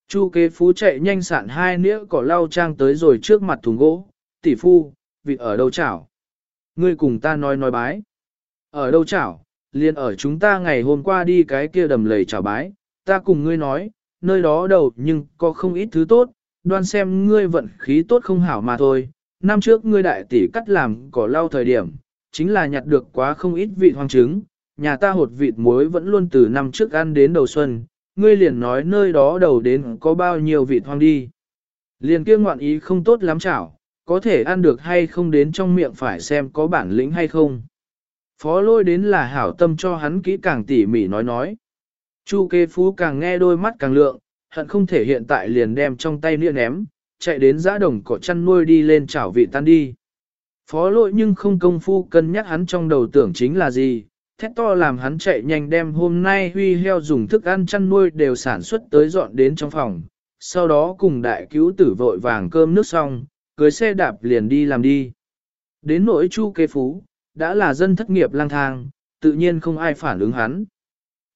Chu kế phú chạy nhanh sạn hai nĩa cỏ lau trang tới rồi trước mặt thùng gỗ, tỷ phu, vị ở đâu chảo. Ngươi cùng ta nói nói bái. Ở đâu chảo, liền ở chúng ta ngày hôm qua đi cái kia đầm lầy chảo bái, ta cùng ngươi nói, nơi đó đầu nhưng có không ít thứ tốt, đoan xem ngươi vận khí tốt không hảo mà thôi. Năm trước ngươi đại tỷ cắt làm cỏ lau thời điểm, chính là nhặt được quá không ít vị hoang trứng, nhà ta hột vịt muối vẫn luôn từ năm trước ăn đến đầu xuân, ngươi liền nói nơi đó đầu đến có bao nhiêu vịt hoang đi. Liền kia ngoạn ý không tốt lắm chảo, có thể ăn được hay không đến trong miệng phải xem có bản lĩnh hay không. Phó lôi đến là hảo tâm cho hắn kỹ càng tỉ mỉ nói nói. Chu kê phú càng nghe đôi mắt càng lượng, hận không thể hiện tại liền đem trong tay nĩa ném, chạy đến giã đồng cỏ chăn nuôi đi lên chảo vị tan đi. Phó lội nhưng không công phu cân nhắc hắn trong đầu tưởng chính là gì, thét to làm hắn chạy nhanh đem hôm nay huy heo dùng thức ăn chăn nuôi đều sản xuất tới dọn đến trong phòng, sau đó cùng đại cứu tử vội vàng cơm nước xong, cưới xe đạp liền đi làm đi. Đến nỗi chu kế phú, đã là dân thất nghiệp lang thang, tự nhiên không ai phản ứng hắn.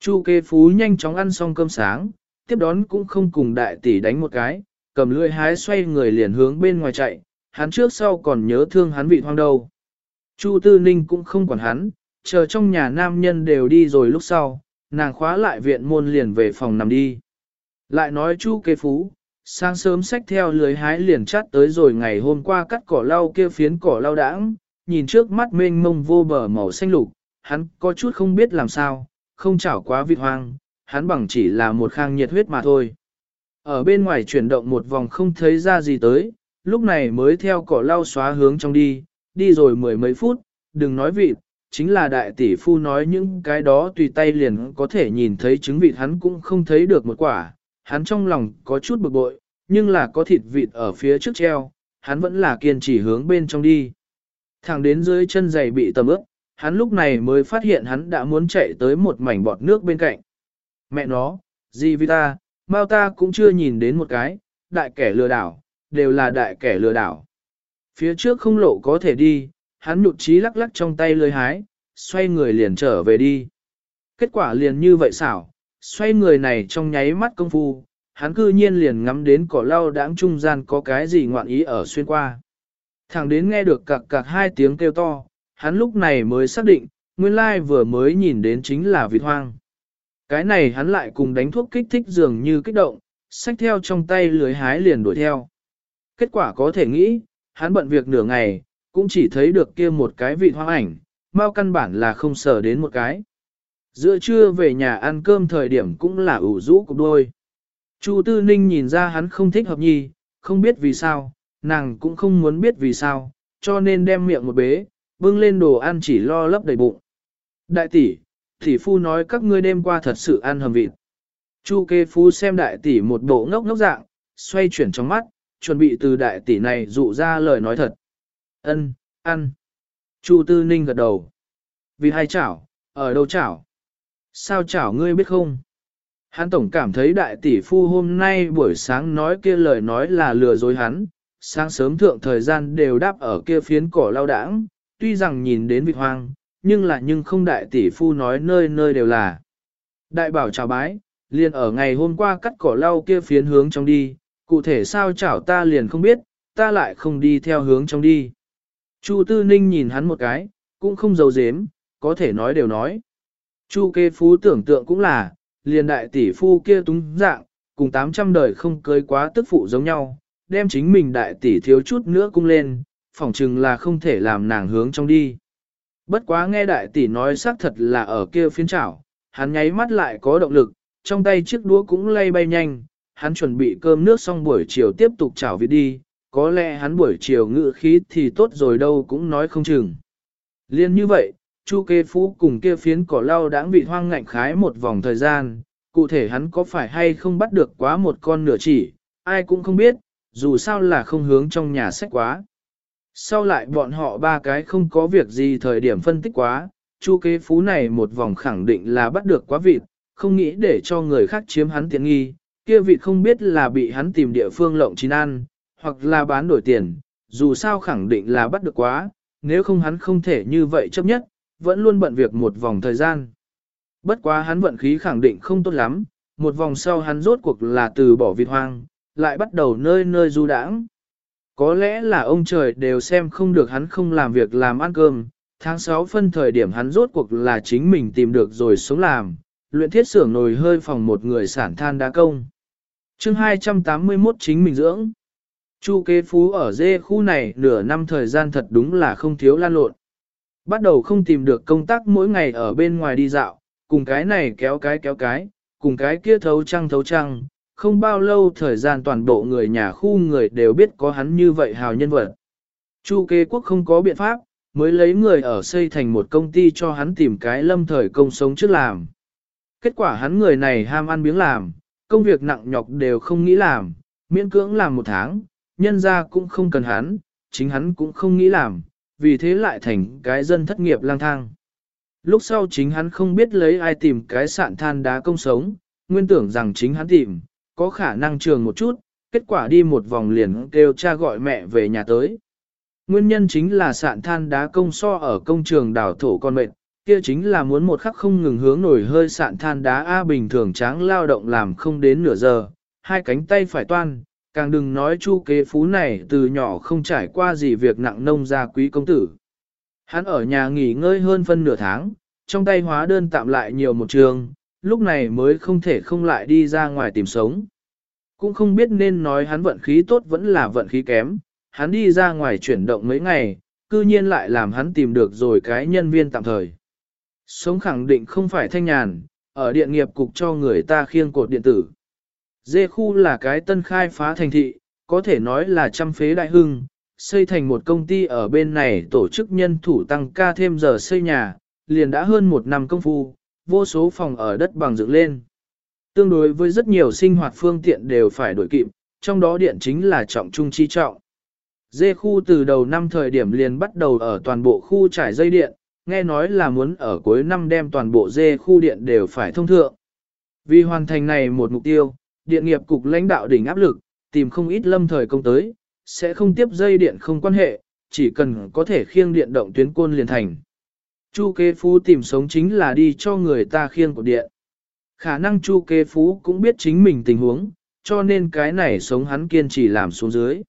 Chu kế phú nhanh chóng ăn xong cơm sáng, tiếp đón cũng không cùng đại tỷ đánh một cái, cầm lưỡi hái xoay người liền hướng bên ngoài chạy, hắn trước sau còn nhớ thương hắn vị hoang đâu. Chu Tư Ninh cũng không quản hắn, chờ trong nhà nam nhân đều đi rồi lúc sau, nàng khóa lại viện môn liền về phòng nằm đi. Lại nói chu kế phú, sáng sớm xách theo lưới hái liền chát tới rồi ngày hôm qua cắt cỏ lau kia phiến cỏ lau đãng, nhìn trước mắt mênh mông vô bờ màu xanh lục, hắn có chút không biết làm sao, không chảo quá vịt hoang, hắn bằng chỉ là một khang nhiệt huyết mà thôi. Ở bên ngoài chuyển động một vòng không thấy ra gì tới, lúc này mới theo cỏ lau xóa hướng trong đi, đi rồi mười mấy phút, đừng nói vịt, chính là đại tỷ phu nói những cái đó tùy tay liền có thể nhìn thấy trứng vịt hắn cũng không thấy được một quả, hắn trong lòng có chút bực bội, nhưng là có thịt vịt ở phía trước treo, hắn vẫn là kiên trì hướng bên trong đi. Thẳng đến dưới chân giày bị tầm ướp, hắn lúc này mới phát hiện hắn đã muốn chạy tới một mảnh bọt nước bên cạnh. Mẹ nó, gì vì ta, mau ta cũng chưa nhìn đến một cái, đại kẻ lừa đảo, đều là đại kẻ lừa đảo. Phía trước không lộ có thể đi, hắn nhụt chí lắc lắc trong tay lưới hái, xoay người liền trở về đi. Kết quả liền như vậy xảo, xoay người này trong nháy mắt công phu, hắn cư nhiên liền ngắm đến cỏ lau đáng trung gian có cái gì ngoạn ý ở xuyên qua. Thẳng đến nghe được cạc cạc hai tiếng kêu to, hắn lúc này mới xác định, nguyên lai vừa mới nhìn đến chính là vịt hoang. Cái này hắn lại cùng đánh thuốc kích thích dường như kích động, xách theo trong tay lưới hái liền đuổi theo. Kết quả có thể nghĩ, hắn bận việc nửa ngày, cũng chỉ thấy được kia một cái vịt hoang ảnh, mau căn bản là không sờ đến một cái. Giữa trưa về nhà ăn cơm thời điểm cũng là ủ rũ cục đôi. Chu Tư Ninh nhìn ra hắn không thích hợp nhi, không biết vì sao, nàng cũng không muốn biết vì sao, cho nên đem miệng một bế, bưng lên đồ ăn chỉ lo lấp đầy bụng. Đại tỷ, tỷ phu nói các ngươi đêm qua thật sự ăn hầm vịt. Chu kê phu xem đại tỷ một bộ ngốc ngốc dạng, xoay chuyển trong mắt, chuẩn bị từ đại tỷ này dụ ra lời nói thật. Ân, ăn. Chu Tư Ninh gật đầu. Vì hai chảo, ở đâu chảo? Sao chảo ngươi biết không? Hắn tổng cảm thấy đại tỷ phu hôm nay buổi sáng nói kia lời nói là lừa dối hắn, sáng sớm thượng thời gian đều đáp ở kia phiến cỏ lao đãng, tuy rằng nhìn đến vịt hoang, nhưng là nhưng không đại tỷ phu nói nơi nơi đều là. Đại bảo chào bái, liền ở ngày hôm qua cắt cỏ lau kia phiến hướng trong đi, cụ thể sao chảo ta liền không biết, ta lại không đi theo hướng trong đi. Chu Tư Ninh nhìn hắn một cái, cũng không giấu giếm, có thể nói đều nói. Chu kê phú tưởng tượng cũng là, liền đại tỷ phu kia túng dạng, cùng 800 đời không cưới quá tức phụ giống nhau, đem chính mình đại tỷ thiếu chút nữa cung lên, phỏng chừng là không thể làm nàng hướng trong đi. Bất quá nghe đại tỷ nói xác thật là ở kia phiến chảo, hắn nháy mắt lại có động lực, trong tay chiếc đũa cũng lay bay nhanh, hắn chuẩn bị cơm nước xong buổi chiều tiếp tục chảo vịt đi, có lẽ hắn buổi chiều ngự khí thì tốt rồi đâu cũng nói không chừng. Liên như vậy, Chu kê phú cùng kia phiến cỏ lau đãng bị hoang ngạnh khái một vòng thời gian, cụ thể hắn có phải hay không bắt được quá một con nửa chỉ, ai cũng không biết, dù sao là không hướng trong nhà sách quá. Sau lại bọn họ ba cái không có việc gì thời điểm phân tích quá, chu kế phú này một vòng khẳng định là bắt được quá vịt, không nghĩ để cho người khác chiếm hắn tiện nghi, kia vịt không biết là bị hắn tìm địa phương lộng chín ăn, hoặc là bán đổi tiền, dù sao khẳng định là bắt được quá, nếu không hắn không thể như vậy chấp nhất, vẫn luôn bận việc một vòng thời gian. Bất quá hắn vận khí khẳng định không tốt lắm, một vòng sau hắn rốt cuộc là từ bỏ vịt hoang, lại bắt đầu nơi nơi du đãng. Có lẽ là ông trời đều xem không được hắn không làm việc làm ăn cơm, tháng 6 phân thời điểm hắn rốt cuộc là chính mình tìm được rồi sống làm, luyện thiết xưởng nồi hơi phòng một người sản than đá công. chương 281 chính mình dưỡng. Chu kế phú ở dê khu này nửa năm thời gian thật đúng là không thiếu lan lộn. Bắt đầu không tìm được công tác mỗi ngày ở bên ngoài đi dạo, cùng cái này kéo cái kéo cái, cùng cái kia thấu trăng thấu trăng, không bao lâu thời gian toàn bộ người nhà khu người đều biết có hắn như vậy hào nhân vật. Chu kế quốc không có biện pháp, mới lấy người ở xây thành một công ty cho hắn tìm cái lâm thời công sống trước làm. Kết quả hắn người này ham ăn biếng làm, công việc nặng nhọc đều không nghĩ làm, miễn cưỡng làm một tháng, nhân ra cũng không cần hắn, chính hắn cũng không nghĩ làm, vì thế lại thành cái dân thất nghiệp lang thang. Lúc sau chính hắn không biết lấy ai tìm cái sạn than đá công sống, nguyên tưởng rằng chính hắn tìm, có khả năng trường một chút, kết quả đi một vòng liền kêu cha gọi mẹ về nhà tới. Nguyên nhân chính là sạn than đá công so ở công trường đảo thổ con mệt, kia chính là muốn một khắc không ngừng hướng nổi hơi sạn than đá A bình thường tráng lao động làm không đến nửa giờ, hai cánh tay phải toan, càng đừng nói chu kế phú này từ nhỏ không trải qua gì việc nặng nông gia quý công tử. Hắn ở nhà nghỉ ngơi hơn phân nửa tháng, trong tay hóa đơn tạm lại nhiều một trường, lúc này mới không thể không lại đi ra ngoài tìm sống. Cũng không biết nên nói hắn vận khí tốt vẫn là vận khí kém, hắn đi ra ngoài chuyển động mấy ngày, cư nhiên lại làm hắn tìm được rồi cái nhân viên tạm thời. Sống khẳng định không phải thanh nhàn, ở điện nghiệp cục cho người ta khiêng cột điện tử. Dê khu là cái tân khai phá thành thị, có thể nói là trăm phế đại hưng, xây thành một công ty ở bên này tổ chức nhân thủ tăng ca thêm giờ xây nhà, liền đã hơn một năm công phu, vô số phòng ở đất bằng dựng lên. Tương đối với rất nhiều sinh hoạt phương tiện đều phải đổi kịp, trong đó điện chính là trọng trung chi trọng. Dê khu từ đầu năm thời điểm liền bắt đầu ở toàn bộ khu trải dây điện, nghe nói là muốn ở cuối năm đem toàn bộ dê khu điện đều phải thông thượng. Vì hoàn thành này một mục tiêu, điện nghiệp cục lãnh đạo đỉnh áp lực, tìm không ít lâm thời công tới, sẽ không tiếp dây điện không quan hệ, chỉ cần có thể khiêng điện động tuyến côn liền thành. Chu kế phú tìm sống chính là đi cho người ta khiêng của điện. Khả năng chu kế phú cũng biết chính mình tình huống, cho nên cái này sống hắn kiên trì làm xuống dưới.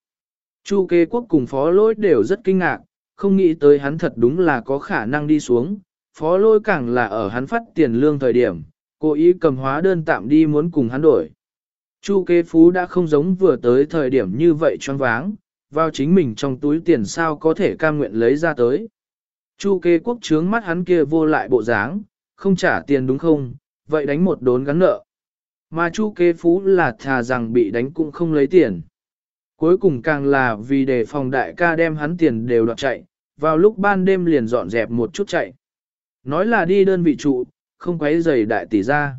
Chu kế quốc cùng phó lỗi đều rất kinh ngạc, không nghĩ tới hắn thật đúng là có khả năng đi xuống. Phó lỗi càng là ở hắn phát tiền lương thời điểm, cố ý cầm hóa đơn tạm đi muốn cùng hắn đổi. Chu kế phú đã không giống vừa tới thời điểm như vậy choáng váng, vào chính mình trong túi tiền sao có thể cam nguyện lấy ra tới. Chu kế quốc trướng mắt hắn kia vô lại bộ dáng, không trả tiền đúng không, vậy đánh một đốn gắn nợ. Mà chu kế phú là thà rằng bị đánh cũng không lấy tiền. Cuối cùng càng là vì đề phòng đại ca đem hắn tiền đều đoạt chạy, vào lúc ban đêm liền dọn dẹp một chút chạy. Nói là đi đơn vị trụ, không quấy giày đại tỷ ra.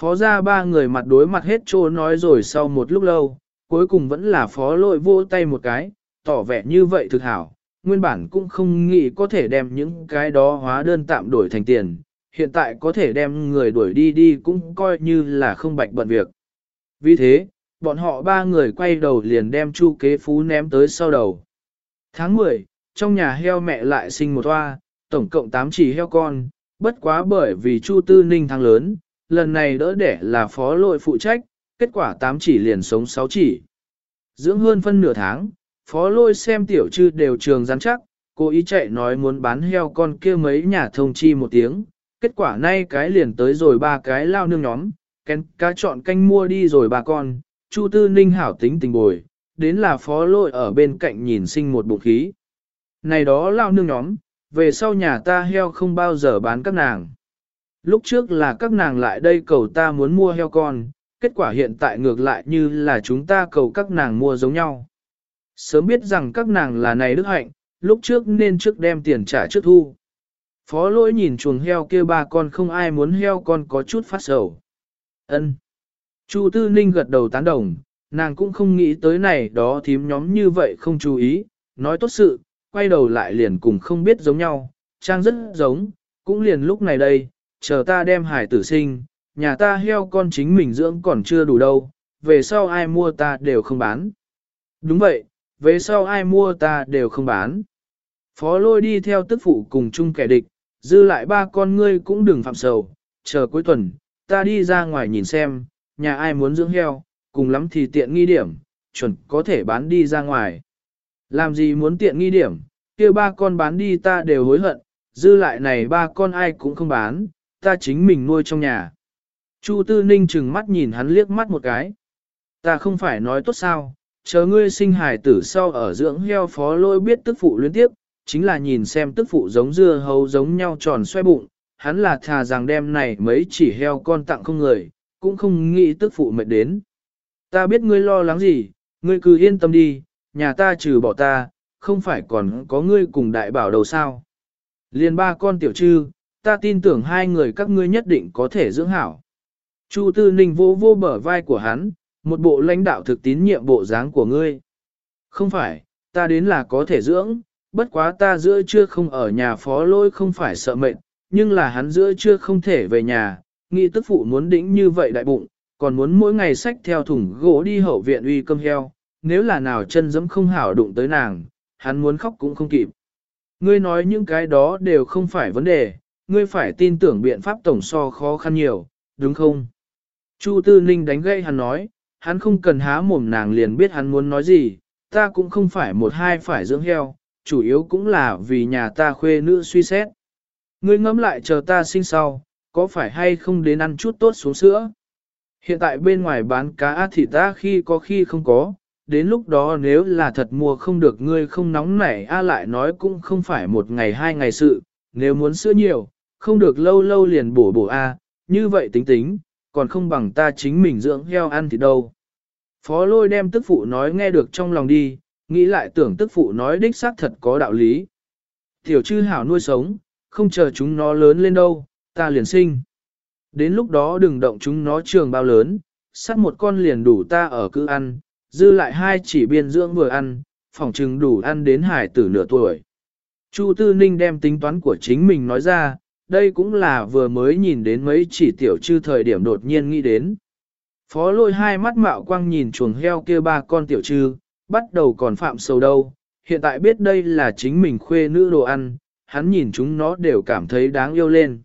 Phó ra ba người mặt đối mặt hết trô nói rồi sau một lúc lâu, cuối cùng vẫn là phó lội vô tay một cái, tỏ vẻ như vậy thực hảo, nguyên bản cũng không nghĩ có thể đem những cái đó hóa đơn tạm đổi thành tiền, hiện tại có thể đem người đuổi đi đi cũng coi như là không bạch bận việc. Vì thế, bọn họ ba người quay đầu liền đem chu kế phú ném tới sau đầu. Tháng 10, trong nhà heo mẹ lại sinh một hoa, tổng cộng 8 chỉ heo con, bất quá bởi vì chu tư ninh tháng lớn, lần này đỡ đẻ là phó lội phụ trách, kết quả 8 chỉ liền sống 6 chỉ. Dưỡng hơn phân nửa tháng, phó lôi xem tiểu trư đều trường rắn chắc, cô ý chạy nói muốn bán heo con kia mấy nhà thông chi một tiếng, kết quả nay cái liền tới rồi ba cái lao nương nhóm, kén cá chọn canh mua đi rồi ba con, Chu Tư Ninh hảo tính tình bồi, đến là phó lội ở bên cạnh nhìn sinh một bụng khí. Này đó lao nương nhóm, về sau nhà ta heo không bao giờ bán các nàng. Lúc trước là các nàng lại đây cầu ta muốn mua heo con, kết quả hiện tại ngược lại như là chúng ta cầu các nàng mua giống nhau. Sớm biết rằng các nàng là này đức hạnh, lúc trước nên trước đem tiền trả trước thu. Phó lỗi nhìn chuồng heo kia ba con không ai muốn heo con có chút phát sầu. ân Chu Tư Ninh gật đầu tán đồng, nàng cũng không nghĩ tới này đó thím nhóm như vậy không chú ý, nói tốt sự, quay đầu lại liền cùng không biết giống nhau, trang rất giống, cũng liền lúc này đây, chờ ta đem hải tử sinh, nhà ta heo con chính mình dưỡng còn chưa đủ đâu, về sau ai mua ta đều không bán. Đúng vậy, về sau ai mua ta đều không bán. Phó lôi đi theo tức phụ cùng chung kẻ địch, dư lại ba con ngươi cũng đừng phạm sầu, chờ cuối tuần, ta đi ra ngoài nhìn xem, nhà ai muốn dưỡng heo, cùng lắm thì tiện nghi điểm, chuẩn có thể bán đi ra ngoài. Làm gì muốn tiện nghi điểm, kia ba con bán đi ta đều hối hận, dư lại này ba con ai cũng không bán, ta chính mình nuôi trong nhà. Chu Tư Ninh chừng mắt nhìn hắn liếc mắt một cái. Ta không phải nói tốt sao, chờ ngươi sinh hài tử sau ở dưỡng heo phó lôi biết tức phụ liên tiếp, chính là nhìn xem tức phụ giống dưa hấu giống nhau tròn xoay bụng, hắn là thà rằng đem này mấy chỉ heo con tặng không người, cũng không nghĩ tức phụ mệt đến. Ta biết ngươi lo lắng gì, ngươi cứ yên tâm đi, nhà ta trừ bỏ ta, không phải còn có ngươi cùng đại bảo đầu sao. Liên ba con tiểu trư, ta tin tưởng hai người các ngươi nhất định có thể dưỡng hảo. Chu Tư Ninh vô vô bờ vai của hắn, một bộ lãnh đạo thực tín nhiệm bộ dáng của ngươi. Không phải, ta đến là có thể dưỡng, bất quá ta giữa trưa không ở nhà phó lôi không phải sợ mệt, nhưng là hắn giữa trưa không thể về nhà, nghĩ tức phụ muốn đĩnh như vậy đại bụng, còn muốn mỗi ngày xách theo thùng gỗ đi hậu viện uy cơm heo, nếu là nào chân dẫm không hảo đụng tới nàng, hắn muốn khóc cũng không kịp. Ngươi nói những cái đó đều không phải vấn đề, ngươi phải tin tưởng biện pháp tổng so khó khăn nhiều, đúng không? Chu Tư Ninh đánh gây hắn nói, hắn không cần há mồm nàng liền biết hắn muốn nói gì, ta cũng không phải một hai phải dưỡng heo, chủ yếu cũng là vì nhà ta khuê nữ suy xét. Ngươi ngẫm lại chờ ta sinh sau, có phải hay không đến ăn chút tốt xuống sữa? Hiện tại bên ngoài bán cá thì ta khi có khi không có, đến lúc đó nếu là thật mua không được ngươi không nóng nảy a lại nói cũng không phải một ngày hai ngày sự, nếu muốn sữa nhiều, không được lâu lâu liền bổ bổ a, như vậy tính tính, còn không bằng ta chính mình dưỡng heo ăn thì đâu. Phó lôi đem tức phụ nói nghe được trong lòng đi, nghĩ lại tưởng tức phụ nói đích xác thật có đạo lý. Tiểu chư hảo nuôi sống, không chờ chúng nó lớn lên đâu, ta liền sinh. Đến lúc đó đừng động chúng nó trường bao lớn, sát một con liền đủ ta ở cứ ăn, dư lại hai chỉ biên dưỡng vừa ăn, phòng trừng đủ ăn đến hải tử nửa tuổi. Chu Tư Ninh đem tính toán của chính mình nói ra, đây cũng là vừa mới nhìn đến mấy chỉ tiểu chư thời điểm đột nhiên nghĩ đến. Phó lôi hai mắt mạo quang nhìn chuồng heo kia ba con tiểu chư, bắt đầu còn phạm sầu đâu, hiện tại biết đây là chính mình khuê nữ đồ ăn, hắn nhìn chúng nó đều cảm thấy đáng yêu lên.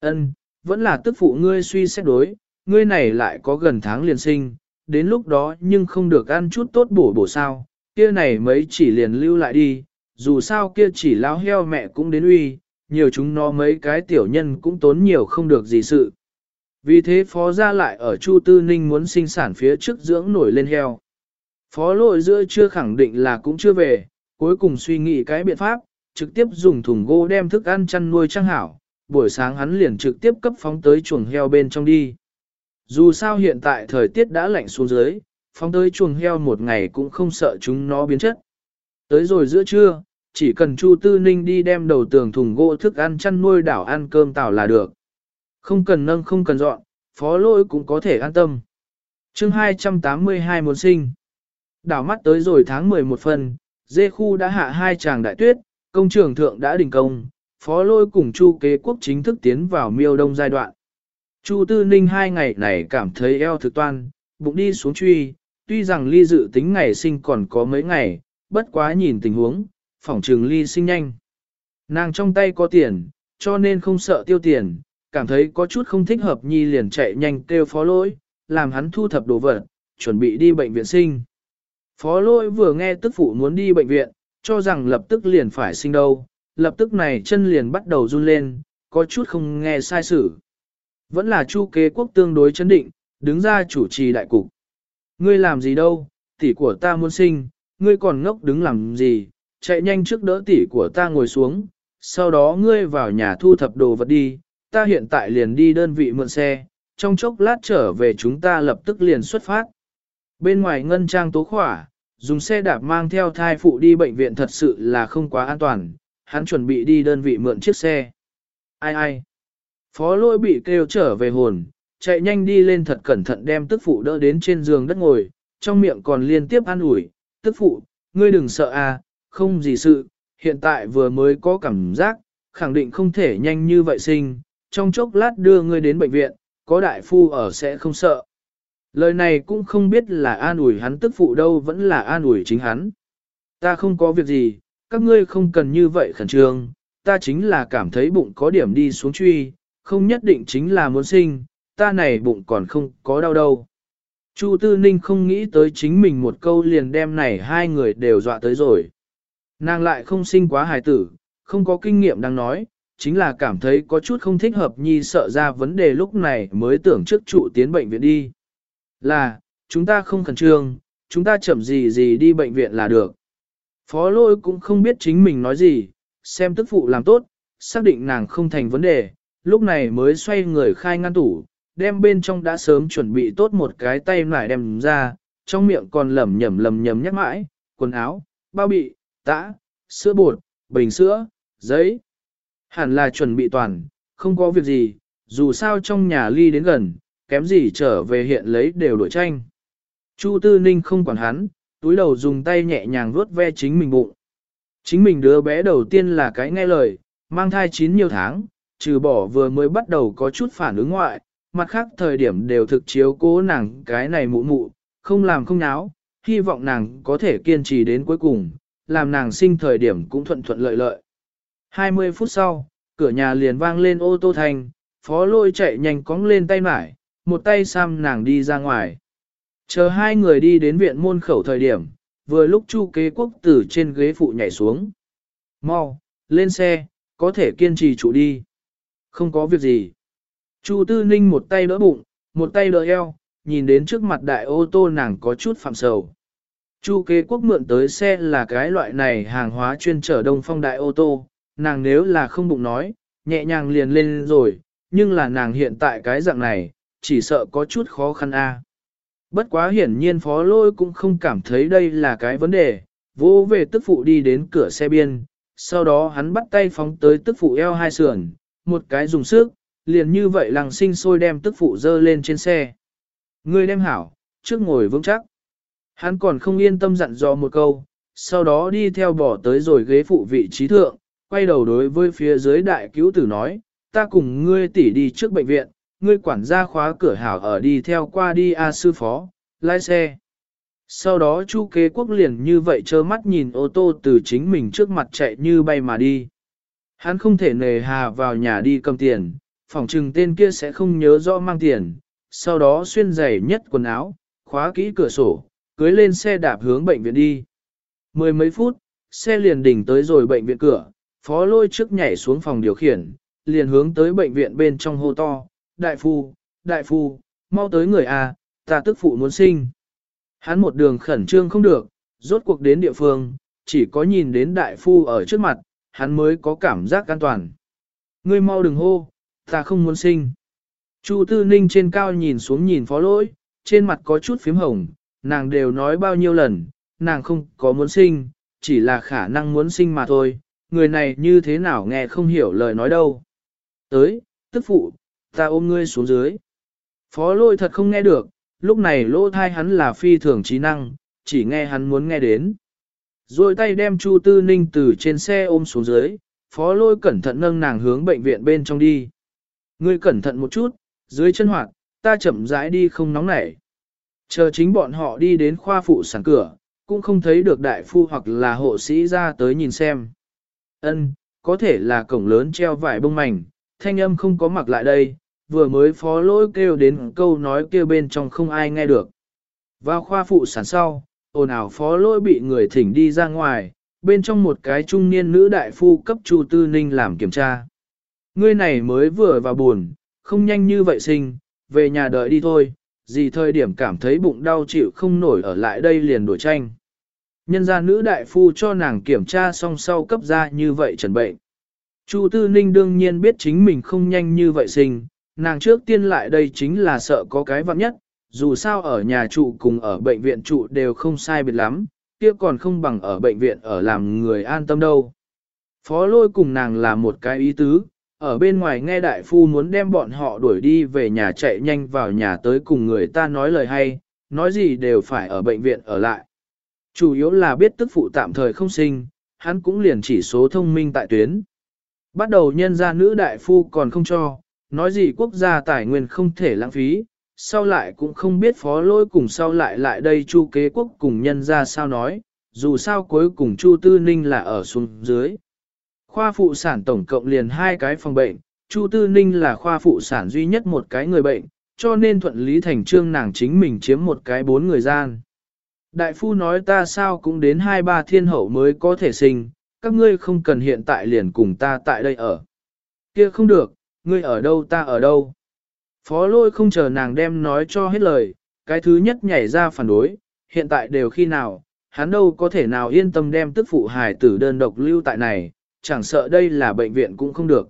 Ân, vẫn là tức phụ ngươi suy xét đối, ngươi này lại có gần tháng liền sinh, đến lúc đó nhưng không được ăn chút tốt bổ bổ sao, kia này mấy chỉ liền lưu lại đi, dù sao kia chỉ lao heo mẹ cũng đến uy, nhiều chúng nó mấy cái tiểu nhân cũng tốn nhiều không được gì sự. Vì thế phó ra lại ở Chu Tư Ninh muốn sinh sản phía trước dưỡng nổi lên heo. Phó lội giữa chưa khẳng định là cũng chưa về, cuối cùng suy nghĩ cái biện pháp, trực tiếp dùng thùng gỗ đem thức ăn chăn nuôi trang hảo, buổi sáng hắn liền trực tiếp cấp phóng tới chuồng heo bên trong đi. Dù sao hiện tại thời tiết đã lạnh xuống dưới, phóng tới chuồng heo một ngày cũng không sợ chúng nó biến chất. Tới rồi giữa trưa, chỉ cần Chu Tư Ninh đi đem đầu tường thùng gỗ thức ăn chăn nuôi đảo ăn cơm tảo là được. Không cần nâng không cần dọn, phó lỗi cũng có thể an tâm. chương 282 muốn sinh. Đảo mắt tới rồi tháng 11 phần, dê khu đã hạ hai tràng đại tuyết, công trường thượng đã đình công, phó lôi cùng Chu kế quốc chính thức tiến vào miêu đông giai đoạn. Chu Tư Ninh hai ngày này cảm thấy eo thực toan, bụng đi xuống truy, tuy rằng ly dự tính ngày sinh còn có mấy ngày, bất quá nhìn tình huống, phỏng trường ly sinh nhanh. Nàng trong tay có tiền, cho nên không sợ tiêu tiền, cảm thấy có chút không thích hợp nhi liền chạy nhanh kêu phó lỗi, làm hắn thu thập đồ vật, chuẩn bị đi bệnh viện sinh. Phó lỗi vừa nghe tức phụ muốn đi bệnh viện, cho rằng lập tức liền phải sinh đâu, lập tức này chân liền bắt đầu run lên, có chút không nghe sai sự. Vẫn là chu kế quốc tương đối chấn định, đứng ra chủ trì đại cục. Ngươi làm gì đâu, tỷ của ta muốn sinh, ngươi còn ngốc đứng làm gì, chạy nhanh trước đỡ tỷ của ta ngồi xuống, sau đó ngươi vào nhà thu thập đồ vật đi, ta hiện tại liền đi đơn vị mượn xe, trong chốc lát trở về chúng ta lập tức liền xuất phát. Bên ngoài ngân trang tố khỏa, dùng xe đạp mang theo thai phụ đi bệnh viện thật sự là không quá an toàn, hắn chuẩn bị đi đơn vị mượn chiếc xe. Ai ai? Phó lôi bị kêu trở về hồn, chạy nhanh đi lên thật cẩn thận đem tức phụ đỡ đến trên giường đất ngồi, trong miệng còn liên tiếp an ủi, tức phụ, ngươi đừng sợ à, không gì sự, hiện tại vừa mới có cảm giác, khẳng định không thể nhanh như vậy sinh, trong chốc lát đưa ngươi đến bệnh viện, có đại phu ở sẽ không sợ. Lời này cũng không biết là an ủi hắn tức phụ đâu vẫn là an ủi chính hắn. Ta không có việc gì, các ngươi không cần như vậy khẩn trương, ta chính là cảm thấy bụng có điểm đi xuống truy, không nhất định chính là muốn sinh, ta này bụng còn không có đau đâu. Chu Tư Ninh không nghĩ tới chính mình một câu liền đem này hai người đều dọa tới rồi. Nàng lại không sinh quá hài tử, không có kinh nghiệm đang nói, chính là cảm thấy có chút không thích hợp nhi sợ ra vấn đề lúc này mới tưởng trước trụ tiến bệnh viện đi. Là, chúng ta không khẩn trương, chúng ta chậm gì gì đi bệnh viện là được. Phó lôi cũng không biết chính mình nói gì, xem tức phụ làm tốt, xác định nàng không thành vấn đề, lúc này mới xoay người khai ngăn tủ, đem bên trong đã sớm chuẩn bị tốt một cái tay nải đem ra, trong miệng còn lẩm nhẩm lẩm nhẩm nhắc mãi, quần áo, bao bị, tã, sữa bột, bình sữa, giấy. Hẳn là chuẩn bị toàn, không có việc gì, dù sao trong nhà ly đến gần, kém gì trở về hiện lấy đều đổi tranh. Chu Tư Ninh không quản hắn, túi đầu dùng tay nhẹ nhàng vuốt ve chính mình bụng. Chính mình đứa bé đầu tiên là cái nghe lời, mang thai chín nhiều tháng, trừ bỏ vừa mới bắt đầu có chút phản ứng ngoại, mặt khác thời điểm đều thực chiếu cố nàng cái này mụ mụ, không làm không náo, hy vọng nàng có thể kiên trì đến cuối cùng, làm nàng sinh thời điểm cũng thuận thuận lợi lợi. 20 phút sau, cửa nhà liền vang lên ô tô thành, phó lôi chạy nhanh cóng lên tay mải, một tay xăm nàng đi ra ngoài. Chờ hai người đi đến viện môn khẩu thời điểm, vừa lúc chu kế quốc tử trên ghế phụ nhảy xuống. Mau, lên xe, có thể kiên trì trụ đi. Không có việc gì. Chu Tư Ninh một tay đỡ bụng, một tay đỡ eo, nhìn đến trước mặt đại ô tô nàng có chút phạm sầu. Chu kế quốc mượn tới xe là cái loại này hàng hóa chuyên chở đông phong đại ô tô, nàng nếu là không bụng nói, nhẹ nhàng liền lên rồi, nhưng là nàng hiện tại cái dạng này, chỉ sợ có chút khó khăn a. Bất quá hiển nhiên phó lôi cũng không cảm thấy đây là cái vấn đề, vô về tức phụ đi đến cửa xe biên, sau đó hắn bắt tay phóng tới tức phụ eo hai sườn, một cái dùng sức, liền như vậy lằng sinh sôi đem tức phụ dơ lên trên xe. người đem hảo, trước ngồi vững chắc. Hắn còn không yên tâm dặn dò một câu, sau đó đi theo bỏ tới rồi ghế phụ vị trí thượng, quay đầu đối với phía dưới đại cứu tử nói, ta cùng ngươi tỉ đi trước bệnh viện, ngươi quản gia khóa cửa hảo ở đi theo qua đi a sư phó, lái xe. Sau đó chu kế quốc liền như vậy trơ mắt nhìn ô tô từ chính mình trước mặt chạy như bay mà đi. Hắn không thể nề hà vào nhà đi cầm tiền, phòng trừng tên kia sẽ không nhớ rõ mang tiền, sau đó xuyên giày nhất quần áo, khóa kỹ cửa sổ, cưới lên xe đạp hướng bệnh viện đi. Mười mấy phút, xe liền đỉnh tới rồi bệnh viện cửa, phó lôi trước nhảy xuống phòng điều khiển, liền hướng tới bệnh viện bên trong hô to, đại phu, đại phu, mau tới người à, ta tức phụ muốn sinh. Hắn một đường khẩn trương không được, rốt cuộc đến địa phương, chỉ có nhìn đến đại phu ở trước mặt, hắn mới có cảm giác an toàn. Ngươi mau đừng hô, ta không muốn sinh. Chu Tư Ninh trên cao nhìn xuống nhìn phó lỗi, trên mặt có chút phím hồng, nàng đều nói bao nhiêu lần, nàng không có muốn sinh, chỉ là khả năng muốn sinh mà thôi, người này như thế nào nghe không hiểu lời nói đâu. Tới, tức phụ, ta ôm ngươi xuống dưới. Phó lôi thật không nghe được, lúc này lỗ thai hắn là phi thường trí năng, chỉ nghe hắn muốn nghe đến. Rồi tay đem Chu Tư Ninh từ trên xe ôm xuống dưới, phó lôi cẩn thận nâng nàng hướng bệnh viện bên trong đi. Ngươi cẩn thận một chút, dưới chân hoạt, ta chậm rãi đi không nóng nảy. Chờ chính bọn họ đi đến khoa phụ sản cửa, cũng không thấy được đại phu hoặc là hộ sĩ ra tới nhìn xem. Ân, có thể là cổng lớn treo vải bông mảnh, thanh âm không có mặc lại đây, vừa mới phó lỗi kêu đến câu nói kêu bên trong không ai nghe được. Vào khoa phụ sản sau, ồn ào phó lỗi bị người thỉnh đi ra ngoài, bên trong một cái trung niên nữ đại phu cấp Chu Tư Ninh làm kiểm tra. Ngươi này mới vừa vào buồn, không nhanh như vậy sinh, về nhà đợi đi thôi, gì thời điểm cảm thấy bụng đau chịu không nổi ở lại đây liền đổi tranh. Nhân gia nữ đại phu cho nàng kiểm tra xong sau cấp ra như vậy trần bệnh. Chu Tư Ninh đương nhiên biết chính mình không nhanh như vậy sinh, nàng trước tiên lại đây chính là sợ có cái vặn nhất, dù sao ở nhà trụ cùng ở bệnh viện trụ đều không sai biệt lắm, kia còn không bằng ở bệnh viện ở làm người an tâm đâu. Phó lôi cùng nàng là một cái ý tứ, ở bên ngoài nghe đại phu muốn đem bọn họ đuổi đi về nhà chạy nhanh vào nhà tới cùng người ta nói lời hay, nói gì đều phải ở bệnh viện ở lại. Chủ yếu là biết tức phụ tạm thời không sinh, hắn cũng liền chỉ số thông minh tại tuyến. Bắt đầu nhân ra nữ đại phu còn không cho, nói gì quốc gia tài nguyên không thể lãng phí, sau lại cũng không biết phó lôi cùng sau lại lại đây chu kế quốc cùng nhân ra sao nói, dù sao cuối cùng chu tư ninh là ở xuống dưới. Khoa phụ sản tổng cộng liền hai cái phòng bệnh, chu tư ninh là khoa phụ sản duy nhất một cái người bệnh, cho nên thuận lý thành trương nàng chính mình chiếm một cái bốn người gian. Đại phu nói ta sao cũng đến hai ba thiên hậu mới có thể sinh, các ngươi không cần hiện tại liền cùng ta tại đây ở. Kia không được, ngươi ở đâu ta ở đâu. Phó lôi không chờ nàng đem nói cho hết lời, cái thứ nhất nhảy ra phản đối, hiện tại đều khi nào, hắn đâu có thể nào yên tâm đem tức phụ hài tử đơn độc lưu tại này, chẳng sợ đây là bệnh viện cũng không được.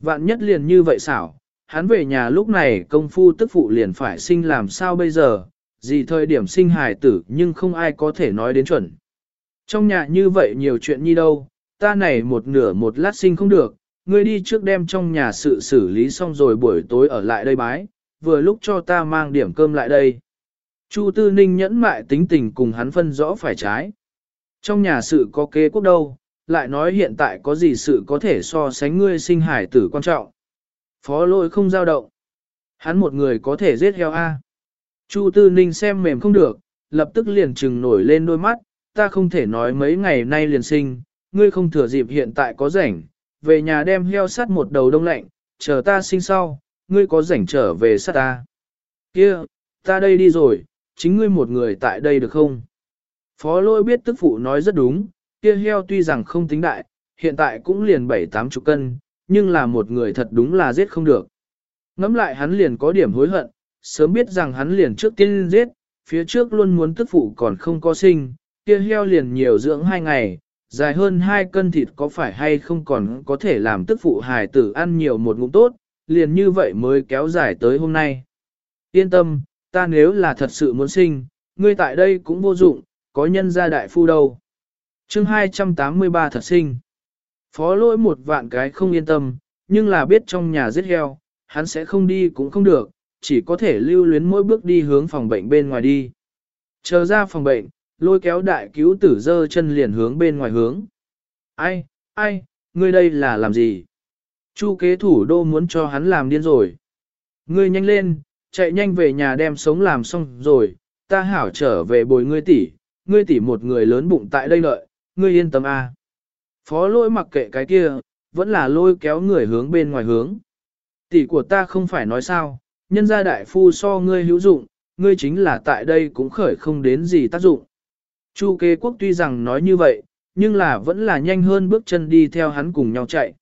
Vạn nhất liền như vậy xảo, hắn về nhà lúc này công phu tức phụ liền phải sinh làm sao bây giờ, gì thời điểm sinh hài tử nhưng không ai có thể nói đến chuẩn. Trong nhà như vậy nhiều chuyện như đâu, ta này một nửa một lát sinh không được, ngươi đi trước đem trong nhà sự xử lý xong rồi buổi tối ở lại đây bái, vừa lúc cho ta mang điểm cơm lại đây. Chu Tư Ninh nhẫn mại tính tình cùng hắn phân rõ phải trái. Trong nhà sự có kế quốc đâu, lại nói hiện tại có gì sự có thể so sánh ngươi sinh hải tử quan trọng. Phó lôi không giao động. Hắn một người có thể giết heo A. Chu Tư Ninh xem mềm không được, lập tức liền trừng nổi lên đôi mắt, ta không thể nói mấy ngày nay liền sinh, ngươi không thừa dịp hiện tại có rảnh, về nhà đem heo sắt một đầu đông lạnh, chờ ta sinh sau, ngươi có rảnh trở về sát ta. Kia, ta đây đi rồi, chính ngươi một người tại đây được không? Phó lôi biết tức phụ nói rất đúng, kia heo tuy rằng không tính đại, hiện tại cũng liền bảy tám chục cân, nhưng là một người thật đúng là giết không được. Ngắm lại hắn liền có điểm hối hận, sớm biết rằng hắn liền trước tiên giết, phía trước luôn muốn tức phụ còn không có sinh, kia heo liền nhiều dưỡng hai ngày, dài hơn hai cân thịt có phải hay không còn có thể làm tức phụ hài tử ăn nhiều một ngụm tốt, liền như vậy mới kéo dài tới hôm nay. Yên tâm, ta nếu là thật sự muốn sinh, ngươi tại đây cũng vô dụng, có nhân gia đại phu đâu. chương 283 thật sinh. Phó lỗi một vạn cái không yên tâm, nhưng là biết trong nhà giết heo, hắn sẽ không đi cũng không được, chỉ có thể lưu luyến mỗi bước đi hướng phòng bệnh bên ngoài đi. Chờ ra phòng bệnh, lôi kéo đại cứu tử dơ chân liền hướng bên ngoài hướng. Ai, ai, ngươi đây là làm gì? Chu kế thủ đô muốn cho hắn làm điên rồi. Ngươi nhanh lên, chạy nhanh về nhà đem sống làm xong rồi, ta hảo trở về bồi ngươi tỷ, ngươi tỷ một người lớn bụng tại đây lợi, ngươi yên tâm a. À. Phó lôi mặc kệ cái kia, vẫn là lôi kéo người hướng bên ngoài hướng. Tỷ của ta không phải nói sao, nhân gia đại phu so ngươi hữu dụng, ngươi chính là tại đây cũng khởi không đến gì tác dụng. Chu kế quốc tuy rằng nói như vậy, nhưng là vẫn là nhanh hơn bước chân đi theo hắn cùng nhau chạy.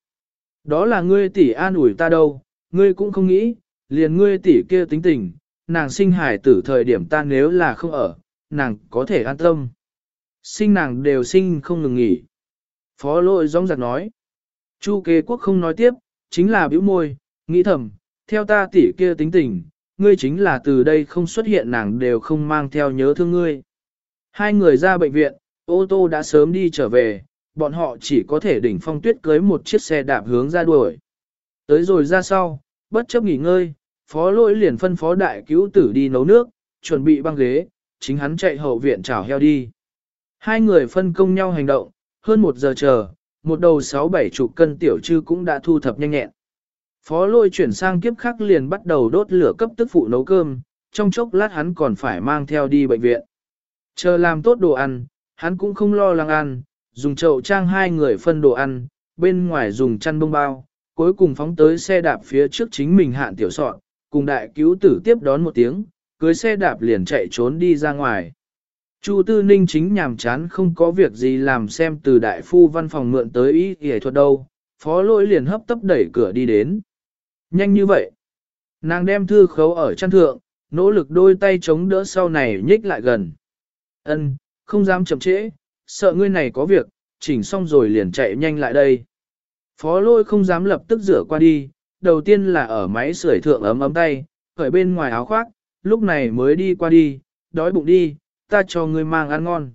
Đó là ngươi tỷ an ủi ta đâu, ngươi cũng không nghĩ, liền ngươi tỷ kia tính tình, nàng sinh hải tử thời điểm ta nếu là không ở, nàng có thể an tâm. Sinh nàng đều sinh không ngừng nghỉ. Phó lội rong giặc nói. Chu kế quốc không nói tiếp, chính là bĩu môi, nghĩ thầm, theo ta tỷ kia tính tình, ngươi chính là từ đây không xuất hiện nàng đều không mang theo nhớ thương ngươi. Hai người ra bệnh viện, ô tô đã sớm đi trở về, bọn họ chỉ có thể đỉnh phong tuyết cưới một chiếc xe đạp hướng ra đuổi. Tới rồi ra sau, bất chấp nghỉ ngơi, phó lỗi liền phân phó đại cứu tử đi nấu nước, chuẩn bị băng ghế, chính hắn chạy hậu viện chào heo đi. Hai người phân công nhau hành động, hơn một giờ chờ, một đầu sáu bảy chục cân tiểu trư cũng đã thu thập nhanh nhẹn. Phó lôi chuyển sang kiếp khác liền bắt đầu đốt lửa cấp tức phụ nấu cơm, trong chốc lát hắn còn phải mang theo đi bệnh viện. Chờ làm tốt đồ ăn, hắn cũng không lo lắng ăn, dùng chậu trang hai người phân đồ ăn, bên ngoài dùng chăn bông bao, cuối cùng phóng tới xe đạp phía trước chính mình hạn tiểu sọn, cùng đại cứu tử tiếp đón một tiếng, cưới xe đạp liền chạy trốn đi ra ngoài. Chu Tư Ninh chính nhàm chán không có việc gì làm xem từ đại phu văn phòng mượn tới ý y thuật đâu, phó lỗi liền hấp tấp đẩy cửa đi đến. Nhanh như vậy, nàng đem thư khấu ở chăn thượng, nỗ lực đôi tay chống đỡ sau này nhích lại gần. Ân, không dám chậm trễ, sợ ngươi này có việc, chỉnh xong rồi liền chạy nhanh lại đây. Phó lôi không dám lập tức rửa qua đi, đầu tiên là ở máy sưởi thượng ấm ấm tay, khởi bên ngoài áo khoác, lúc này mới đi qua đi, đói bụng đi, ta cho ngươi mang ăn ngon.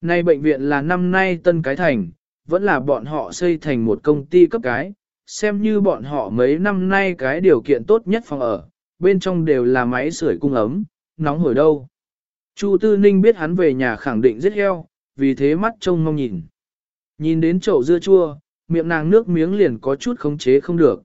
Nay bệnh viện là năm nay tân cái thành, vẫn là bọn họ xây thành một công ty cấp cái, xem như bọn họ mấy năm nay cái điều kiện tốt nhất phòng ở, bên trong đều là máy sưởi cung ấm, nóng hổi đâu. Chu Tư Ninh biết hắn về nhà khẳng định giết heo, vì thế mắt trông mong nhìn. Nhìn đến chậu dưa chua, miệng nàng nước miếng liền có chút khống chế không được.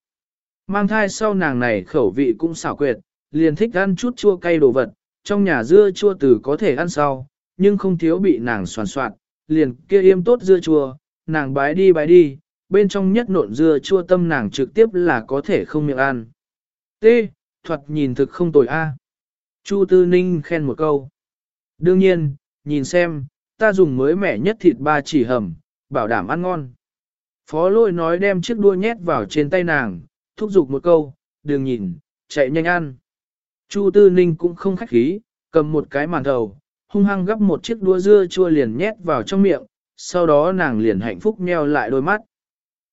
Mang thai sau nàng này khẩu vị cũng xảo quyệt, liền thích ăn chút chua cay đồ vật, trong nhà dưa chua từ có thể ăn sau, nhưng không thiếu bị nàng soàn soạn, liền kia im tốt dưa chua, nàng bái đi bái đi, bên trong nhất nộn dưa chua tâm nàng trực tiếp là có thể không miệng ăn. T, thuật nhìn thực không tồi a. Chu Tư Ninh khen một câu. Đương nhiên, nhìn xem, ta dùng mới mẻ nhất thịt ba chỉ hầm, bảo đảm ăn ngon. Phó lôi nói đem chiếc đua nhét vào trên tay nàng, thúc giục một câu, đừng nhìn, chạy nhanh ăn. Chu Tư Ninh cũng không khách khí, cầm một cái màn thầu, hung hăng gấp một chiếc đua dưa chua liền nhét vào trong miệng, sau đó nàng liền hạnh phúc nheo lại đôi mắt.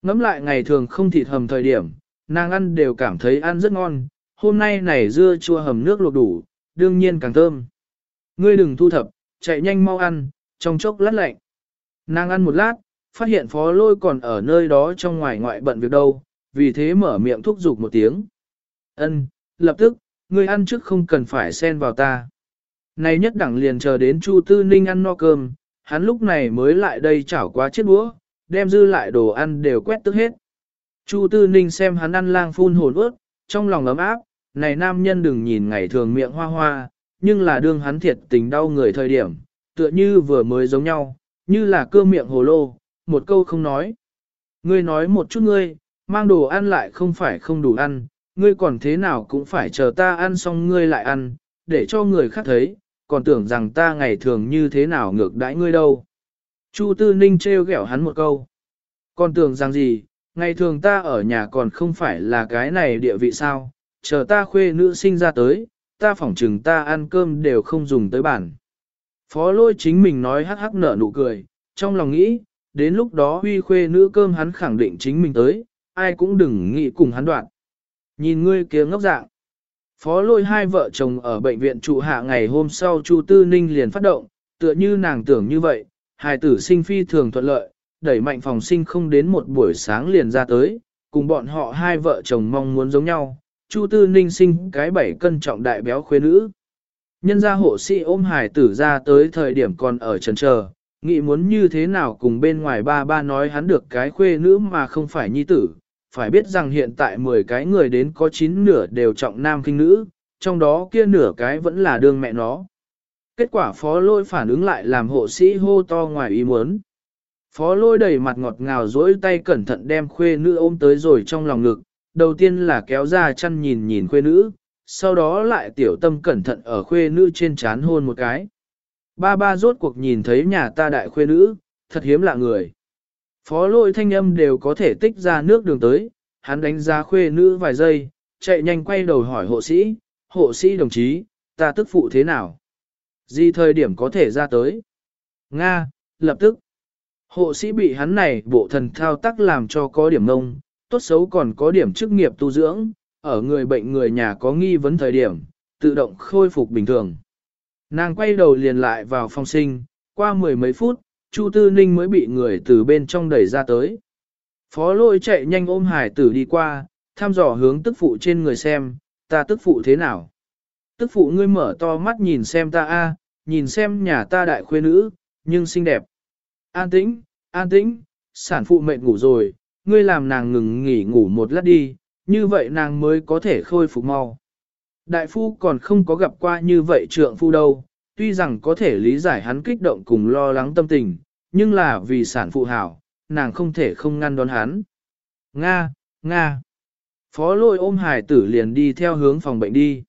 Ngắm lại ngày thường không thịt hầm thời điểm, nàng ăn đều cảm thấy ăn rất ngon, hôm nay này dưa chua hầm nước luộc đủ, đương nhiên càng thơm. Ngươi đừng thu thập, chạy nhanh mau ăn, trong chốc lát lạnh. Nàng ăn một lát, phát hiện phó lôi còn ở nơi đó trong ngoài ngoại bận việc đâu, vì thế mở miệng thúc giục một tiếng. Ân, lập tức, ngươi ăn trước không cần phải xen vào ta. Này nhất đẳng liền chờ đến Chu Tư Ninh ăn no cơm, hắn lúc này mới lại đây chảo quá chiếc đũa, đem dư lại đồ ăn đều quét tức hết. Chu Tư Ninh xem hắn ăn lang phun hồn ướt, trong lòng ấm áp, này nam nhân đừng nhìn ngày thường miệng hoa hoa, nhưng là đương hắn thiệt tình đau người thời điểm, tựa như vừa mới giống nhau, như là cơ miệng hồ lô, một câu không nói. Ngươi nói một chút ngươi, mang đồ ăn lại không phải không đủ ăn, ngươi còn thế nào cũng phải chờ ta ăn xong ngươi lại ăn, để cho người khác thấy, còn tưởng rằng ta ngày thường như thế nào ngược đãi ngươi đâu. Chu Tư Ninh trêu ghẹo hắn một câu. Còn tưởng rằng gì, ngày thường ta ở nhà còn không phải là cái này địa vị sao, chờ ta khuê nữ sinh ra tới, ta phỏng chừng ta ăn cơm đều không dùng tới bản. Phó lôi chính mình nói hắc hắc nở nụ cười, trong lòng nghĩ, đến lúc đó huy khuê nữ cơm hắn khẳng định chính mình tới, ai cũng đừng nghĩ cùng hắn đoạn. Nhìn ngươi kia ngốc dạng. Phó lôi hai vợ chồng ở bệnh viện trụ hạ ngày hôm sau Chu Tư Ninh liền phát động, tựa như nàng tưởng như vậy, hài tử sinh phi thường thuận lợi, đẩy mạnh phòng sinh không đến một buổi sáng liền ra tới, cùng bọn họ hai vợ chồng mong muốn giống nhau, Chu Tư Ninh sinh cái bảy cân trọng đại béo khuê nữ. Nhân gia hộ sĩ ôm hải tử ra tới thời điểm còn ở trần chờ, nghĩ muốn như thế nào cùng bên ngoài ba ba nói hắn được cái khuê nữ mà không phải nhi tử, phải biết rằng hiện tại 10 cái người đến có 9 nửa đều trọng nam kinh nữ, trong đó kia nửa cái vẫn là đương mẹ nó. Kết quả phó lôi phản ứng lại làm hộ sĩ hô to ngoài ý muốn. Phó lôi đầy mặt ngọt ngào dỗi tay cẩn thận đem khuê nữ ôm tới rồi trong lòng ngực, đầu tiên là kéo ra chăn nhìn nhìn khuê nữ, sau đó lại tiểu tâm cẩn thận ở khuê nữ trên chán hôn một cái. Ba ba rốt cuộc nhìn thấy nhà ta đại khuê nữ, thật hiếm lạ người. Phó lôi thanh âm đều có thể tích ra nước đường tới, hắn đánh giá khuê nữ vài giây, chạy nhanh quay đầu hỏi hộ sĩ, hộ sĩ đồng chí, ta tức phụ thế nào? Gì thời điểm có thể ra tới? Nga, lập tức. Hộ sĩ bị hắn này bộ thần thao tác làm cho có điểm ngông, tốt xấu còn có điểm chức nghiệp tu dưỡng, ở người bệnh người nhà có nghi vấn thời điểm, tự động khôi phục bình thường. Nàng quay đầu liền lại vào phòng sinh, qua mười mấy phút, Chu Tư Ninh mới bị người từ bên trong đẩy ra tới. Phó lôi chạy nhanh ôm hải tử đi qua, thăm dò hướng tức phụ trên người xem, ta tức phụ thế nào. Tức phụ ngươi mở to mắt nhìn xem ta a, nhìn xem nhà ta đại khuê nữ, nhưng xinh đẹp. An tĩnh, an tĩnh, sản phụ mệt ngủ rồi, ngươi làm nàng ngừng nghỉ ngủ một lát đi, như vậy nàng mới có thể khôi phục mau. Đại phu còn không có gặp qua như vậy trượng phu đâu, tuy rằng có thể lý giải hắn kích động cùng lo lắng tâm tình, nhưng là vì sản phụ hảo, nàng không thể không ngăn đón hắn. Nga, Nga. Phó lôi ôm hải tử liền đi theo hướng phòng bệnh đi.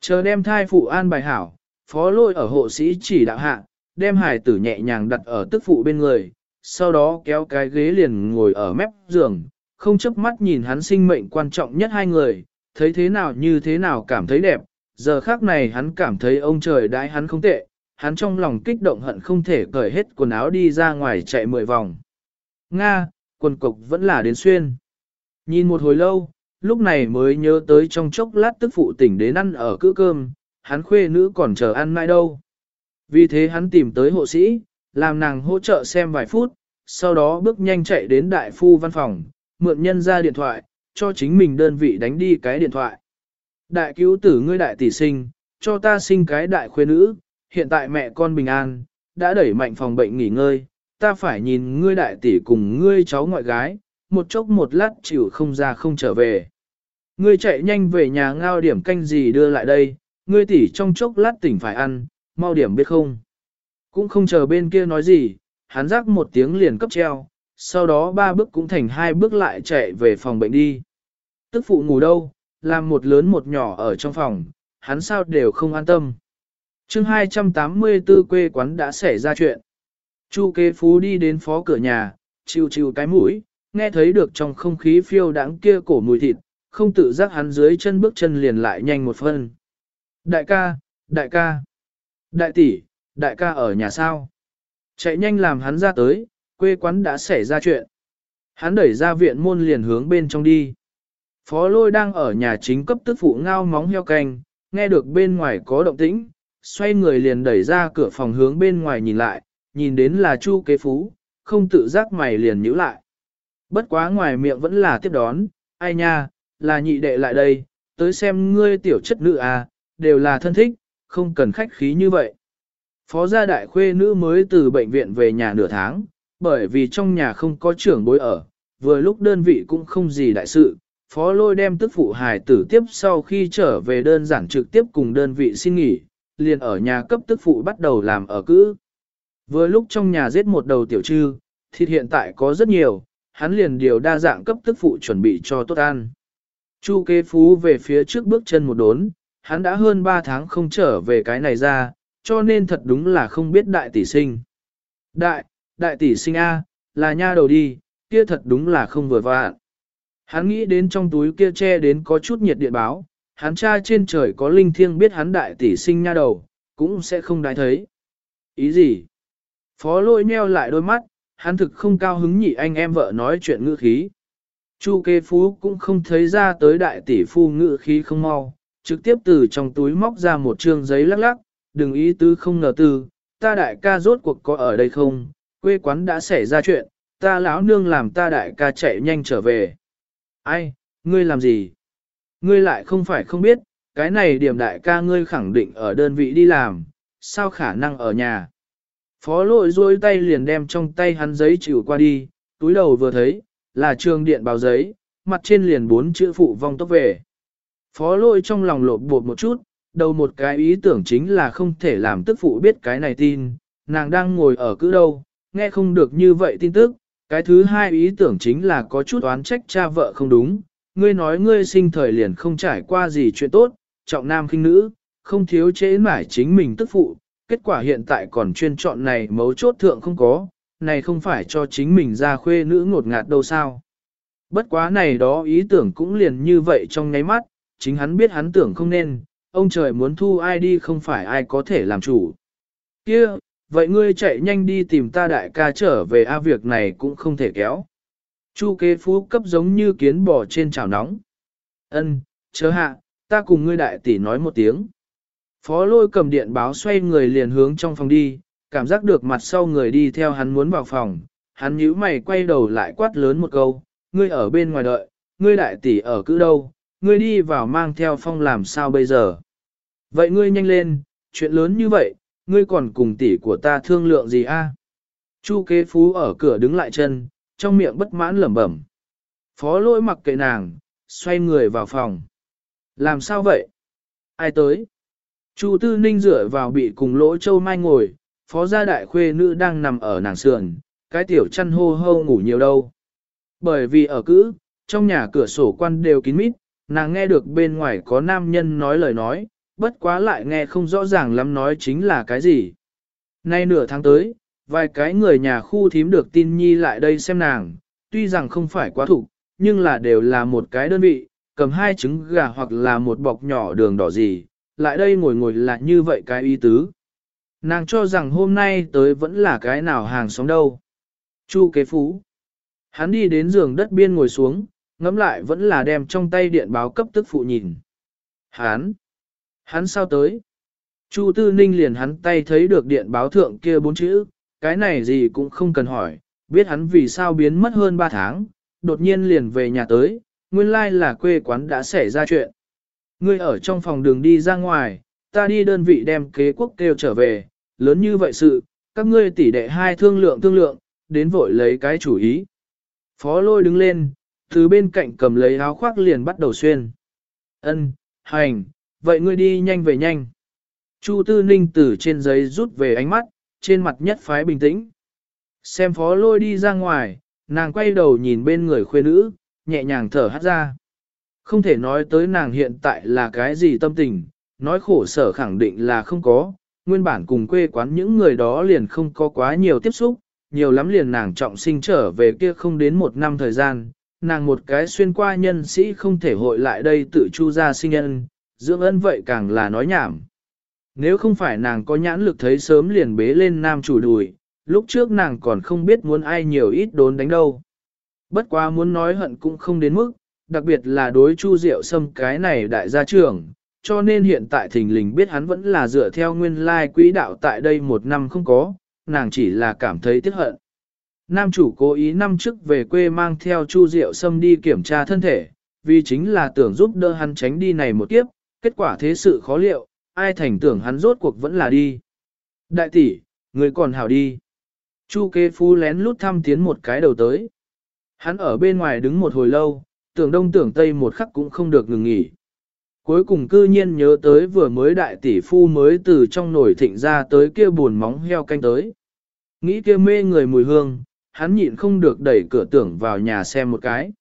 Chờ đem thai phụ an bài hảo, phó lôi ở hộ sĩ chỉ đạo hạ, đem hải tử nhẹ nhàng đặt ở tức phụ bên người, sau đó kéo cái ghế liền ngồi ở mép giường, không chấp mắt nhìn hắn sinh mệnh quan trọng nhất hai người, thấy thế nào như thế nào cảm thấy đẹp, giờ khác này hắn cảm thấy ông trời đãi hắn không tệ, hắn trong lòng kích động hận không thể cởi hết quần áo đi ra ngoài chạy mười vòng. Nga, quần cục vẫn là đến xuyên. Nhìn một hồi lâu, lúc này mới nhớ tới trong chốc lát tức phụ tỉnh đến ăn ở cữ cơm, hắn khuê nữ còn chờ ăn mai đâu. Vì thế hắn tìm tới hộ sĩ, làm nàng hỗ trợ xem vài phút, sau đó bước nhanh chạy đến đại phu văn phòng, mượn nhân ra điện thoại, cho chính mình đơn vị đánh đi cái điện thoại. Đại cứu tử ngươi đại tỷ sinh, cho ta sinh cái đại khuê nữ, hiện tại mẹ con bình an, đã đẩy mạnh phòng bệnh nghỉ ngơi, ta phải nhìn ngươi đại tỷ cùng ngươi cháu ngoại gái, một chốc một lát chịu không ra không trở về. Ngươi chạy nhanh về nhà ngao điểm canh gì đưa lại đây, ngươi tỷ trong chốc lát tỉnh phải ăn, mau điểm biết không. Cũng không chờ bên kia nói gì, hắn rắc một tiếng liền cấp treo, sau đó ba bước cũng thành hai bước lại chạy về phòng bệnh đi. Tức phụ ngủ đâu, làm một lớn một nhỏ ở trong phòng, hắn sao đều không an tâm. chương 284 quê quán đã xảy ra chuyện. Chu kế phú đi đến phó cửa nhà, chiều chiều cái mũi, nghe thấy được trong không khí phiêu đáng kia cổ mùi thịt, không tự giác hắn dưới chân bước chân liền lại nhanh một phân. Đại ca, đại ca, đại tỷ, đại ca ở nhà sao? Chạy nhanh làm hắn ra tới, quê quán đã xảy ra chuyện. Hắn đẩy ra viện môn liền hướng bên trong đi. Phó lôi đang ở nhà chính cấp tức phụ ngao móng heo canh, nghe được bên ngoài có động tĩnh, xoay người liền đẩy ra cửa phòng hướng bên ngoài nhìn lại, nhìn đến là chu kế phú, không tự giác mày liền nhíu lại. Bất quá ngoài miệng vẫn là tiếp đón, ai nha, là nhị đệ lại đây, tới xem ngươi tiểu chất nữ à, đều là thân thích, không cần khách khí như vậy. Phó gia đại khuê nữ mới từ bệnh viện về nhà nửa tháng, bởi vì trong nhà không có trưởng bối ở, vừa lúc đơn vị cũng không gì đại sự, phó lôi đem tức phụ hài tử tiếp sau khi trở về đơn giản trực tiếp cùng đơn vị xin nghỉ, liền ở nhà cấp tức phụ bắt đầu làm ở cữ. Vừa lúc trong nhà giết một đầu tiểu trư, thịt hiện tại có rất nhiều, hắn liền điều đa dạng cấp tức phụ chuẩn bị cho tốt ăn. Chu kế phú về phía trước bước chân một đốn, hắn đã hơn 3 tháng không trở về cái này ra, cho nên thật đúng là không biết đại tỷ sinh. Đại, đại tỷ sinh A, là nha đầu đi, kia thật đúng là không vừa vạn. Hắn nghĩ đến trong túi kia che đến có chút nhiệt điện báo, hắn cha trên trời có linh thiêng biết hắn đại tỷ sinh nha đầu, cũng sẽ không đái thấy. Ý gì? Phó lôi nheo lại đôi mắt, hắn thực không cao hứng nhị anh em vợ nói chuyện ngữ khí. Chu kê phú cũng không thấy ra tới đại tỷ phu ngữ khí không mau, trực tiếp từ trong túi móc ra một trương giấy lắc lắc, đừng ý tứ không ngờ tư, ta đại ca rốt cuộc có ở đây không, quê quán đã xảy ra chuyện, ta lão nương làm ta đại ca chạy nhanh trở về. Ai, ngươi làm gì? Ngươi lại không phải không biết, cái này điểm đại ca ngươi khẳng định ở đơn vị đi làm, sao khả năng ở nhà? Phó lội duỗi tay liền đem trong tay hắn giấy chịu qua đi, túi đầu vừa thấy, là trường điện báo giấy, mặt trên liền bốn chữ phụ vong tốc về. Phó lôi trong lòng lột bột một chút, đầu một cái ý tưởng chính là không thể làm tức phụ biết cái này tin, nàng đang ngồi ở cữ đâu, nghe không được như vậy tin tức. Cái thứ hai ý tưởng chính là có chút oán trách cha vợ không đúng, ngươi nói ngươi sinh thời liền không trải qua gì chuyện tốt, trọng nam khinh nữ, không thiếu chế mải chính mình tức phụ, kết quả hiện tại còn chuyên chọn này mấu chốt thượng không có, này không phải cho chính mình ra khuê nữ ngột ngạt đâu sao. Bất quá này đó ý tưởng cũng liền như vậy trong nháy mắt, chính hắn biết hắn tưởng không nên, ông trời muốn thu ai đi không phải ai có thể làm chủ. Kia, vậy ngươi chạy nhanh đi tìm ta đại ca trở về a việc này cũng không thể kéo. Chu kế phú cấp giống như kiến bò trên chảo nóng. Ân, chờ hạ, ta cùng ngươi đại tỷ nói một tiếng. Phó lôi cầm điện báo xoay người liền hướng trong phòng đi, cảm giác được mặt sau người đi theo hắn muốn vào phòng. Hắn nhíu mày quay đầu lại quát lớn một câu, ngươi ở bên ngoài đợi, ngươi đại tỷ ở cứ đâu, ngươi đi vào mang theo phong làm sao bây giờ. Vậy ngươi nhanh lên, chuyện lớn như vậy, ngươi còn cùng tỷ của ta thương lượng gì a? Chu kế phú ở cửa đứng lại chân, trong miệng bất mãn lẩm bẩm. Phó lỗi mặc kệ nàng, xoay người vào phòng. Làm sao vậy? Ai tới? Chu tư ninh dựa vào bị cùng lỗ châu mai ngồi, phó gia đại khuê nữ đang nằm ở nàng sườn, cái tiểu chăn hô hô ngủ nhiều đâu. Bởi vì ở cữ, trong nhà cửa sổ quan đều kín mít, nàng nghe được bên ngoài có nam nhân nói lời nói, bất quá lại nghe không rõ ràng lắm nói chính là cái gì. Nay nửa tháng tới, vài cái người nhà khu thím được tin nhi lại đây xem nàng, tuy rằng không phải quá thủ, nhưng là đều là một cái đơn vị, cầm hai trứng gà hoặc là một bọc nhỏ đường đỏ gì, lại đây ngồi ngồi là như vậy cái ý tứ. Nàng cho rằng hôm nay tới vẫn là cái nào hàng xóm đâu. Chu kế phú. Hắn đi đến giường đất biên ngồi xuống, ngẫm lại vẫn là đem trong tay điện báo cấp tức phụ nhìn. Hắn. Hắn sao tới? Chu Tư Ninh liền hắn tay thấy được điện báo thượng kia bốn chữ, cái này gì cũng không cần hỏi, biết hắn vì sao biến mất hơn 3 tháng, đột nhiên liền về nhà tới, nguyên lai là quê quán đã xảy ra chuyện. Ngươi ở trong phòng đường đi ra ngoài, ta đi đơn vị đem kế quốc kêu trở về, lớn như vậy sự, các ngươi tỷ đệ hai thương lượng thương lượng, đến vội lấy cái chủ ý. Phó lôi đứng lên, từ bên cạnh cầm lấy áo khoác liền bắt đầu xuyên. Ân, hành, vậy ngươi đi nhanh về nhanh. Chu Tư Ninh từ trên giấy rút về ánh mắt, trên mặt nhất phái bình tĩnh. Xem phó lôi đi ra ngoài, nàng quay đầu nhìn bên người khuê nữ, nhẹ nhàng thở hát ra. Không thể nói tới nàng hiện tại là cái gì tâm tình, nói khổ sở khẳng định là không có, nguyên bản cùng quê quán những người đó liền không có quá nhiều tiếp xúc, nhiều lắm liền nàng trọng sinh trở về kia không đến một năm thời gian, nàng một cái xuyên qua nhân sĩ không thể hội lại đây tự chu ra sinh nhân, dưỡng ân vậy càng là nói nhảm. Nếu không phải nàng có nhãn lực thấy sớm liền bế lên nam chủ đùi, lúc trước nàng còn không biết muốn ai nhiều ít đốn đánh đâu. Bất quá muốn nói hận cũng không đến mức, đặc biệt là đối chu diệu xâm cái này đại gia trưởng, cho nên hiện tại thình lình biết hắn vẫn là dựa theo nguyên lai quỹ đạo tại đây một năm không có, nàng chỉ là cảm thấy tiếc hận. Nam chủ cố ý năm trước về quê mang theo Chu Diệu Sâm đi kiểm tra thân thể, vì chính là tưởng giúp đỡ hắn tránh đi này một kiếp, kết quả thế sự khó liệu, ai thành tưởng hắn rốt cuộc vẫn là đi. Đại tỷ, người còn hảo đi. Chu kế phu lén lút thăm tiến một cái đầu tới. Hắn ở bên ngoài đứng một hồi lâu, tưởng đông tưởng tây một khắc cũng không được ngừng nghỉ. Cuối cùng cư nhiên nhớ tới vừa mới đại tỷ phu mới từ trong nồi thịnh ra tới kia buồn móng heo canh tới. Nghĩ kia mê người mùi hương, hắn nhịn không được đẩy cửa tưởng vào nhà xem một cái.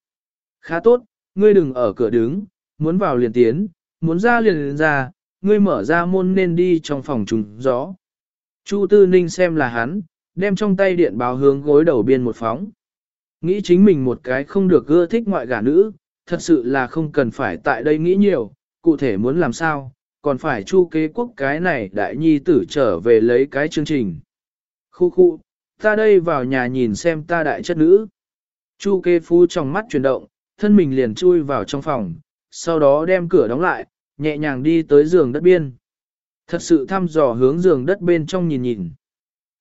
Khá tốt, ngươi đừng ở cửa đứng, muốn vào liền tiến, muốn ra liền, liền ra, ngươi mở ra môn nên đi trong phòng trùng gió. Chu Tư Ninh xem là hắn, đem trong tay điện báo hướng gối đầu biên một phóng. Nghĩ chính mình một cái không được ưa thích ngoại gả nữ, thật sự là không cần phải tại đây nghĩ nhiều, cụ thể muốn làm sao, còn phải chu kế quốc cái này đại nhi tử trở về lấy cái chương trình. Khu khu, ta đây vào nhà nhìn xem ta đại chất nữ. Chu kế phu trong mắt chuyển động, thân mình liền chui vào trong phòng, sau đó đem cửa đóng lại, nhẹ nhàng đi tới giường đất biên. Thật sự thăm dò hướng giường đất bên trong nhìn nhìn.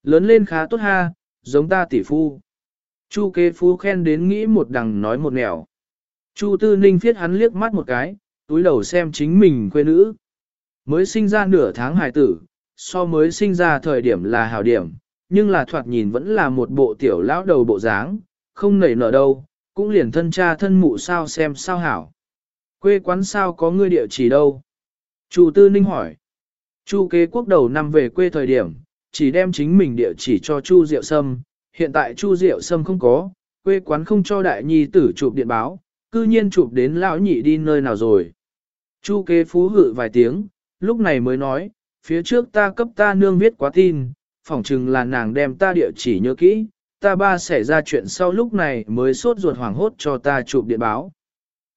Lớn lên khá tốt ha, giống ta tỷ phu. Chu kế phu khen đến nghĩ một đằng nói một nẻo. Chu tư ninh phiết hắn liếc mắt một cái, túi đầu xem chính mình quê nữ. Mới sinh ra nửa tháng hài tử, so mới sinh ra thời điểm là hảo điểm, nhưng là thoạt nhìn vẫn là một bộ tiểu lão đầu bộ dáng, không nảy nở đâu, cũng liền thân cha thân mụ sao xem sao hảo. Quê quán sao có ngươi địa chỉ đâu? Chu Tư Ninh hỏi. Chu kế quốc đầu năm về quê thời điểm, chỉ đem chính mình địa chỉ cho Chu Diệu Sâm, hiện tại Chu Diệu Sâm không có, quê quán không cho đại nhi tử chụp điện báo, cư nhiên chụp đến lão nhị đi nơi nào rồi. Chu kế phú hự vài tiếng, lúc này mới nói, phía trước ta cấp ta nương viết quá tin, phỏng chừng là nàng đem ta địa chỉ nhớ kỹ, ta ba xảy ra chuyện sau lúc này mới sốt ruột hoảng hốt cho ta chụp điện báo.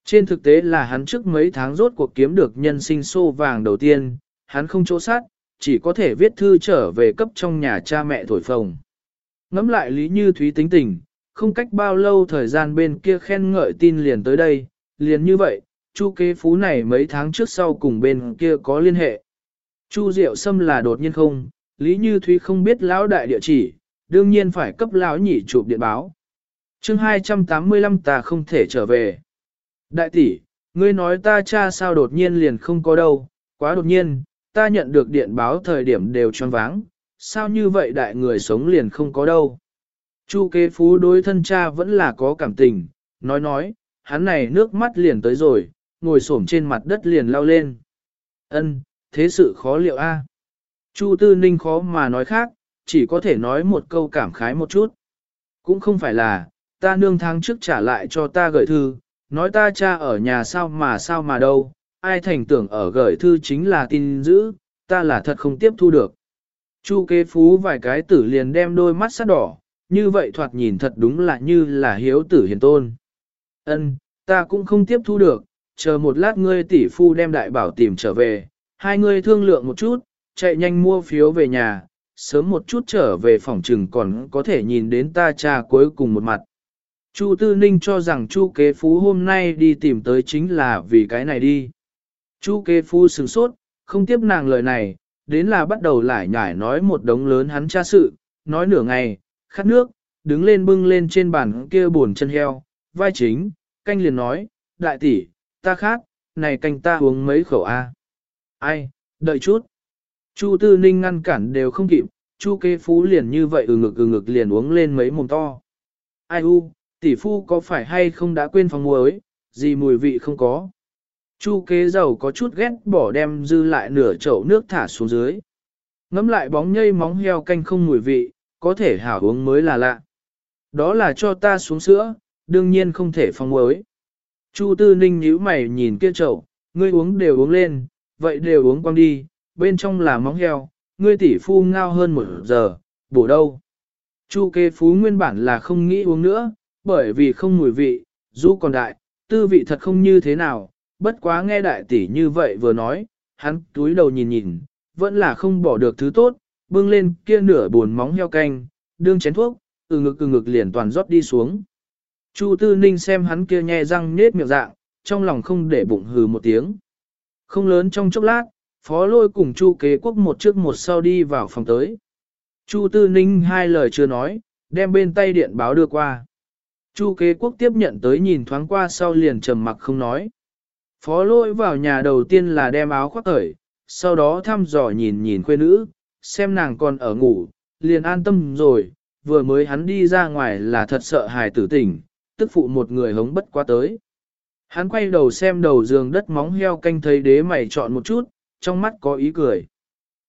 Trên thực tế là hắn trước mấy tháng rốt cuộc kiếm được nhân sinh xô vàng đầu tiên, hắn không chỗ sát, chỉ có thể viết thư trở về cấp trong nhà cha mẹ thổi phồng. Ngắm lại Lý Như Thúy tính tình, không cách bao lâu thời gian bên kia khen ngợi tin liền tới đây, liền như vậy, Chu kế phú này mấy tháng trước sau cùng bên kia có liên hệ. Chu Diệu Sâm là đột nhiên không, Lý Như Thúy không biết lão đại địa chỉ, đương nhiên phải cấp lão nhị chụp điện báo. chương 285 ta không thể trở về. Đại tỷ, ngươi nói ta cha sao đột nhiên liền không có đâu, quá đột nhiên, ta nhận được điện báo thời điểm đều tròn váng, sao như vậy đại người sống liền không có đâu. Chu kế phú đối thân cha vẫn là có cảm tình, nói nói, hắn này nước mắt liền tới rồi, ngồi xổm trên mặt đất liền lao lên. Ân, thế sự khó liệu a. Chu Tư Ninh khó mà nói khác, chỉ có thể nói một câu cảm khái một chút. Cũng không phải là, ta nương tháng trước trả lại cho ta gửi thư, nói ta cha ở nhà sao mà sao mà đâu, ai thành tưởng ở gửi thư chính là tin dữ, ta là thật không tiếp thu được. Chu kế phú vài cái tử liền đem đôi mắt sắt đỏ, như vậy thoạt nhìn thật đúng là như là hiếu tử hiền tôn. Ân, ta cũng không tiếp thu được, chờ một lát ngươi tỷ phu đem đại bảo tìm trở về, hai ngươi thương lượng một chút, chạy nhanh mua phiếu về nhà, sớm một chút trở về phòng trừng còn có thể nhìn đến ta cha cuối cùng một mặt. Chu Tư Ninh cho rằng Chu Kế Phú hôm nay đi tìm tới chính là vì cái này đi. Chu Kế Phú sửng sốt, không tiếp nàng lời này, đến là bắt đầu lại nhải nói một đống lớn hắn cha sự, nói nửa ngày, khát nước, đứng lên bưng lên trên bàn kia buồn chân heo, vai chính, canh liền nói, đại tỷ, ta khát, này canh ta uống mấy khẩu A. Ai, đợi chút. Chu Tư Ninh ngăn cản đều không kịp, Chu Kế Phú liền như vậy ừ ngực ừ ngực liền uống lên mấy mồm to. Ai u, tỷ phu có phải hay không đã quên phòng muối, gì mùi vị không có. Chu kế giàu có chút ghét bỏ đem dư lại nửa chậu nước thả xuống dưới. Ngắm lại bóng nhây móng heo canh không mùi vị, có thể hảo uống mới là lạ. Đó là cho ta xuống sữa, đương nhiên không thể phòng muối. Chu Tư Ninh nhíu mày nhìn kia chậu, ngươi uống đều uống lên, vậy đều uống quăng đi, bên trong là móng heo, ngươi tỷ phu ngao hơn một giờ, bổ đâu. Chu kế phú nguyên bản là không nghĩ uống nữa, bởi vì không mùi vị, dù còn đại, tư vị thật không như thế nào, bất quá nghe đại tỷ như vậy vừa nói, hắn túi đầu nhìn nhìn, vẫn là không bỏ được thứ tốt, bưng lên kia nửa buồn móng heo canh, đương chén thuốc, từ ngực từ ngực liền toàn rót đi xuống. Chu Tư Ninh xem hắn kia nhe răng nết miệng dạng, trong lòng không để bụng hừ một tiếng. Không lớn trong chốc lát, phó lôi cùng Chu kế quốc một trước một sau đi vào phòng tới. Chu Tư Ninh hai lời chưa nói, đem bên tay điện báo đưa qua. Chu kế quốc tiếp nhận tới nhìn thoáng qua sau liền trầm mặc không nói. Phó lôi vào nhà đầu tiên là đem áo khoác khởi, sau đó thăm dò nhìn nhìn khuê nữ, xem nàng còn ở ngủ, liền an tâm rồi, vừa mới hắn đi ra ngoài là thật sợ hài tử tỉnh, tức phụ một người hống bất qua tới. Hắn quay đầu xem đầu giường đất móng heo canh thấy đế mày chọn một chút, trong mắt có ý cười.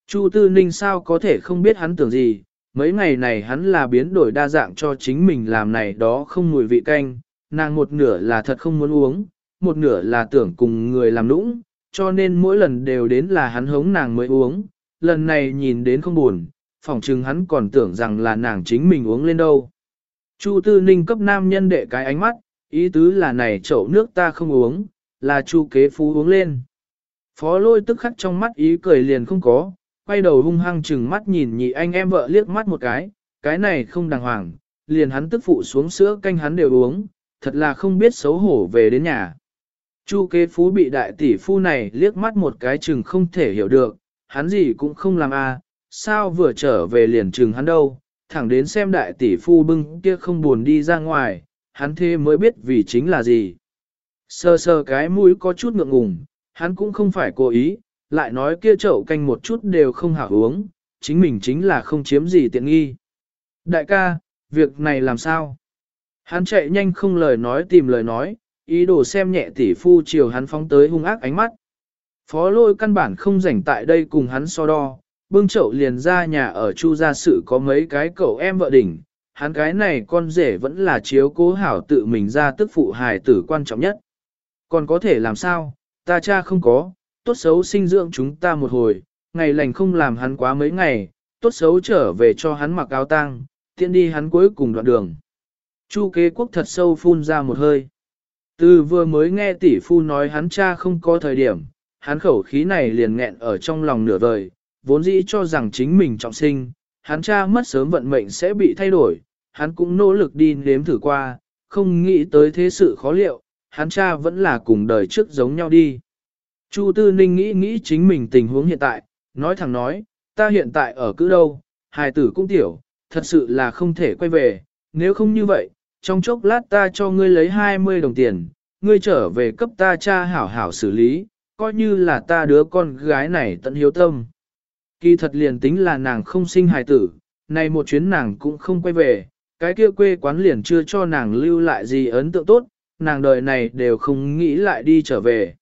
Chu Tư Ninh sao có thể không biết hắn tưởng gì, mấy ngày này hắn là biến đổi đa dạng cho chính mình làm này đó không mùi vị canh, nàng một nửa là thật không muốn uống, một nửa là tưởng cùng người làm nũng, cho nên mỗi lần đều đến là hắn hống nàng mới uống, lần này nhìn đến không buồn, phỏng chừng hắn còn tưởng rằng là nàng chính mình uống lên đâu. Chu Tư Ninh cấp nam nhân đệ cái ánh mắt, ý tứ là này chậu nước ta không uống, là Chu kế phú uống lên. Phó lôi tức khắc trong mắt ý cười liền không có, quay đầu hung hăng chừng mắt nhìn nhị anh em vợ liếc mắt một cái, cái này không đàng hoàng, liền hắn tức phụ xuống sữa canh hắn đều uống, thật là không biết xấu hổ về đến nhà. Chu kế phú bị đại tỷ phu này liếc mắt một cái chừng không thể hiểu được, hắn gì cũng không làm a, à, sao vừa trở về liền chừng hắn đâu, thẳng đến xem đại tỷ phu bưng kia không buồn đi ra ngoài, hắn thế mới biết vì chính là gì. Sơ sơ cái mũi có chút ngượng ngùng, hắn cũng không phải cố ý, lại nói kia chậu canh một chút đều không hảo uống, chính mình chính là không chiếm gì tiện nghi. Đại ca, việc này làm sao? Hắn chạy nhanh không lời nói tìm lời nói, ý đồ xem nhẹ tỷ phu chiều hắn phóng tới hung ác ánh mắt. Phó lôi căn bản không rảnh tại đây cùng hắn so đo, bưng chậu liền ra nhà ở chu gia sự có mấy cái cậu em vợ đỉnh, hắn cái này con rể vẫn là chiếu cố hảo tự mình ra tức phụ hài tử quan trọng nhất. Còn có thể làm sao, ta cha không có, tốt xấu sinh dưỡng chúng ta một hồi, ngày lành không làm hắn quá mấy ngày, tốt xấu trở về cho hắn mặc áo tang, tiện đi hắn cuối cùng đoạn đường. Chu kế quốc thật sâu phun ra một hơi. Từ vừa mới nghe tỷ phu nói hắn cha không có thời điểm, hắn khẩu khí này liền nghẹn ở trong lòng nửa vời, vốn dĩ cho rằng chính mình trọng sinh, hắn cha mất sớm vận mệnh sẽ bị thay đổi, hắn cũng nỗ lực đi nếm thử qua, không nghĩ tới thế sự khó liệu, hắn cha vẫn là cùng đời trước giống nhau đi. Chu Tư Ninh nghĩ nghĩ chính mình tình huống hiện tại, nói thẳng nói, ta hiện tại ở cứ đâu, hài tử cũng tiểu, thật sự là không thể quay về, nếu không như vậy, trong chốc lát ta cho ngươi lấy 20 đồng tiền, ngươi trở về cấp ta cha hảo hảo xử lý, coi như là ta đứa con gái này tận hiếu tâm. Kỳ thật liền tính là nàng không sinh hài tử, nay một chuyến nàng cũng không quay về, cái kia quê quán liền chưa cho nàng lưu lại gì ấn tượng tốt, nàng đời này đều không nghĩ lại đi trở về.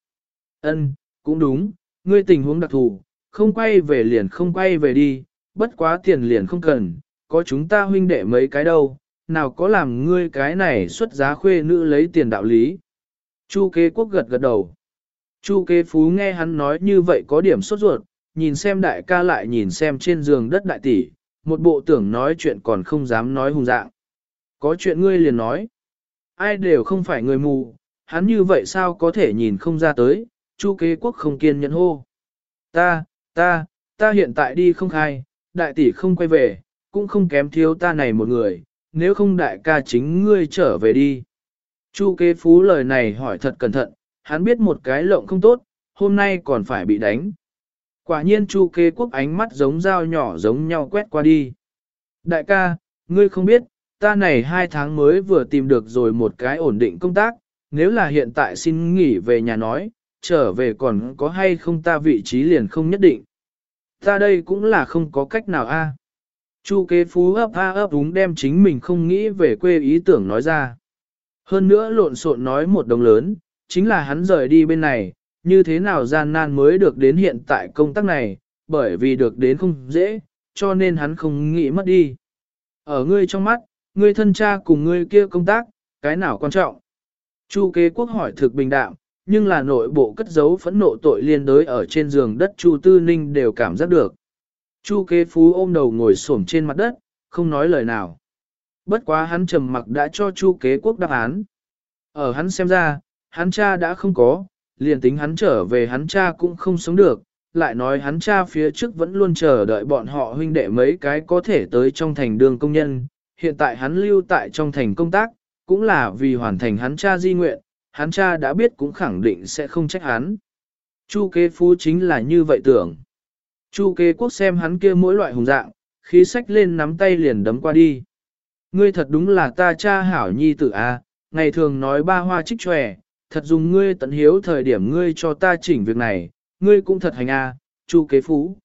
Ân, cũng đúng, ngươi tình huống đặc thù, không quay về liền không quay về đi, bất quá tiền liền không cần, có chúng ta huynh đệ mấy cái đâu, nào có làm ngươi cái này xuất giá khuê nữ lấy tiền đạo lý. Chu kế quốc gật gật đầu. Chu kế phú nghe hắn nói như vậy có điểm sốt ruột, nhìn xem đại ca lại nhìn xem trên giường đất đại tỷ, một bộ tưởng nói chuyện còn không dám nói hùng dạng. Có chuyện ngươi liền nói. Ai đều không phải người mù, hắn như vậy sao có thể nhìn không ra tới, chu kế quốc không kiên nhẫn hô. Ta, ta, ta hiện tại đi không khai, đại tỷ không quay về, cũng không kém thiếu ta này một người, nếu không đại ca chính ngươi trở về đi. Chu kế phú lời này hỏi thật cẩn thận, hắn biết một cái lộng không tốt, hôm nay còn phải bị đánh. Quả nhiên chu kế quốc ánh mắt giống dao nhỏ giống nhau quét qua đi. Đại ca, ngươi không biết, ta này hai tháng mới vừa tìm được rồi một cái ổn định công tác, nếu là hiện tại xin nghỉ về nhà nói, trở về còn có hay không ta vị trí liền không nhất định. Ta đây cũng là không có cách nào a. Chu kế phú ấp a ấp đúng đem chính mình không nghĩ về quê ý tưởng nói ra. Hơn nữa lộn xộn nói một đồng lớn, chính là hắn rời đi bên này, như thế nào gian nan mới được đến hiện tại công tác này, bởi vì được đến không dễ, cho nên hắn không nghĩ mất đi. Ở ngươi trong mắt, ngươi thân cha cùng ngươi kia công tác, cái nào quan trọng? Chu kế quốc hỏi thực bình đạm, nhưng là nội bộ cất giấu phẫn nộ tội liên đới ở trên giường đất Chu Tư Ninh đều cảm giác được. Chu kế phú ôm đầu ngồi xổm trên mặt đất, không nói lời nào. Bất quá hắn trầm mặc đã cho chu kế quốc đáp án. Ở hắn xem ra, hắn cha đã không có, liền tính hắn trở về hắn cha cũng không sống được, lại nói hắn cha phía trước vẫn luôn chờ đợi bọn họ huynh đệ mấy cái có thể tới trong thành đường công nhân, hiện tại hắn lưu tại trong thành công tác, cũng là vì hoàn thành hắn cha di nguyện, hắn cha đã biết cũng khẳng định sẽ không trách hắn. Chu kế phú chính là như vậy tưởng. Chu kế quốc xem hắn kia mỗi loại hùng dạng, khí sách lên nắm tay liền đấm qua đi. Ngươi thật đúng là ta cha hảo nhi tử a, ngày thường nói ba hoa trích tròe, thật dùng ngươi tận hiếu thời điểm ngươi cho ta chỉnh việc này, ngươi cũng thật hành a, Chu kế phú.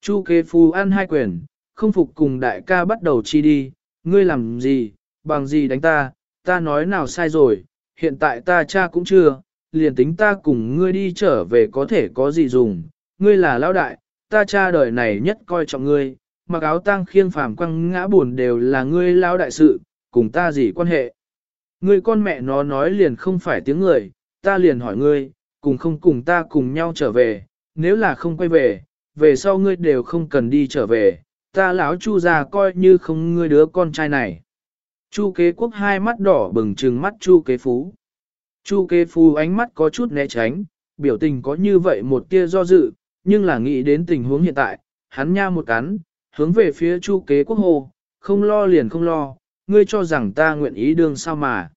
Chu kế phú ăn hai quyền, không phục cùng đại ca bắt đầu chi đi, ngươi làm gì, bằng gì đánh ta, ta nói nào sai rồi, hiện tại ta cha cũng chưa, liền tính ta cùng ngươi đi trở về có thể có gì dùng, ngươi là lão đại, ta cha đời này nhất coi trọng ngươi, mặc áo tang khiêng phàm quăng ngã buồn đều là ngươi lão đại sự, cùng ta gì quan hệ. Ngươi con mẹ nó nói liền không phải tiếng người, ta liền hỏi ngươi, cùng không cùng ta cùng nhau trở về, nếu là không quay về, về sau ngươi đều không cần đi trở về, ta lão chu già coi như không ngươi đứa con trai này. Chu kế quốc hai mắt đỏ bừng trừng mắt chu kế phú. Chu kế phú ánh mắt có chút né tránh, biểu tình có như vậy một tia do dự, nhưng là nghĩ đến tình huống hiện tại, hắn nha một cắn, hướng về phía chu kế quốc hồ, không lo liền không lo, ngươi cho rằng ta nguyện ý đương sao mà.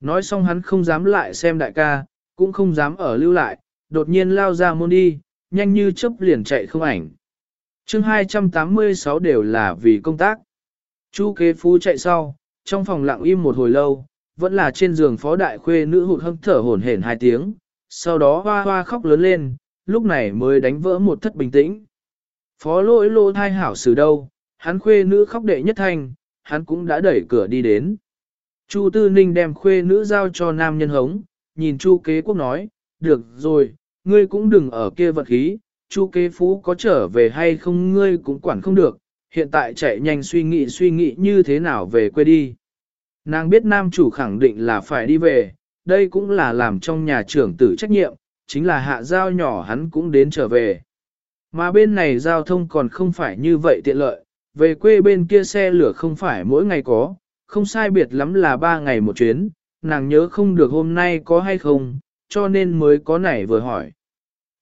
Nói xong hắn không dám lại xem đại ca, cũng không dám ở lưu lại, đột nhiên lao ra môn đi, nhanh như chớp liền chạy không ảnh chương 286 đều là vì công tác. Chu kế phú chạy sau, trong phòng lặng im một hồi lâu, vẫn là trên giường phó đại khuê nữ hụt hâm thở hổn hển hai tiếng, sau đó hoa hoa khóc lớn lên, lúc này mới đánh vỡ một thất bình tĩnh. Phó lỗi lô thai hảo xử đâu, hắn khuê nữ khóc đệ nhất thanh, hắn cũng đã đẩy cửa đi đến. Chu Tư Ninh đem khuê nữ giao cho nam nhân hống, nhìn Chu kế quốc nói, được rồi, ngươi cũng đừng ở kia vật khí, Chu kế phú có trở về hay không ngươi cũng quản không được, hiện tại chạy nhanh suy nghĩ suy nghĩ như thế nào về quê đi. Nàng biết nam chủ khẳng định là phải đi về, đây cũng là làm trong nhà trưởng tử trách nhiệm, chính là hạ giao nhỏ hắn cũng đến trở về. Mà bên này giao thông còn không phải như vậy tiện lợi, về quê bên kia xe lửa không phải mỗi ngày có, không sai biệt lắm là ba ngày một chuyến, nàng nhớ không được hôm nay có hay không, cho nên mới có nảy vừa hỏi.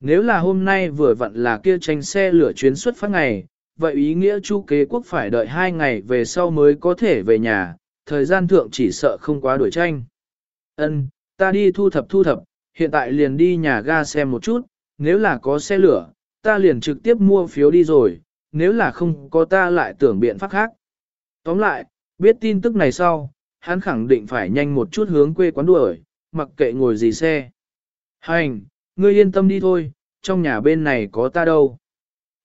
Nếu là hôm nay vừa vặn là kia tranh xe lửa chuyến xuất phát ngày, vậy ý nghĩa chu kế quốc phải đợi hai ngày về sau mới có thể về nhà, thời gian thượng chỉ sợ không quá đuổi tranh. Ân, ta đi thu thập thu thập, hiện tại liền đi nhà ga xem một chút, nếu là có xe lửa, ta liền trực tiếp mua phiếu đi rồi, nếu là không có ta lại tưởng biện pháp khác. Tóm lại, biết tin tức này sau, hắn khẳng định phải nhanh một chút hướng quê quán đuổi, mặc kệ ngồi gì xe. Hành, ngươi yên tâm đi thôi, trong nhà bên này có ta đâu.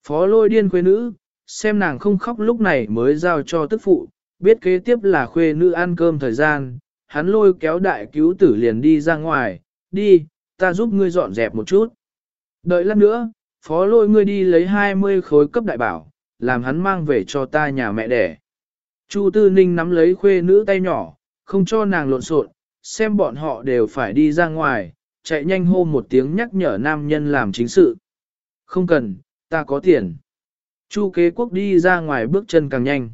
Phó lôi điên quê nữ, xem nàng không khóc lúc này mới giao cho tức phụ, biết kế tiếp là khuê nữ ăn cơm thời gian, hắn lôi kéo đại cứu tử liền đi ra ngoài, đi, ta giúp ngươi dọn dẹp một chút. Đợi lát nữa, phó lôi ngươi đi lấy 20 khối cấp đại bảo, làm hắn mang về cho ta nhà mẹ đẻ. Chu Tư Ninh nắm lấy khuê nữ tay nhỏ, không cho nàng lộn xộn, xem bọn họ đều phải đi ra ngoài, chạy nhanh hô một tiếng nhắc nhở nam nhân làm chính sự. Không cần, ta có tiền. Chu kế quốc đi ra ngoài bước chân càng nhanh.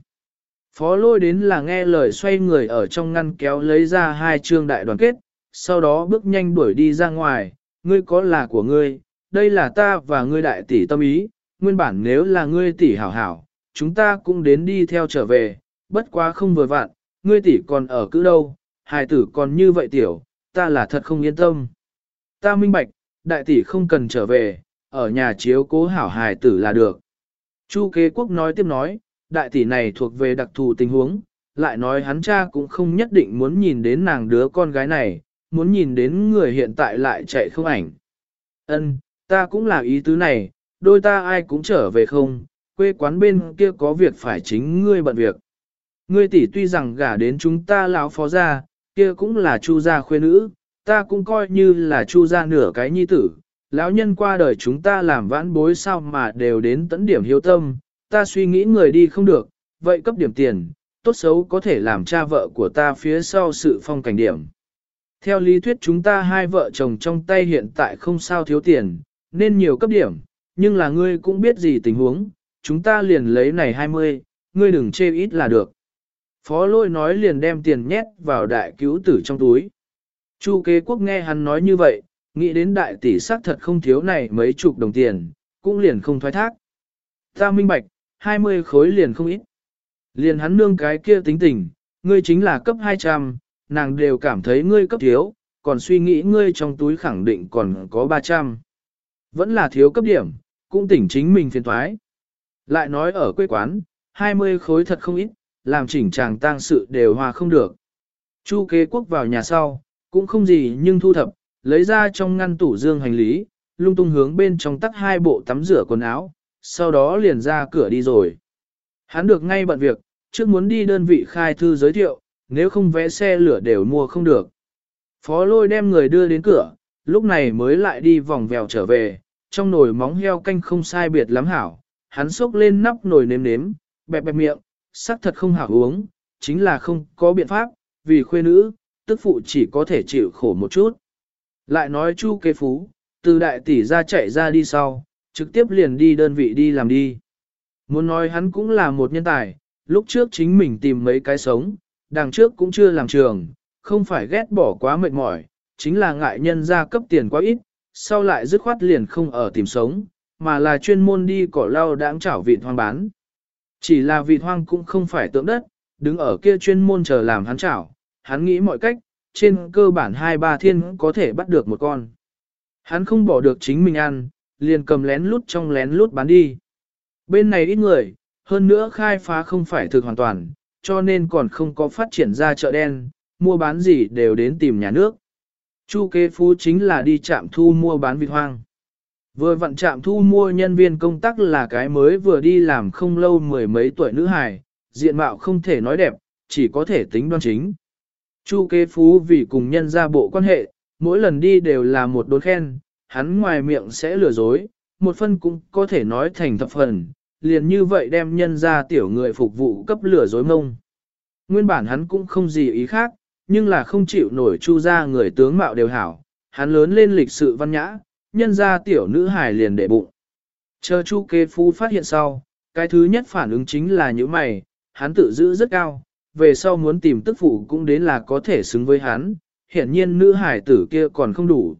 Phó lôi đến là nghe lời xoay người ở trong ngăn kéo lấy ra hai chương đại đoàn kết, sau đó bước nhanh đuổi đi ra ngoài, ngươi có là của ngươi, đây là ta và ngươi đại tỷ tâm ý, nguyên bản nếu là ngươi tỷ hảo hảo, chúng ta cũng đến đi theo trở về, bất quá không vừa vặn, ngươi tỷ còn ở cứ đâu, hài tử còn như vậy tiểu, ta là thật không yên tâm. Ta minh bạch, đại tỷ không cần trở về, ở nhà chiếu cố hảo hài tử là được. Chu kế quốc nói tiếp nói, đại tỷ này thuộc về đặc thù tình huống, lại nói hắn cha cũng không nhất định muốn nhìn đến nàng đứa con gái này, muốn nhìn đến người hiện tại lại chạy không ảnh. Ân, ta cũng là ý tứ này, đôi ta ai cũng trở về không, quê quán bên kia có việc phải chính ngươi bận việc. Ngươi tỷ tuy rằng gả đến chúng ta lão phó gia, kia cũng là chu gia khuê nữ, ta cũng coi như là chu ra nửa cái nhi tử. Lão nhân qua đời chúng ta làm vãn bối sao mà đều đến tấn điểm hiếu tâm, ta suy nghĩ người đi không được, vậy cấp điểm tiền, tốt xấu có thể làm cha vợ của ta phía sau sự phong cảnh điểm. Theo lý thuyết chúng ta hai vợ chồng trong tay hiện tại không sao thiếu tiền, nên nhiều cấp điểm, nhưng là ngươi cũng biết gì tình huống, chúng ta liền lấy này 20, ngươi đừng chê ít là được. Phó lôi nói liền đem tiền nhét vào đại cứu tử trong túi. Chu kế quốc nghe hắn nói như vậy, nghĩ đến đại tỷ xác thật không thiếu này mấy chục đồng tiền, cũng liền không thoái thác. Ta minh bạch, 20 khối liền không ít. Liền hắn nương cái kia tính tình, ngươi chính là cấp 200, nàng đều cảm thấy ngươi cấp thiếu, còn suy nghĩ ngươi trong túi khẳng định còn có 300. Vẫn là thiếu cấp điểm, cũng tỉnh chính mình phiền thoái. Lại nói ở quê quán, 20 khối thật không ít, làm chỉnh chàng tang sự đều hòa không được. Chu kế quốc vào nhà sau, cũng không gì nhưng thu thập, lấy ra trong ngăn tủ dương hành lý, lung tung hướng bên trong tắt hai bộ tắm rửa quần áo, sau đó liền ra cửa đi rồi. Hắn được ngay bận việc, trước muốn đi đơn vị khai thư giới thiệu, nếu không vé xe lửa đều mua không được. Phó lôi đem người đưa đến cửa, lúc này mới lại đi vòng vèo trở về, trong nồi móng heo canh không sai biệt lắm hảo, hắn xốc lên nắp nồi nếm nếm, bẹp bẹp miệng, sắc thật không hảo uống, chính là không có biện pháp, vì khuê nữ, tức phụ chỉ có thể chịu khổ một chút. Lại nói chu kế phú, từ đại tỷ ra chạy ra đi sau, trực tiếp liền đi đơn vị đi làm đi. Muốn nói hắn cũng là một nhân tài, lúc trước chính mình tìm mấy cái sống, đằng trước cũng chưa làm trường, không phải ghét bỏ quá mệt mỏi, chính là ngại nhân ra cấp tiền quá ít, sau lại dứt khoát liền không ở tìm sống, mà là chuyên môn đi cỏ lau đãng chảo vịt hoang bán. Chỉ là vịt hoang cũng không phải tượng đất, đứng ở kia chuyên môn chờ làm hắn chảo, hắn nghĩ mọi cách, trên cơ bản hai ba thiên có thể bắt được một con. Hắn không bỏ được chính mình ăn, liền cầm lén lút trong lén lút bán đi. Bên này ít người, hơn nữa khai phá không phải thực hoàn toàn, cho nên còn không có phát triển ra chợ đen, mua bán gì đều đến tìm nhà nước. Chu kế phú chính là đi trạm thu mua bán vịt hoang. Vừa vặn trạm thu mua nhân viên công tác là cái mới vừa đi làm không lâu mười mấy tuổi nữ hài, diện mạo không thể nói đẹp, chỉ có thể tính đoan chính. Chu kế phú vì cùng nhân ra bộ quan hệ, mỗi lần đi đều là một đốn khen, hắn ngoài miệng sẽ lừa dối, một phân cũng có thể nói thành thập phần, liền như vậy đem nhân ra tiểu người phục vụ cấp lừa dối mông. Nguyên bản hắn cũng không gì ý khác, nhưng là không chịu nổi chu ra người tướng mạo đều hảo, hắn lớn lên lịch sự văn nhã, nhân ra tiểu nữ hài liền để bụng. Chờ chu Kế Phú phát hiện sau, cái thứ nhất phản ứng chính là những mày, hắn tự giữ rất cao, về sau muốn tìm tức phụ cũng đến là có thể xứng với hắn, hiển nhiên nữ hải tử kia còn không đủ.